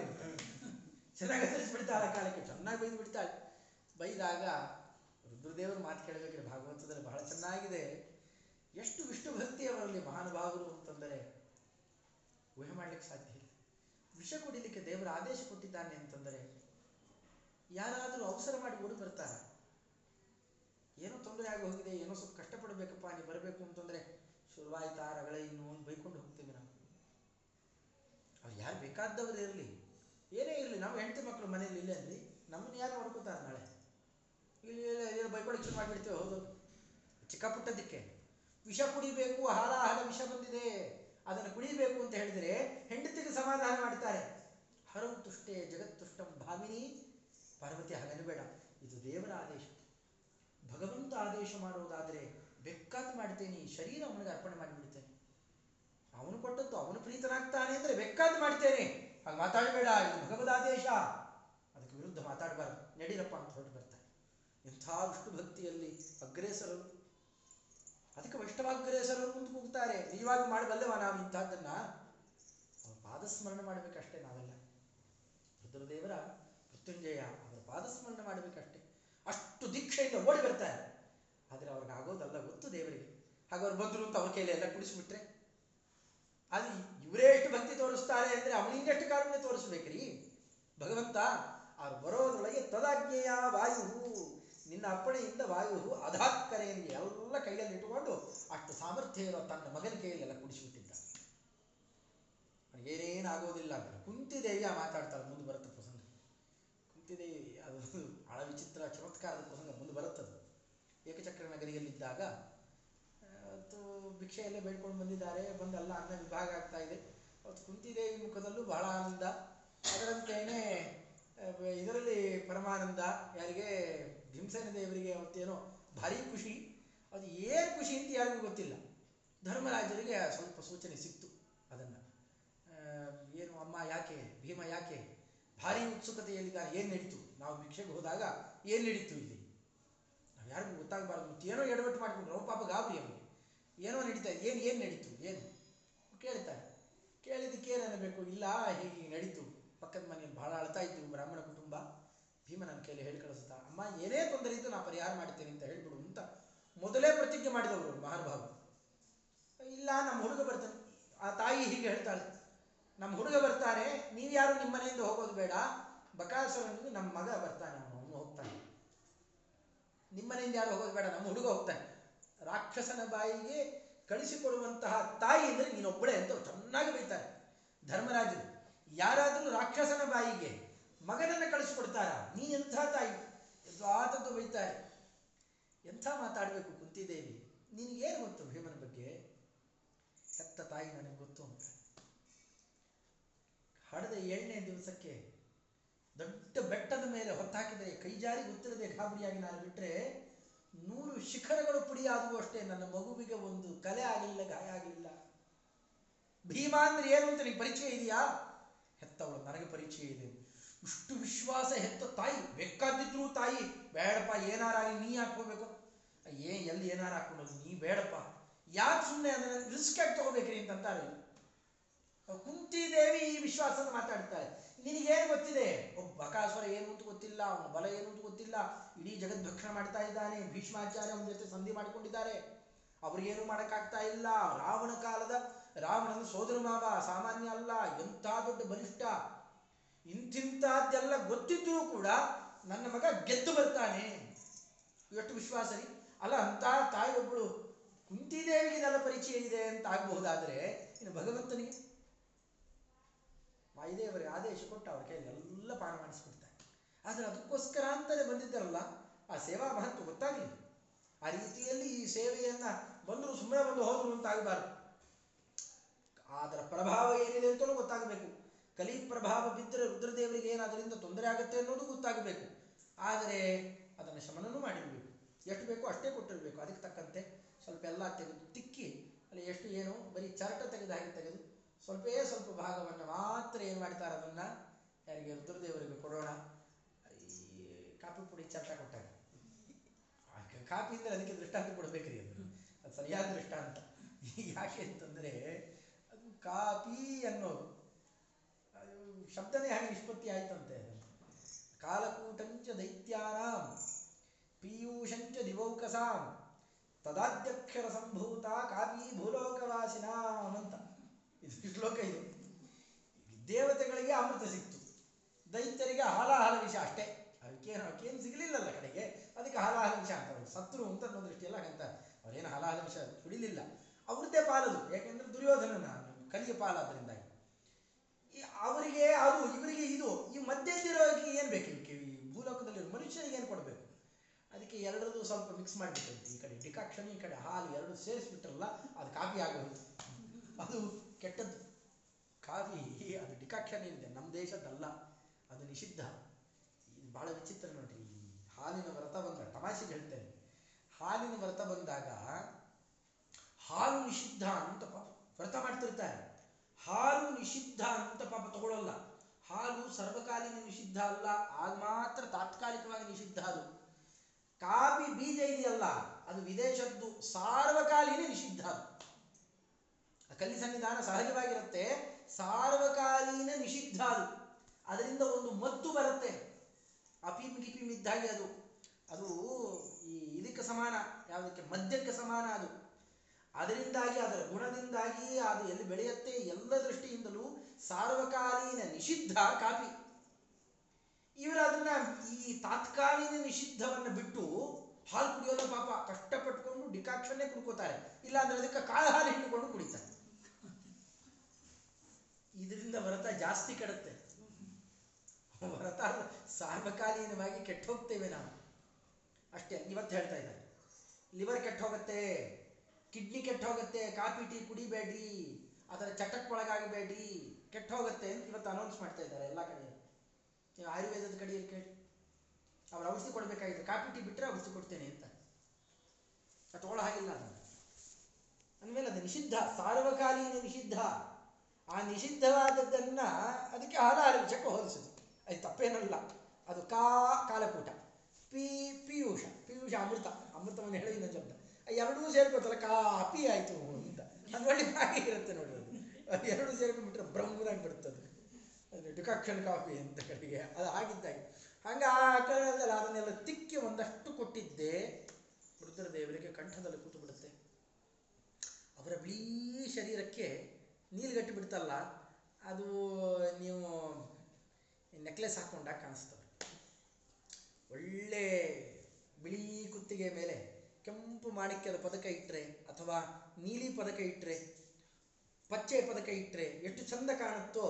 ಚೆನ್ನಾಗಿ ಬಿಡ್ತಾಳೆ ಕಾಲಕ್ಕೆ ಚೆನ್ನಾಗಿ ಬೈದು ಬಿಡ್ತಾಳೆ. ಬೈದಾಗ ರುದ್ರದೇವರು ಮಾತು ಕೇಳಬೇಕಿದ್ರೆ ಭಾಗವತದಲ್ಲಿ ಬಹಳ ಚೆನ್ನಾಗಿದೆ. ಎಷ್ಟು ವಿಷ್ಣು ಭಕ್ತಿ ಅವರಲ್ಲಿ ಮಹಾನುಭಾವರು ಅಂತಂದರೆ ಊಹೆ ಮಾಡ್ಲಿಕ್ಕೆ ಸಾಧ್ಯ ಇಲ್ಲ. ವಿಷ ಕುಡಿಲಿಕ್ಕೆ ದೇವರ ಆದೇಶ ಕೊಟ್ಟಿದ್ದಾನೆ ಅಂತಂದರೆ ಯಾರಾದರೂ ಅವಸರ ಮಾಡಿ ಓಡಿ ಬರ್ತಾರೆ. ಏನೋ ತೊಂದರೆ ಆಗಿ ಹೋಗಿದೆ, ಏನೋ ಸ್ವಲ್ಪ ಕಷ್ಟಪಡಬೇಕಪ್ಪ ನೀವು ಬರಬೇಕು ಅಂತಂದರೆ ಶುರುವಾಯ್ತಾ ರಗಳ ಇನ್ನು ಅಂತ ಬೈಕೊಂಡು ಯಾರು ಬೇಕಾದವರು ಇರಲಿ. ಏನೇ ಇರಲಿ, ನಾವು ಹೆಂಡತಿ ಮಕ್ಕಳು ಮನೇಲಿ ಇಲ್ಲೇ ಅಂದ್ರಿ ನಮ್ಮನ್ನ ಯಾರು ನೋಡ್ಕೋತಾರೆ ನಾಳೆ? ಇಲ್ಲಿ ಏನು ಬೈಕೊಳಕ್ಕೆ ಶುರು ಮಾಡಿಬಿಡ್ತೇವೆ, ಹೌದು. ಚಿಕ್ಕ ಪುಟ್ಟದಕ್ಕೆ ವಿಷ ಕುಡಿಬೇಕು, ಆಹಾರ ವಿಷ ಬಂದಿದೆ. ಅದನ್ನು ಕುಡಿಬೇಕು ಅಂತ ಹೇಳಿದರೆ ಹೆಂಡತಿಗೆ ಸಮಾಧಾನ ಮಾಡ್ತಾರೆ. ಹರವು ತುಷ್ಟೇ ಜಗತ್ತುಷ್ಟಂ ಭಾವಿನಿ ಪಾರ್ವತಿ ಹಾಗನಬೇಡ ಇದು ದೇವರ ಆದೇಶ. ಭಗವಂತ ಆದೇಶ ಮಾಡುವುದಾದರೆ ಬೇಕಾದ ಮಾಡ್ತೇನೆ, ಶರೀರ ಅವನಿಗೆ ಅರ್ಪಣೆ ಮಾಡಿಬಿಡ್ತೇನೆ. ಅವನು ಕೊಟ್ಟದ್ದು, ಅವನು ಪ್ರೀತನಾಗ್ತಾನೆ ಅಂದರೆ ಬೆಕ್ಕಾದ್ ಮಾಡ್ತೇನೆ. ಹಾಗೆ ಮಾತಾಡಬೇಡ, ಇದು ಭಗವದ್ ಆದೇಶ. ಅದಕ್ಕೆ ವಿರುದ್ಧ ಮಾತಾಡಬಾರ್ದು. ನಡೀರಪ್ಪ ಅಂತ ಹೊರಟು ಬರ್ತಾರೆ ಎಂಥ ವಿಷ್ಣು ಭಕ್ತಿಯಲ್ಲಿ ಅಗ್ರೇಸರರು ಅದಕ್ಕೆ ವೈಷ್ಣವಾಗ್ರೇಸರರು ಮುಂದೆ ಕೂಗ್ತಾರೆ. ನಿಜವಾಗಿ ಮಾಡಬಲ್ಲೆವ ನಾವು ಇಂಥದ್ದನ್ನ? ಅವ್ರ ಪಾದಸ್ಮರಣೆ ಮಾಡಬೇಕಷ್ಟೇ ನಾವೆಲ್ಲ. ರುದ್ರದೇವರ ಮೃತ್ಯುಂಜಯ, ಅವರ ಪಾದಸ್ಮರಣೆ ಮಾಡಬೇಕಷ್ಟೇ. ಅಷ್ಟು ದೀಕ್ಷೆಯಿಂದ ಓಡಿ ಬರ್ತಾರೆ. ಆದರೆ ಅವ್ರಿಗೆ ಆಗೋದಲ್ಲ ಗೊತ್ತು ದೇವರಿಗೆ. ಹಾಗೆ ಅವ್ರು ಬಂದರು ಅಂತ ಅವ್ರ ಕೈಲಿ ಎಲ್ಲ ಕುಡಿಸ್ಬಿಟ್ರೆ ಅದು ಇವರೇ ಎಷ್ಟು ಭಕ್ತಿ ತೋರಿಸ್ತಾರೆ ಅಂದ್ರೆ ಅವನಿಂದೆಷ್ಟು ಕಾರುಣ್ಯ ತೋರಿಸ್ಬೇಕ್ರಿ? ಭಗವಂತ ಅವ್ರು ಬರೋದ್ರೊಳಗೆ ತದಾಜ್ಞೆಯ ವಾಯು ನಿನ್ನ ಅಪ್ಪಣೆಯಿಂದ ವಾಯು ಅಧಾಕ್ಕರೆಯಲ್ಲಿ ಎಲ್ಲ ಕೈಯಲ್ಲಿ ಇಟ್ಟುಕೊಂಡು ಅಷ್ಟು ಸಾಮರ್ಥ್ಯ ಇರೋ ತನ್ನ ಮಗನ ಕೈಯಲ್ಲೆಲ್ಲ ಕುಡಿಸಿಬಿಟ್ಟಿದ್ದ ಏನೇನು ಆಗೋದಿಲ್ಲ ಕುಂತಿದೇವಿಯ ಮಾತಾಡ್ತಾಳೆ ಮುಂದೆ ಬರುತ್ತೆ ಪ್ರಸಂಗ. ಕುಂತಿದೇವಿ ಅದು ಬಹಳ ವಿಚಿತ್ರ ಚಮತ್ಕಾರದ ಪ್ರಸಂಗ ಮುಂದೆ ಬರುತ್ತದು. ಏಕಚಕ್ರ ನಗರಿಯಲ್ಲಿದ್ದಾಗ ಆ, ಭಿಕ್ಷೆಯಲ್ಲೇ ಬೇಡ್ಕೊಂಡು ಬಂದಿದ್ದಾರೆ, ಬಂದಲ್ಲ ಅನ್ನ ವಿಭಾಗ ಆಗ್ತಾ ಇದೆ. ಅವತ್ತು ಕುಂತಿದೇವಿ ಮುಖದಲ್ಲೂ ಬಹಳ ಆನಂದ. ಅದರಂತೆಯೇ ಇದರಲ್ಲಿ ಪರಮಾನಂದ, ಯಾರಿಗೆ ಭೀಮಸೇನ ದೇವರಿಗೆ ಅವತ್ತೇನೋ ಭಾರಿ ಖುಷಿ. ಅದು ಏನು ಖುಷಿ ಅಂತ ಯಾರಿಗೂ ಗೊತ್ತಿಲ್ಲ. ಧರ್ಮರಾಜರಿಗೆ ಸ್ವಲ್ಪ ಸೂಚನೆ ಸಿಕ್ತು ಅದನ್ನು. ಏನು ಅಮ್ಮ ಯಾಕೆ, ಭೀಮ ಯಾಕೆ ಭಾರಿ ಉತ್ಸುಕತೆಯಲ್ಲಿದ್ದಾರೆ, ಏನು ನಡೀತು? ನಾವು ಭಿಕ್ಷೆಗೆ ಹೋದಾಗ ಏನು ನಡೀತು ಇಲ್ಲಿ? ನಾವು ಯಾರಿಗೂ ಗೊತ್ತಾಗಬಾರ್ದು. ಏನೋ ಎಡವಟ್ಟು ಮಾಡಿಕೊಂಡ್ರು ಪಾಪ ಗಾಬರಿ ಅವನಿಗೆ ಏನೋ ನಡೀತಾ ಏನು ಏನು ನಡೀತು? ಏನು? ಕೇಳ್ತಾರೆ. ಕೇಳಿದ್ದಕ್ಕೆ ಏನು ಅನ್ನಬೇಕು ಇಲ್ಲ, ಹೀಗೆ ನಡೀತು. ಪಕ್ಕದ ಮನೆಯಲ್ಲಿ ಬಹಳ ಅಳ್ತಾ ಇದ್ದು ಬ್ರಾಹ್ಮಣ ಕುಟುಂಬ. ಭೀಮ ನನ್ನ ಕೈಲಿ ಹೇಳಿ ಅಮ್ಮ, ಏನೇ ತೊಂದರೆ ಇದ್ದು ನಾನು ಪರಿಹಾರ ಮಾಡ್ತೇನೆ ಅಂತ ಹೇಳ್ಬಿಡು ಅಂತ ಮೊದಲೇ ಪ್ರತಿಜ್ಞೆ ಮಾಡಿದವರು ಮಹಾನುಭಾವರು. ಇಲ್ಲ, ನಮ್ಮ ಹುಡುಗ ಬರ್ತಾನೆ. ಆ ತಾಯಿ ಹೀಗೆ ಹೇಳ್ತಾಳೆ. ನಮ್ಮ ಹುಡುಗ ಬರ್ತಾರೆ. ನೀವು ಯಾರು? ನಿಮ್ಮ ಮನೆಯಿಂದ ಹೋಗೋದು ಬೇಡ. ಬಕಾಸುರನಿಗೆ ನಮ್ಮ ಮಗ ಬರ್ತಾನೆ, ಅವನು ಹೋಗ್ತಾನೆ. ನಿಮ್ಮ ಮನೆಯಿಂದ ಯಾರು ಹೋಗೋದು ಬೇಡ? ನಮ್ಮ ಹುಡುಗ ಹೋಗ್ತಾನೆ. ರಾಕ್ಷಸನ ಬಾಯಿಗೆ ಕಳಿಸಿಕೊಡುವಂತಹ ತಾಯಿ ಅಂದರೆ ನೀನೊಬ್ಬಳೆ ಅಂತ ಚೆನ್ನಾಗಿ ಬೈತಾರೆ ಧರ್ಮರಾಜರು, ಯಾರಾದರೂ ರಾಕ್ಷಸನ ಬಾಯಿಗೆ ಮಗನನ್ನು ಕಳಿಸಿಕೊಡ್ತಾರ? ನೀ ಎಂಥ ತಾಯಿ? ಆತದ್ದು ಬೈತಾರೆ ಎಂಥ ಮಾತಾಡಬೇಕು ಕುಂತಿದೇವಿ? ನಿನಗೇನು ಗೊತ್ತು ಭೀಮನ ಬಗ್ಗೆ? ಹೆತ್ತ ತಾಯಿ ನನಗೆ ಗೊತ್ತು ಅಂತ. ಹಡದ ಏಳನೇ ದಿವಸಕ್ಕೆ ದೊಡ್ಡ ಬೆಟ್ಟದ ಮೇಲೆ ಹೊತ್ತಾಕಿದರೆ ಕೈಜಾರಿ ಗೊತ್ತಿರದೆ ಗಾಬರಿಯಾಗಿ ನಾನು ಬಿಟ್ಟರೆ ನೂರು ಶಿಖರಗಳು ಪುಡಿಯಾಗುವಷ್ಟೇ ನನ್ನ ಮಗುವಿಗೆ ಒಂದು ಕಲೆ ಆಗಲಿಲ್ಲ ಗಾಯ ಆಗಲಿಲ್ಲ ಭೀಮಾ ಅಂದ್ರೆ ಏನು ಅಂತ ನಿಂಗೆ ಪರಿಚಯ ಇದೆಯಾ? ಹೆತ್ತವಳು, ನನಗೆ ಪರಿಚಯ ಇದೆ. ಇಷ್ಟು ವಿಶ್ವಾಸ ಹೆತ್ತ ತಾಯಿ ಬೇಕಾದಿದ್ರು ತಾಯಿ, ಬೇಡಪ್ಪ ಏನಾರಾಗಿ ನೀ ಹಾಕೋಬೇಕು ಏ ಎಲ್ಲಿ ಏನಾರ ಹಾಕೊಂಡು ನೀ ಬೇಡಪ್ಪ. ಯಾಕೆ ಸುಮ್ಮನೆ ಅದನ್ನ ರಿಸ್ಕ್ ಆಗಿ ತಗೋಬೇಕ್ರಿ ಅಂತಂತಾರೆ ಕುಂತಿದೇವಿ ಈ ವಿಶ್ವಾಸನ ಮಾತಾಡ್ತಾಳೆ. ನಿನಗೇನು ಗೊತ್ತಿದೆ? ಒಬ್ಬ ಬಕಾಸುರ ಏನು ಅಂತ ಗೊತ್ತಿಲ್ಲ, ಅವನ ಬಲ ಏನು ಅಂತ ಗೊತ್ತಿಲ್ಲ. ಇಡೀ ಜಗತ್ ಭಕ್ಷಣ ಮಾಡ್ತಾ ಇದ್ದಾನೆ, ಭೀಷ್ಮಾಚಾರ್ಯ ಅವನ ಜೊತೆ ಸಂಧಿ ಮಾಡಿಕೊಂಡಿದ್ದಾರೆ. ಅವ್ರಿಗೇನು ಮಾಡೋಕ್ಕಾಗ್ತಾ ಇಲ್ಲ? ರಾವಣ ಕಾಲದ, ರಾವಣನ ಸೋದರ ಮಾವ, ಸಾಮಾನ್ಯ ಅಲ್ಲ, ಎಂಥ ದೊಡ್ಡ ಬಲಿಷ್ಠ. ಇಂತಿಂತಹದ್ದೆಲ್ಲ ಗೊತ್ತಿದ್ರೂ ಕೂಡ ನನ್ನ ಮಗ ಗೆದ್ದು ಬರ್ತಾನೆ. ಎಷ್ಟು ವಿಶ್ವಾಸ ರೀ ಅಲ್ಲ ಅಂತ ಕುಂತಿದೇವಿಗೆ ಇದೆಲ್ಲ ಪರಿಚಯ ಇದೆ ಅಂತ ಆಗಬಹುದಾದ್ರೆ, ಇನ್ನು ಭಗವಂತನಿಗೆ? ವಾಯುದೇವರಿಗೆ ಆದೇಶ ಕೊಟ್ಟು ಅವ್ರ ಕೈಯಲ್ಲಿ ಎಲ್ಲ ಪಾನ ಮಾಡಿಸ್ಬಿಡ್ತಾರೆ ಆದರೆ ಅದಕ್ಕೋಸ್ಕರ ಅಂತಲೇ ಬಂದಿದ್ದಾರಲ್ಲ, ಆ ಸೇವಾ ಮಹತ್ವ ಗೊತ್ತಾಗಲಿ ಆ ರೀತಿಯಲ್ಲಿ ಈ ಸೇವೆಯನ್ನು ಬಂದರೂ ಸುಮ್ಮನೆ ಬಂದು ಹೋದ್ರು ಅಂತ ಆಗಬಾರ್ದು. ಅದರ ಪ್ರಭಾವ ಏನಿದೆ ಅಂತಲೂ ಗೊತ್ತಾಗಬೇಕು. ಕಲಿ ಪ್ರಭಾವ ಬಿದ್ದರೆ ರುದ್ರದೇವರಿಗೆ ಏನು ಅದರಿಂದ ತೊಂದರೆ ಆಗುತ್ತೆ ಅನ್ನೋದು ಗೊತ್ತಾಗಬೇಕು. ಆದರೆ ಅದನ್ನು ಶಮನನೂ ಮಾಡಿರಬೇಕು. ಎಷ್ಟು ಬೇಕೋ ಅಷ್ಟೇ ಕೊಟ್ಟಿರಬೇಕು. ಅದಕ್ಕೆ ತಕ್ಕಂತೆ ಸ್ವಲ್ಪ ಎಲ್ಲ ತೆಗೆದು ತಿಕ್ಕಿ ಅಲ್ಲಿ ಎಷ್ಟು ಏನು ಬರೀ ಚರಟ ತೆಗೆದು ಹಾಗೆ ತೆಗೆದು ಸ್ವಲ್ಪೇ ಸ್ವಲ್ಪ ಭಾಗವನ್ನು ಮಾತ್ರ ಏನು ಮಾಡ್ತಾರೆ ಅದನ್ನು ಯಾರಿಗೆ ರುದ್ರದೇವರಿಗೆ ಕೊಡೋಣ. ಈ ಕಾಪಿ ಪುಡಿ ಚಟ ಕೊಟ್ಟಾಗ ಕಾಪಿ ಅಂದರೆ ಅದಕ್ಕೆ ದೃಷ್ಟಾಂತ ಕೊಡಬೇಕ್ರಿ ಅದು ಅದು ಸರಿಯಾದ ದೃಷ್ಟಾಂತ. ಯಾಕೆ ಅಂತಂದರೆ ಅದು ಕಾಪಿ ಅನ್ನೋದು ಶಬ್ದನೇ ಹಾಗೆ ನಿಷ್ಪತ್ತಿ ಆಯ್ತಂತೆ ಕಾಲಕೂಟಂಚ ದೈತ್ಯಾನಾಂ, ಪೀಯೂಷಂಚ ದಿವೌಕಸಾಂ, ತದಾಧ್ಯಕ್ಷರ ಸಂಭೂತ ಕಾಪಿ ಭೂಲೋಕವಾಸಿನಾಂ ಅಂತ. ಇದು ಶ್ಲೋಕ ಇದು. ದೇವತೆಗಳಿಗೆ ಅಮೃತ ಸಿಕ್ತು. ದೈತ್ಯರಿಗೆ ಹಾಲಾಹಲ ವಿಷ ಅಷ್ಟೇ. ಅದಕ್ಕೇನು ಅವಕ್ಕೇನು ಸಿಗಲಿಲ್ಲಲ್ಲ ಕಡೆಗೆ. ಅದಕ್ಕೆ ಹಾಲಾಹಲ ವಿಷ ಅಂತ ಅವರು ಸತ್ರು ಅಂತ ಅನ್ನೋ ದೃಷ್ಟಿಯೆಲ್ಲ ಹೇಳ್ತಾರೆ ಅವರೇನು ಹಾಲಾಹಲ ವಿಷ ಕುಡಿಲಿಲ್ಲ. ಅವ್ರದ್ದೇ ಪಾಲದು. ಯಾಕೆಂದ್ರೆ ದುರ್ಯೋಧನನ ಕಲಿಯ ಪಾಲಾದ್ರಿಂದಾಗಿ. ಈ ಅವರಿಗೆ ಅದು, ಇವರಿಗೆ ಇದು, ಈ ಮಧ್ಯದಲ್ಲಿರೋಕ್ಕೆ ಏನು ಬೇಕು ಇವಕ್ಕೆ? ಈ ಭೂಲೋಕದಲ್ಲಿ ಮನುಷ್ಯನಿಗೆ ಏನು ಕೊಡಬೇಕು? ಅದಕ್ಕೆ ಎರಡರದು ಸ್ವಲ್ಪ ಮಿಕ್ಸ್ ಮಾಡಿಬಿಟ್ಟಂತೆ ಈ ಕಡೆ ಡಿಕಾಕ್ಷನ್ ಈ ಕಡೆ ಹಾಲು ಎರಡು ಸೇರಿಸ್ಬಿಟ್ರಲ್ಲ, ಅದು ಕಾಫಿ ಆಗೋದು ಅದು ಕೆಟ್ಟದ್ದು. ಕಾಫಿ ಅದು ಡಿಕಾಕ್ಷನ್ ಏನಿದೆ, ನಮ್ಮ ದೇಶದ್ದಲ್ಲ, ಅದು ನಿಷಿದ್ಧ. ಇದು ಬಹಳ ವಿಚಿತ್ರ ನೋಡ್ರಿ ಹಾಲಿನ ವ್ರತ ಬಂದ, ತಮಾಷೆಗೆ ಹೇಳ್ತೇನೆ ಹಾಲಿನ ವ್ರತ ಬಂದಾಗ, ಹಾಲು ನಿಷಿದ್ಧ ಅಂತ ಪಾಪ ವ್ರತ ಮಾಡ್ತಿರ್ತಾರೆ. ಹಾಲು ನಿಷಿದ್ಧ ಅಂತ ಪಾಪ ತಗೊಳ್ಳಲ್ಲ ಹಾಲು ಸರ್ವಕಾಲೀನ ನಿಷಿದ್ಧ ಅಲ್ಲ ಆಗ ಮಾತ್ರ ತಾತ್ಕಾಲಿಕವಾಗಿ ನಿಷಿದ್ಧ ಅದು. ಕಾಫಿ ಬೀಜ ಇದೆಯಲ್ಲ, ಅದು ವಿದೇಶದ್ದು ಸಾರ್ವಕಾಲೀನ ನಿಷಿದ್ಧ ಅದು. ಕಲಿ ಸನ್ನಿಧಾನ ಸಹಜವಾಗಿರುತ್ತೆ. ಸಾರ್ವಕಾಲೀನ ನಿಷಿದ್ಧ ಅದು. ಅದರಿಂದ ಒಂದು ಮತ್ತು ಬರುತ್ತೆ. ಅಪೀಮ್ ಗಿಪೀಮ್ ಇದ್ದಾಗೆ ಅದು. ಅದು ಈ ಇದಕ್ಕೆ ಸಮಾನ, ಯಾವುದಕ್ಕೆ, ಮದ್ಯಕ್ಕೆ ಸಮಾನ ಅದು. ಅದರಿಂದಾಗಿ, ಅದರ ಗುಣದಿಂದಾಗಿ ಅದು ಎಲ್ಲಿ ಬೆಳೆಯುತ್ತೆ ಎಲ್ಲ ದೃಷ್ಟಿಯಿಂದಲೂ ಸಾರ್ವಕಾಲೀನ ನಿಷಿದ್ಧ ಕಾಪಿ ಇವರು ಅದನ್ನ ಈ ತಾತ್ಕಾಲೀನ ನಿಷಿದ್ಧವನ್ನು ಬಿಟ್ಟು ಹಾಲು ಕುಡಿಯೋದು ಪಾಪ. ಕಷ್ಟಪಟ್ಟುಕೊಂಡು ಡಿಕಾಕ್ಷನ್ನೇ ಕುಡ್ಕೋತಾರೆ. ಇಲ್ಲ ಅಂದ್ರೆ ಅದಕ್ಕೆ ಕಾಳು ಹಾಲು ಹಿಂಡಿಕೊಂಡು ಕುಡಿತಾರೆ. ಇದರಿಂದ ವ್ರತ ಜಾಸ್ತಿ ಕೆಡುತ್ತೆ. ವ್ರತ ಸಾರ್ವಕಾಲೀನವಾಗಿ ಕೆಟ್ಟ ಹೋಗ್ತೇವೆ ನಾವು. ಅಷ್ಟೇ ಇವತ್ತು ಹೇಳ್ತಾ ಇದ್ದಾರೆ. ಲಿವರ್ ಕೆಟ್ಟ ಹೋಗುತ್ತೆ ಕಿಡ್ನಿ ಕೆಟ್ಟ ಹೋಗುತ್ತೆ ಕಾಫಿ, ಟೀ ಕುಡಿಬೇಡ್ರಿ, ಅದರ ಚಟಕ್ಕೊಳಗಾಗಬೇಡ್ರಿ ಕೆಟ್ಟ ಹೋಗುತ್ತೆ ಅಂತ ಇವತ್ತು ಅನೌನ್ಸ್ ಮಾಡ್ತಾ ಇದ್ದಾರೆ ಎಲ್ಲ ಕಡೆ ನೀವು ಆಯುರ್ವೇದದ ಕಡೆಯಲ್ಲಿ ಕೇಳಿ. ಅವ್ರು ಔಷಧಿ ಕೊಡಬೇಕಾಗಿದೆ ಕಾಫಿ, ಟೀ ಬಿಟ್ಟರೆ ಔಷಧಿ ಕೊಡ್ತೇನೆ ಅಂತ. ತಗೊಳ್ಳೋ ಹಾಗಿಲ್ಲ ಅದನ್ನು. ಅಂದಮೇಲೆ ಅದು ನಿಷಿದ್ಧ, ಸಾರ್ವಕಾಲೀನ ನಿಷಿದ್ಧ. ಆ ನಿಷಿದ್ಧವಾದದ್ದನ್ನ ಅದಕ್ಕೆ ಆಧಾರ ವಿಷಯಕ್ಕೆ ಹೋಲಿಸುದು. ಅದು ತಪ್ಪೇನಲ್ಲ. ಅದು ಕಾ, ಕಾಲಕೂಟ. ಪಿ, ಪಿಯೂಷ. ಪಿಯೂಷ ಅಮೃತ. ಅಮೃತವನ್ನು ಹೇಳಿ ಇನ್ನೊಂದು ಶಬ್ದ ಎರಡೂ ಸೇರ್ಕೋತಲ್ಲ ಕಾಪಿ ಆಯ್ತು ಅಂತ. ಅದು ಒಳ್ಳೆ ಹಾಗೆ ಇರುತ್ತೆ ನೋಡಿ ಅದು. ಎರಡೂ ಸೇರ್ಕೊಂಡ್ಬಿಟ್ರೆ ಬ್ರಹ್ಮನಾಗಿ ಬಿಡ್ತದೆ. ಅದು ಡಿಕಾಕ್ಷನ್ ಕಾಫಿ ಅಂತ ಕಡೆಗೆ ಅದು ಆಗಿದ್ದಾಗೆ ಹಂಗೆ ಆ ಕಾರಣದಲ್ಲಿ ಅದನ್ನೆಲ್ಲ ತಿಕ್ಕಿ ಒಂದಷ್ಟು ಕೊಟ್ಟಿದ್ದೆ ರುದ್ರದೇವರಿಗೆ ಕಂಠದಲ್ಲಿ ಕೂತು ಬಿಡುತ್ತೆ. ಅವರ ಬಿಳಿ ಶರೀರಕ್ಕೆ ನೀಲ್ಗಟ್ಟಿ ಬಿಡ್ತಲ್ಲ, ಅದು ನೀವು ನೆಕ್ಲೆಸ್ ಹಾಕೊಂಡಾಗ ಕಾಣಿಸ್ತದೆ ಒಳ್ಳೆ ಬಿಳಿ ಕುತ್ತಿಗೆ ಮೇಲೆ ಕೆಂಪು ಮಾಣಿಕ್ಯದ ಪದಕ ಇಟ್ಟರೆ ಅಥವಾ ನೀಲಿ ಪದಕ ಇಟ್ಟರೆ ಪಚ್ಚೆ ಪದಕ ಇಟ್ಟರೆ ಎಷ್ಟು ಚಂದ ಕಾಣುತ್ತೋ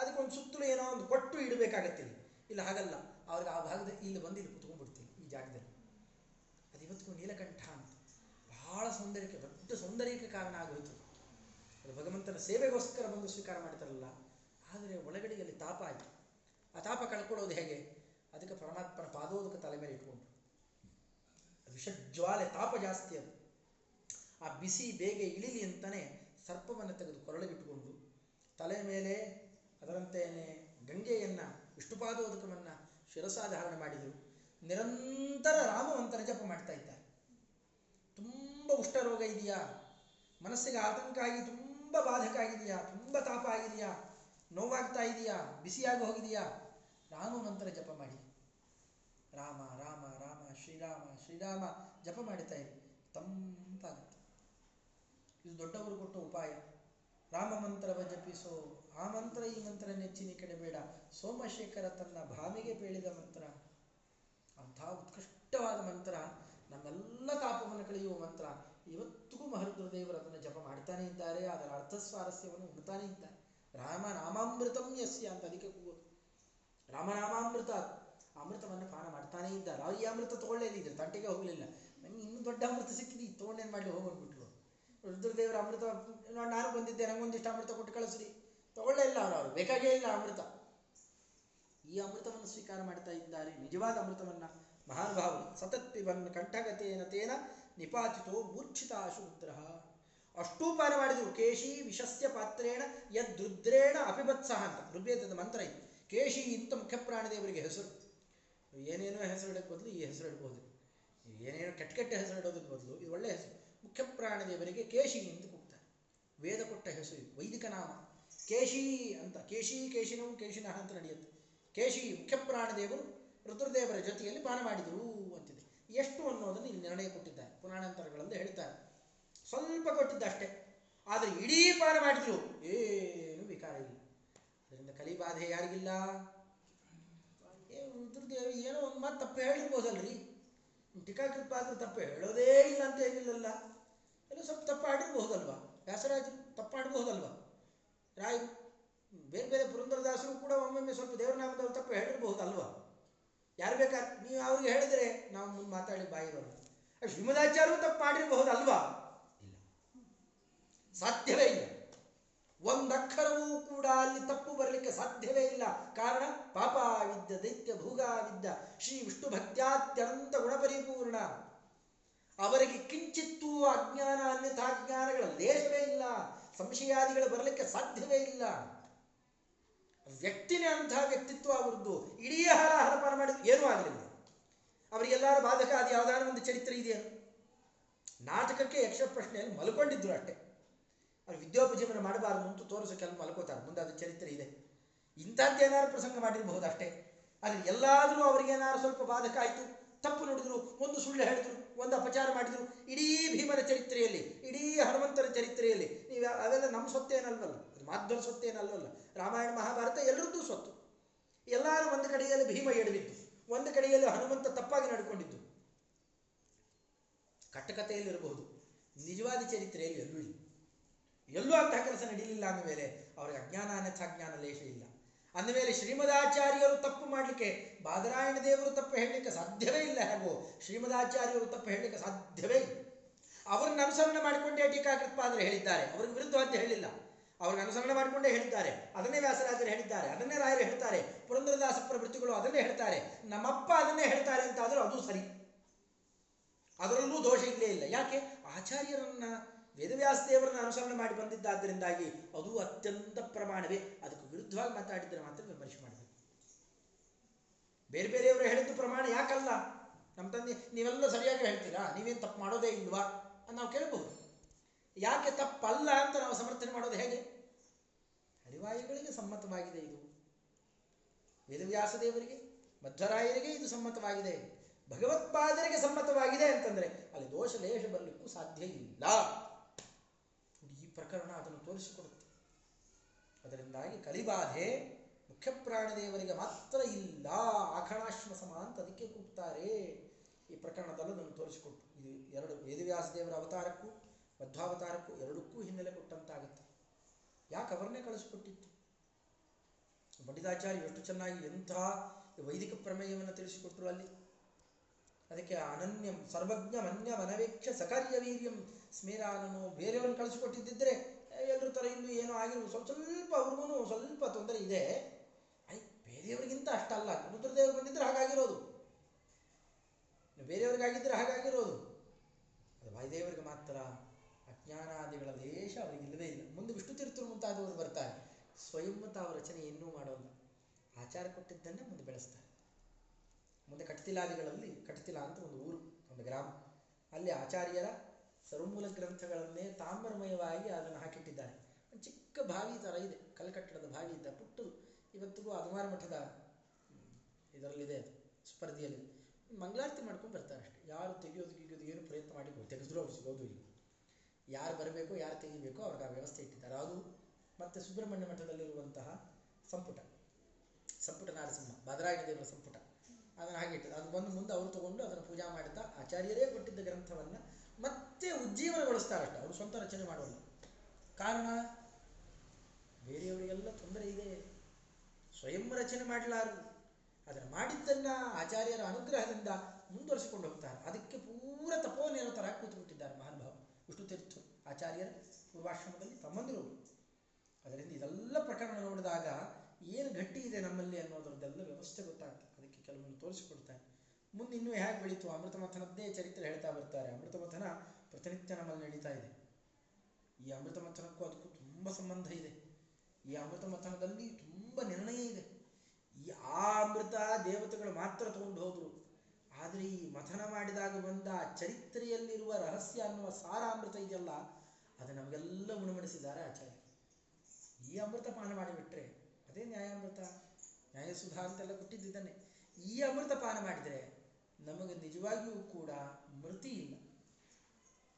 ಅದಕ್ಕೊಂದು ಸುತ್ತಲೂ ಏನೋ ಒಂದು ಕೊಟ್ಟು ಇಡಬೇಕಾಗತ್ತೆ ಇಲ್ಲಿ. ಹಾಗಲ್ಲ. ಅವ್ರಿಗೆ ಆ ಭಾಗದಲ್ಲಿ ಇಲ್ಲಿ ಬಂದು ಇಲ್ಲಿ ಕುತ್ಕೊಂಡ್ಬಿಡ್ತೀನಿ, ಈ ಜಾಗದಲ್ಲಿ. ಅದು ಇವತ್ತಿಗೂ ನೀಲಕಂಠ ಅಂತ. ಬಹಳ ಸೌಂದರ್ಯಕ್ಕೆ, ದೊಡ್ಡ ಸೌಂದರ್ಯಕ್ಕೆ ಕಾರಣ ಆಗೋಯ್ತು. ಭಗವಂತನ ಸೇವೆಗೋಸ್ಕರ ಬಂದು ಸ್ವೀಕಾರ ಮಾಡ್ತಾರಲ್ಲ, ಆದರೆ ಒಳಗಡೆಯಲ್ಲಿ ತಾಪ ಆಯಿತು. ಆ ತಾಪ ಕಳ್ಕೊಳ್ಳೋದು ಹೇಗೆ? ಅದಕ್ಕೆ ಪರಮಾತ್ಮನ ಪಾದೋದಕ ತಲೆ ಮೇಲೆ ಇಟ್ಕೊಂಡು ವಿಷಜ್ವಾಲೆ ತಾಪ ಜಾಸ್ತಿ ಅದು. ಆ ಬಿಸಿ, ಬೇಗ ಇಳಿಲಿ ಅಂತಲೇ ಸರ್ಪವನ್ನು ತೆಗೆದು ಕೊರಳಿಗಿಟ್ಟುಕೊಂಡು ತಲೆ ಮೇಲೆ ಅದರಂತೆಯೇ ಗಂಗೆಯನ್ನು ವಿಷ್ಣುಪಾದೋದಕವನ್ನು ಶಿರಸಾಧಾರಣೆ ಮಾಡಿದರು. ನಿರಂತರ ರಾಮವಂತನ ಜಪ ಮಾಡ್ತಾ ಇದ್ದಾರೆ. ತುಂಬ ಉಷ್ಟರೋಗ ಇದೆಯಾ? ಮನಸ್ಸಿಗೆ ಆತಂಕ ಆಗಿ ತುಂಬ ಬಾಧಕ ಆಗಿದೆಯಾ? ತುಂಬ ತಾಪ ಆಗಿದೆಯಾ? ನೋವಾಗ್ತಾ ಇದೆಯಾ? ಬಿಸಿಯಾಗಿ ಹೋಗಿದೆಯಾ? ರಾಮ ಮಂತ್ರ ಜಪ ಮಾಡಿ. ರಾಮ ರಾಮ ರಾಮ, ಶ್ರೀರಾಮ ಶ್ರೀರಾಮ ಜಪ ಮಾಡುತ್ತಾ ಇರಿ. ತಂಪಾಗುತ್ತೆ. ಇದು ದೊಡ್ಡವರು ಕೊಟ್ಟ ಉಪಾಯ. ರಾಮ ಮಂತ್ರವ ಜಪಿಸೋ. ಆ ಮಂತ್ರ ಈ ಮಂತ್ರ ನೆಚ್ಚಿನ ಕಡೆ ಬೇಡ. ಸೋಮಶೇಖರ ತನ್ನ ಭಾಮಿಗೆ ಬೇಳಿದ ಮಂತ್ರ. ಅಂಥ ಉತ್ಕೃಷ್ಟವಾದ ಮಂತ್ರ. ನಮ್ಮೆಲ್ಲ ತಾಪವನ್ನು ಕಳೆಯುವ ಮಂತ್ರ. ಇವತ್ತಿಗೂ ಮಹರುದ್ರದೇವರು ಅದನ್ನು ಜಪ ಮಾಡ್ತಾನೆ ಇದ್ದಾರೆ, ಅದರ ಅರ್ಥ ಸ್ವಾರಸ್ಯವನ್ನು ಉಣ್ತಾನೆ ಇದ್ದಾರೆ ರಾಮನಾಮಾಮೃತಂ ಯಸ್ಯ ಅಂತ ಅದಕ್ಕೆ ಕೂಗೋದು. ರಾಮನಾಮಾಮೃತ. ಅಮೃತವನ್ನು ಪಾನ ಮಾಡ್ತಾನೇ ಇದ್ದಾರೆ ಅವ್ರು ಈ ಅಮೃತ ತಗೊಳ್ಳೇ ಇದ್ರು ತಂಟೆಗೆ ಹೋಗಲಿಲ್ಲ. ನನಗೆ ಇನ್ನೂ ದೊಡ್ಡ ಅಮೃತ ಸಿಕ್ಕಿದ್ದು ಈ ತೊಗೊಂಡೇನು ಮಾಡಲಿ ಹೋಗ್ಬಿಟ್ರು ರುದ್ರದೇವರ ಅಮೃತ ನಾನು ಬಂದಿದ್ದೆ ನಂಗೊಂದಿಷ್ಟು ಅಮೃತ ಕೊಟ್ಟು ಕಳಿಸ್ರಿ. ತಗೊಳ್ಳೇ ಇಲ್ಲ ಅವರು, ಅವ್ರು ಬೇಕಾಗೇ ಇಲ್ಲ ಅಮೃತ. ಈ ಅಮೃತವನ್ನು ಸ್ವೀಕಾರ ಮಾಡ್ತಾ ಇದ್ದಾರೆ. ನಿಜವಾದ ಅಮೃತವನ್ನ ಮಹಾನುಭಾವರು ಸತತ್ ಪಿಬನ್ ಕಂಠಗತೇನ ತೇನ ನಿಪಾತಿತೋ ಮೂರ್ಛಿತಾಶು ಶೂದ್ರ. ಅಷ್ಟೂ ಪಾನ ಮಾಡಿದ್ರು. ಕೇಶಿ ವಿಷಸ್ಯ ಪಾತ್ರೇಣ ಯದ್ರುದ್ರೇಣ ಅಪಿಬತ್ಸಹ ಅಂತ. ಋಗ್ವೇದದ ಮಂತ್ರ ಇದು. ಕೇಶಿ ಇಂತ ಮುಖ್ಯ ಪ್ರಾಣದೇವರಿಗೆ ಹೆಸರು. ಏನೇನೋ ಹೆಸರು ಇಡಕ್ಕೆ ಬದಲು ಈ ಹೆಸರು ಇಡಬಹುದು ಏನೇನೋ ಕೆಟ್ಟ ಕೆಟ್ಟ ಹೆಸರು ಇಡೋದಕ್ಕೆ ಬದಲು ಇದು ಒಳ್ಳೆ ಹೆಸರು. ಮುಖ್ಯ ಪ್ರಾಣದೇವರಿಗೆ ಕೇಶಿ ಎಂದು ಕೂಗ್ತಾರೆ. ವೇದ ಕೊಟ್ಟ ಹೆಸರು ವೈದಿಕ ನಾಮ. ಕೇಶಿ ಅಂತ. ಕೇಶಿ ಕೇಶಿನವು ಕೇಶಿನಃ ಅಂತ ನಡೆಯುತ್ತೆ. ಕೇಶಿ ಮುಖ್ಯ ಪ್ರಾಣದೇವರು ರುದ್ರದೇವರ ಜೊತೆಯಲ್ಲಿ ಪಾನ ಮಾಡಿದರು ಅಂತಿದೆ. ಎಷ್ಟು ಅನ್ನೋದನ್ನು ಇಲ್ಲಿ ನಿರ್ಣಯ ಕೊಟ್ಟಿದ್ದಾರೆ. ಪುರಾಣಾಂತರಗಳಲ್ಲಿ ಹೇಳ್ತಾರೆ. ಸ್ವಲ್ಪ ಕೊಟ್ಟಿದ್ದ ಅಷ್ಟೇ. ಆದರೆ ಇಡೀ ಪಾನ ಮಾಡಿದ್ರು ಏನು ವಿಕಾರ ಇಲ್ಲ. ಅದರಿಂದ ಕಲಿಬಾಧೆ ಯಾರಿಗಿಲ್ಲ. ಏ ರುದ್ರದೇವ ಏನೋ ಒಂದು ಮಾತು ತಪ್ಪು ಹೇಳಿರ್ಬೋದಲ್ರಿ. ಟೀಕಾಕೃತ್ಪಾದ್ರು ತಪ್ಪು ಹೇಳೋದೇ ಇಲ್ಲ ಅಂತ ಏನಿಲ್ಲಲ್ಲ. ಎಲ್ಲ ಸ್ವಲ್ಪ ತಪ್ಪು ಆಡಿರ್ಬಹುದಲ್ವಾ ವ್ಯಾಸರಾಜರು ತಪ್ಪು ರಾಯರು ಬೇರೆ ಬೇರೆ ಪುರಂದರದಾಸರು ಕೂಡ ಒಮ್ಮೊಮ್ಮೆ ಸ್ವಲ್ಪ ದೇವರ ನಾಮದಲ್ಲಿ ತಪ್ಪು ಹೇಳಿರ್ಬಹುದಲ್ವಾ ಯಾರು ಬೇಕಾದ್ರೆ, ನೀವು ಅವ್ರಿಗೆ ಹೇಳಿದ್ರೆ ನಾವು ಮುಂದೆ ಮಾತಾಡಿ ಬಾಯಿರೋಲ್ಲ ಶ್ರೀಮದಾಚಾರ್ಯರು ತಪ್ಪು ಮಾಡಿರಬಹುದಲ್ವಾ? ಇಲ್ಲ. ಸಾಧ್ಯವೇ ಇಲ್ಲ. ಒಂದಕ್ಷರವೂ ಕೂಡ ಅಲ್ಲಿ ತಪ್ಪು ಬರಲಿಕ್ಕೆ ಸಾಧ್ಯವೇ ಇಲ್ಲ. ಕಾರಣ ಪಾಪಾವಿದ್ದ ದೈತ್ಯ ಭೂಗಾವಿದ್ದ ಶ್ರೀ ವಿಷ್ಣು ಭಕ್ತ್ಯಾತ್ಯಂತ ಗುಣಪರಿಪೂರ್ಣ. ಅವರಿಗೆ ಕಿಂಚಿತ್ತೂ ಅಜ್ಞಾನ ಅನ್ಯಥಾಜ್ಞಾನಗಳ ಲೇಷವೇ ಇಲ್ಲ. ಸಂಶಯಾದಿಗಳು ಬರಲಿಕ್ಕೆ ಸಾಧ್ಯವೇ ಇಲ್ಲ. ವ್ಯಕ್ತಿನೇ ಅಂತಹ ವ್ಯಕ್ತಿತ್ವ ಅವರದ್ದು. ಇಡೀ ಹರ ಹರಪಾನ ಮಾಡಿದ್ರು. ಏನೂ ಆಗಲಿಲ್ಲ ಅವರಿಗೆಲ್ಲರ ಬಾಧಕ ಅದು ಯಾವ್ದಾದ್ರು ಒಂದು ಚರಿತ್ರೆ ಇದೆಯೇನು ನಾಟಕಕ್ಕೆ ಯಕ್ಷ ಪ್ರಶ್ನೆಯಲ್ಲಿ ಮಲ್ಕೊಂಡಿದ್ರು ಅಷ್ಟೇ. ಅವ್ರು ವಿದ್ಯೋಪಜೀವನ ಮಾಡಬಾರದು ಅಂತ ತೋರಿಸೋಕೆ ಅಲ್ಲಿ ಮಲ್ಕೋತಾರೆ. ಮುಂದೆ ಅದು ಚರಿತ್ರೆ ಇದೆ. ಇಂಥದ್ದೇನಾದ್ರು ಪ್ರಸಂಗ ಮಾಡಿರಬಹುದು ಅಷ್ಟೇ. ಆದರೆ ಎಲ್ಲಾದರೂ ಅವರಿಗೇನಾದ್ರು ಸ್ವಲ್ಪ ಬಾಧಕ ಆಯಿತು, ತಪ್ಪು ನೋಡಿದ್ರು, ಒಂದು ಸುಳ್ಳು ಹೇಳಿದ್ರು, ಒಂದು ಅಪಚಾರ ಮಾಡಿದ್ರು, ಇಡೀ ಭೀಮನ ಚರಿತ್ರೆಯಲ್ಲಿ, ಇಡೀ ಹನುಮಂತರ ಚರಿತ್ರೆಯಲ್ಲಿ, ನೀವು ಅವೆಲ್ಲ ನಮ್ಮ ಸ್ವತ್ತೇನಲ್ವಲ್ಲ ಅದು ಮಾಧ್ವರ ಸೊತ್ತೇನಲ್ವಲ್ಲ? ರಾಮಾಯಣ, ಮಹಾಭಾರತ ಎಲ್ಲರದ್ದು ಸ್ವತ್ತು ಎಲ್ಲರೂ ಒಂದು ಕಡೆಯಲ್ಲಿ ಭೀಮ ಎಡವಿದ್ದು ಒಂದು ಕಡೆಯಲ್ಲಿ ಹನುಮಂತ ತಪ್ಪಾಗಿ ನಡ್ಕೊಂಡಿದ್ದು. ಕಟ್ಟಕಥೆಯಲ್ಲಿರಬಹುದು ನಿಜವಾದ ಚರಿತ್ರೆಯಲ್ಲಿ ಎಲ್ಲೂ ಇಲ್ಲ. ಎಲ್ಲೂ ಅಂತಹ ಕೆಲಸ ನಡೀಲಿಲ್ಲ ಅಂದಮೇಲೆ ಅವರಿಗೆ ಅಜ್ಞಾನ ಅನ್ಯಥಾಜ್ಞಾನ ಲೇಷ ಇಲ್ಲ. ಅಂದಮೇಲೆ ಶ್ರೀಮದಾಚಾರ್ಯರು ತಪ್ಪು ಮಾಡಲಿಕ್ಕೆ ಬಾದರಾಯಣ ದೇವರು ತಪ್ಪು ಹೇಳಲಿಕ್ಕೆ ಸಾಧ್ಯವೇ ಇಲ್ಲ ಹಾಗೂ ಶ್ರೀಮದಾಚಾರ್ಯರು ತಪ್ಪು ಹೇಳಲಿಕ್ಕೆ ಸಾಧ್ಯವೇ ಇಲ್ಲ. ಅವರನ್ನು ಅನುಸರಣೆ ಮಾಡಿಕೊಂಡೇ ಅಂದ್ರೆ ಹೇಳಿದ್ದಾರೆ. ಅವ್ರಿಗೆ ವಿರುದ್ಧವಾದ್ಯ ಹೇಳಿಲ್ಲ. ಅವ್ರಿಗೆ ಅನುಸರಣೆ ಮಾಡಿಕೊಂಡೇ ಹೇಳಿದ್ದಾರೆ. ಅದನ್ನೇ ವ್ಯಾಸರಾಜರು ಹೇಳಿದ್ದಾರೆ. ಅದನ್ನೇ ರಾಯರು ಹೇಳ್ತಾರೆ. ಪುರಂದರದಾಸ ಪ್ರವೃತ್ತಿಗಳು ಅದನ್ನೇ ಹೇಳ್ತಾರೆ. ನಮ್ಮಪ್ಪ ಅದನ್ನೇ ಹೇಳ್ತಾರೆ ಅಂತಾದರೂ ಅದು ಸರಿ. ಅದರಲ್ಲೂ ದೋಷ ಇಲ್ಲೇ ಇಲ್ಲ. ಯಾಕೆ? ಆಚಾರ್ಯರನ್ನ, ವೇದವ್ಯಾಸದೇವರನ್ನ ಅನುಸರಣೆ ಮಾಡಿ ಬಂದಿದ್ದಾದ್ದರಿಂದಾಗಿ ಅದು ಅತ್ಯಂತ ಪ್ರಮಾಣವೇ. ಅದಕ್ಕೆ ವಿರುದ್ಧವಾಗಿ ಮಾತಾಡಿದರೆ ಮಾತ್ರ ವಿಮರ್ಶೆ ಮಾಡಬೇಕು. ಬೇರೆ ಬೇರೆಯವರು ಹೇಳಿದ್ದು ಪ್ರಮಾಣ ಯಾಕಲ್ಲ? ನಮ್ಮ ತಂದೆ, ನೀವೆಲ್ಲ ಸರಿಯಾಗಿ ಹೇಳ್ತೀರಾ? ನೀವೇನು ತಪ್ಪು ಮಾಡೋದೇ ಇಲ್ವಾ? ಅಂತ ನಾವು ಕೇಳಬಹುದು ಯಾಕೆ ತಪ್ಪಲ್ಲ ಅಂತ ನಾವು ಸಮರ್ಥನೆ ಮಾಡೋದು ಹೇಗೆ? ಹರಿವಾಯುಗಳಿಗೆ ಸಮ್ಮತವಾಗಿದೆ ಇದು. ವೇದವ್ಯಾಸ ದೇವರಿಗೆ ಮಧ್ವರಾಯರಿಗೆ ಇದು ಸಮ್ಮತವಾಗಿದೆ. ಭಗವತ್ಪಾದರಿಗೆ ಸಮ್ಮತವಾಗಿದೆ ಅಂತಂದ್ರೆ ಅಲ್ಲಿ ದೋಷ ಲೇಷ ಬರಲಿಕ್ಕೂ ಸಾಧ್ಯ ಇಲ್ಲ. ಈ ಪ್ರಕರಣ ಅದನ್ನು ತೋರಿಸಿಕೊಡುತ್ತೆ. ಅದರಿಂದಾಗಿ ಕಲಿಬಾಧೆ ಮುಖ್ಯ ಪ್ರಾಣದೇವರಿಗೆ ಮಾತ್ರ ಇಲ್ಲ. ಆಖಣಾಶ್ಮ ಸಮ ಅಂತ ಅದಕ್ಕೆ ಕೂಗ್ತಾರೆ. ಈ ಪ್ರಕರಣದಲ್ಲೂ ಅದನ್ನು ತೋರಿಸಿಕೊಟ್ಟು. ಇದು ಎರಡು ವೇದವ್ಯಾಸ ದೇವರ ಅವತಾರಕ್ಕೂ, ಮಧ್ವಾವತಾರಕ್ಕೂ ಎರಡಕ್ಕೂ ಹಿನ್ನೆಲೆ ಕೊಟ್ಟಂತಾಗುತ್ತೆ. ಯಾಕೆ ಅವರನ್ನೇ ಕಳಿಸ್ಕೊಟ್ಟಿತ್ತು? ಪಂಡಿತಾಚಾರ್ಯ ಎಷ್ಟು ಚೆನ್ನಾಗಿ ಎಂಥ ವೈದಿಕ ಪ್ರಮೇಯವನ್ನು ತಿಳಿಸಿಕೊಟ್ರು ಅಲ್ಲಿ. ಅದಕ್ಕೆ ಅನನ್ಯಂ, ಸರ್ವಜ್ಞ ಮನ್ಯ ಮನವೇಕ್ಷ ಸಕಾರ್ಯ ವೀರ್ಯಂ ಸ್ಮೇರಾನನು ಬೇರೆಯವ್ರನ್ನ ಕಳಿಸಿಕೊಟ್ಟಿದ್ದರೆ ಎಲ್ಲರ ಥರ ಇಲ್ಲೂ ಏನೋ ಆಗಿರೋ ಸ್ವಲ್ಪ ಸ್ವಲ್ಪ ಅವ್ರಿಗೂ ಸ್ವಲ್ಪ ತೊಂದರೆ ಇದೆ. ಐ, ಬೇರೆಯವ್ರಿಗಿಂತ ಅಷ್ಟಲ್ಲ. ರುದ್ರದೇವರು ಬಂದಿದ್ದರೆ ಹಾಗಾಗಿರೋದು. ಬೇರೆಯವ್ರಿಗಾಗಿದ್ದರೆ ಹಾಗಾಗಿರೋದು. ಅದು ವಾಯುದೇವರಿಗೆ ಮಾತ್ರ. ಅಜ್ಞಾನಾದಿಗಳ ದೇಶ ಅವರಿಗೆ ಇಲ್ಲವೇ ಇಲ್ಲ. ಮುಂದೆ ವಿಷ್ಣು ತೀರ್ಥರು ಮುಂತಾದವರು ಬರ್ತಾರೆ. ಸ್ವಯಂ ತಾವು ರಚನೆ ಇನ್ನೂ ಮಾಡೋಲ್ಲ. ಆಚಾರ ಕೊಟ್ಟಿದ್ದನ್ನೇ ಮುಂದೆ ಬೆಳೆಸ್ತಾರೆ. ಮುಂದೆ ಕಟತಿಲಾದಿಗಳಲ್ಲಿ, ಕಟತಿಲ ಅಂತ ಒಂದು ಊರು, ಒಂದು ಗ್ರಾಮ. ಅಲ್ಲಿ ಆಚಾರ್ಯರ ಸರ್ವಮೂಲ ಗ್ರಂಥಗಳನ್ನೇ ತಾಮ್ರಮಯವಾಗಿ ಅದನ್ನು ಹಾಕಿಟ್ಟಿದ್ದಾರೆ. ಚಿಕ್ಕ ಬಾವಿ ಥರ ಇದೆ. ಕಲ್ಕಟ್ಟಡದ ಬಾವಿ ಇದ್ದ ಪುಟ್ಟು ಇವತ್ತಿಗೂ ಅದುಮಾರ ಮಠದ ಇದರಲ್ಲಿದೆ ಅದು ಸ್ಪರ್ಧೆಯಲ್ಲಿ ಮಂಗಳಾರತಿ ಮಾಡ್ಕೊಂಡು ಬರ್ತಾರೆ ಅಷ್ಟೇ. ಯಾರು ತೆಗೆಯೋದು, ಗಿಗಿಯೋದು, ಏನು ಪ್ರಯತ್ನ ಮಾಡಿ ತೆಗೆದ್ರು ಅವ್ರು ಸಿಗೋದು ಇಲ್ಲ. ಯಾರು ಬರಬೇಕು, ಯಾರು ತೆಗಿಬೇಕೋ ಅವ್ರಿಗೆ ಆ ವ್ಯವಸ್ಥೆ ಇಟ್ಟಿದ್ದಾರೆ. ಅದು ಮತ್ತು ಸುಬ್ರಹ್ಮಣ್ಯ ಮಠದಲ್ಲಿರುವಂತಹ ಸಂಪುಟ ಸಂಪುಟ ನಾರಸಿಂಹ, ಭದ್ರಾಯಣ ಸಂಪುಟ. ಅದನ್ನು ಹಾಗೆ ಇಟ್ಟಿದ್ದ ಅದು ಬಂದು ಮುಂದೆ ಅವರು ತಗೊಂಡು ಅದನ್ನು ಪೂಜಾ ಮಾಡುತ್ತಾ ಆಚಾರ್ಯರೇ ಕೊಟ್ಟಿದ್ದ ಗ್ರಂಥವನ್ನು ಮತ್ತೆ ಉಜ್ಜೀವನಗೊಳಿಸ್ತಾರಷ್ಟೆ ಅವರು ಸ್ವಂತ ರಚನೆ ಮಾಡೋಲ್ಲ ಕಾರಣ, ಬೇರೆಯವರಿಗೆಲ್ಲ ತೊಂದರೆ ಇದೆ. ಸ್ವಯಂ ರಚನೆ ಮಾಡಲಾರರು. ಅದನ್ನು ಮಾಡಿದ್ದನ್ನ ಆಚಾರ್ಯರ ಅನುಗ್ರಹದಿಂದ ಮುಂದುವರಿಸಿಕೊಂಡು ಹೋಗ್ತಾರೆ. ಅದಕ್ಕೆ ಪೂರ ತಪೋನಿರತರಾಗಿ ಕೂತ್ಬಿಟ್ಟಿದ್ದಾರೆ ಮಹಾನುಭಾವ ವಿಷ್ಣು ತೀರ್ಥ ಆಚಾರ್ಯರ ಪೂರ್ವಾಶ್ರಮದಲ್ಲಿ ತಮ್ಮಂದಿರು ಅದರಿಂದ ಇದೆಲ್ಲ ಪ್ರಕರಣ ನೋಡಿದಾಗ ಏನು ಗಟ್ಟಿ ಇದೆ ನಮ್ಮಲ್ಲಿ ಅನ್ನೋದ್ರದ್ದೆಲ್ಲ ವ್ಯವಸ್ಥೆ ಗೊತ್ತಾಗ್ತದೆ. ಅದಕ್ಕೆ ಕೆಲವೊಂದು ತೋರಿಸಿಕೊಡ್ತಾನೆ. ಮುಂದೆ ಇನ್ನೂ ಹೇಗೆ ಬೆಳೀತು? ಅಮೃತ ಮಥನದ್ದೇ ಚರಿತ್ರೆ ಹೇಳ್ತಾ ಬರ್ತಾರೆ. ಅಮೃತ ಮಥನ ಪ್ರತಿನಿತ್ಯ ನಮ್ಮಲ್ಲಿ ನಡೀತಾ ಇದೆ. ಈ ಅಮೃತ ಮಥನಕ್ಕೂ ಅದಕ್ಕೂ ತುಂಬ ಸಂಬಂಧ ಇದೆ. ಈ ಅಮೃತ ಮಥನದಲ್ಲಿ ತುಂಬ ನಿರ್ಣಯ ಇದೆ. ಈ ಆ ಅಮೃತ ದೇವತೆಗಳು ಮಾತ್ರ ತಗೊಂಡು ಹೋದ್ರು. ಆದರೆ ಈ ಮಥನ ಮಾಡಿದಾಗ ಬಂದ ಚರಿತ್ರೆಯಲ್ಲಿರುವ ರಹಸ್ಯ ಅನ್ನುವ ಸಾರ ಅಮೃತ ಇದೆಯಲ್ಲ, ಅದು ನಮಗೆಲ್ಲ ಉಣಮಡಿಸಿದ್ದಾರೆ ಆಚಾರ್ಯ. ಈ ಅಮೃತ ಪಾನ ಮಾಡಿಬಿಟ್ರೆ ಅದೇ ನ್ಯಾಯಾಮೃತ? ನ್ಯಾಯಸುಧಾ ಅಂತೆಲ್ಲ ಕೊಟ್ಟಿದ್ದಾನೆ ಈ ಅಮೃತ ಪಾನ ಮಾಡಿದರೆ ನಮಗೆ ನಿಜವಾಗಿಯೂ ಕೂಡ ಮೃತಿ ಇಲ್ಲ.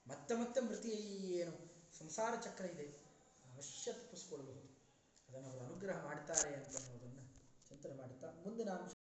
ಮತ್ತೆ ಮತ್ತೆ ಮೃತಿ ಏನು? ಸಂಸಾರ ಚಕ್ರ ಇದೆ. ಅವಶ್ಯ ತಪ್ಪಿಸ್ಕೊಳ್ಬಹುದು ಅದನ್ನು ಅವರು ಅನುಗ್ರಹ ಮಾಡ್ತಾರೆ ಅಂತ ಅನ್ನೋದನ್ನು ಚಿಂತನೆ ಮಾಡುತ್ತಾ ಮುಂದಿನ ಅಂಶ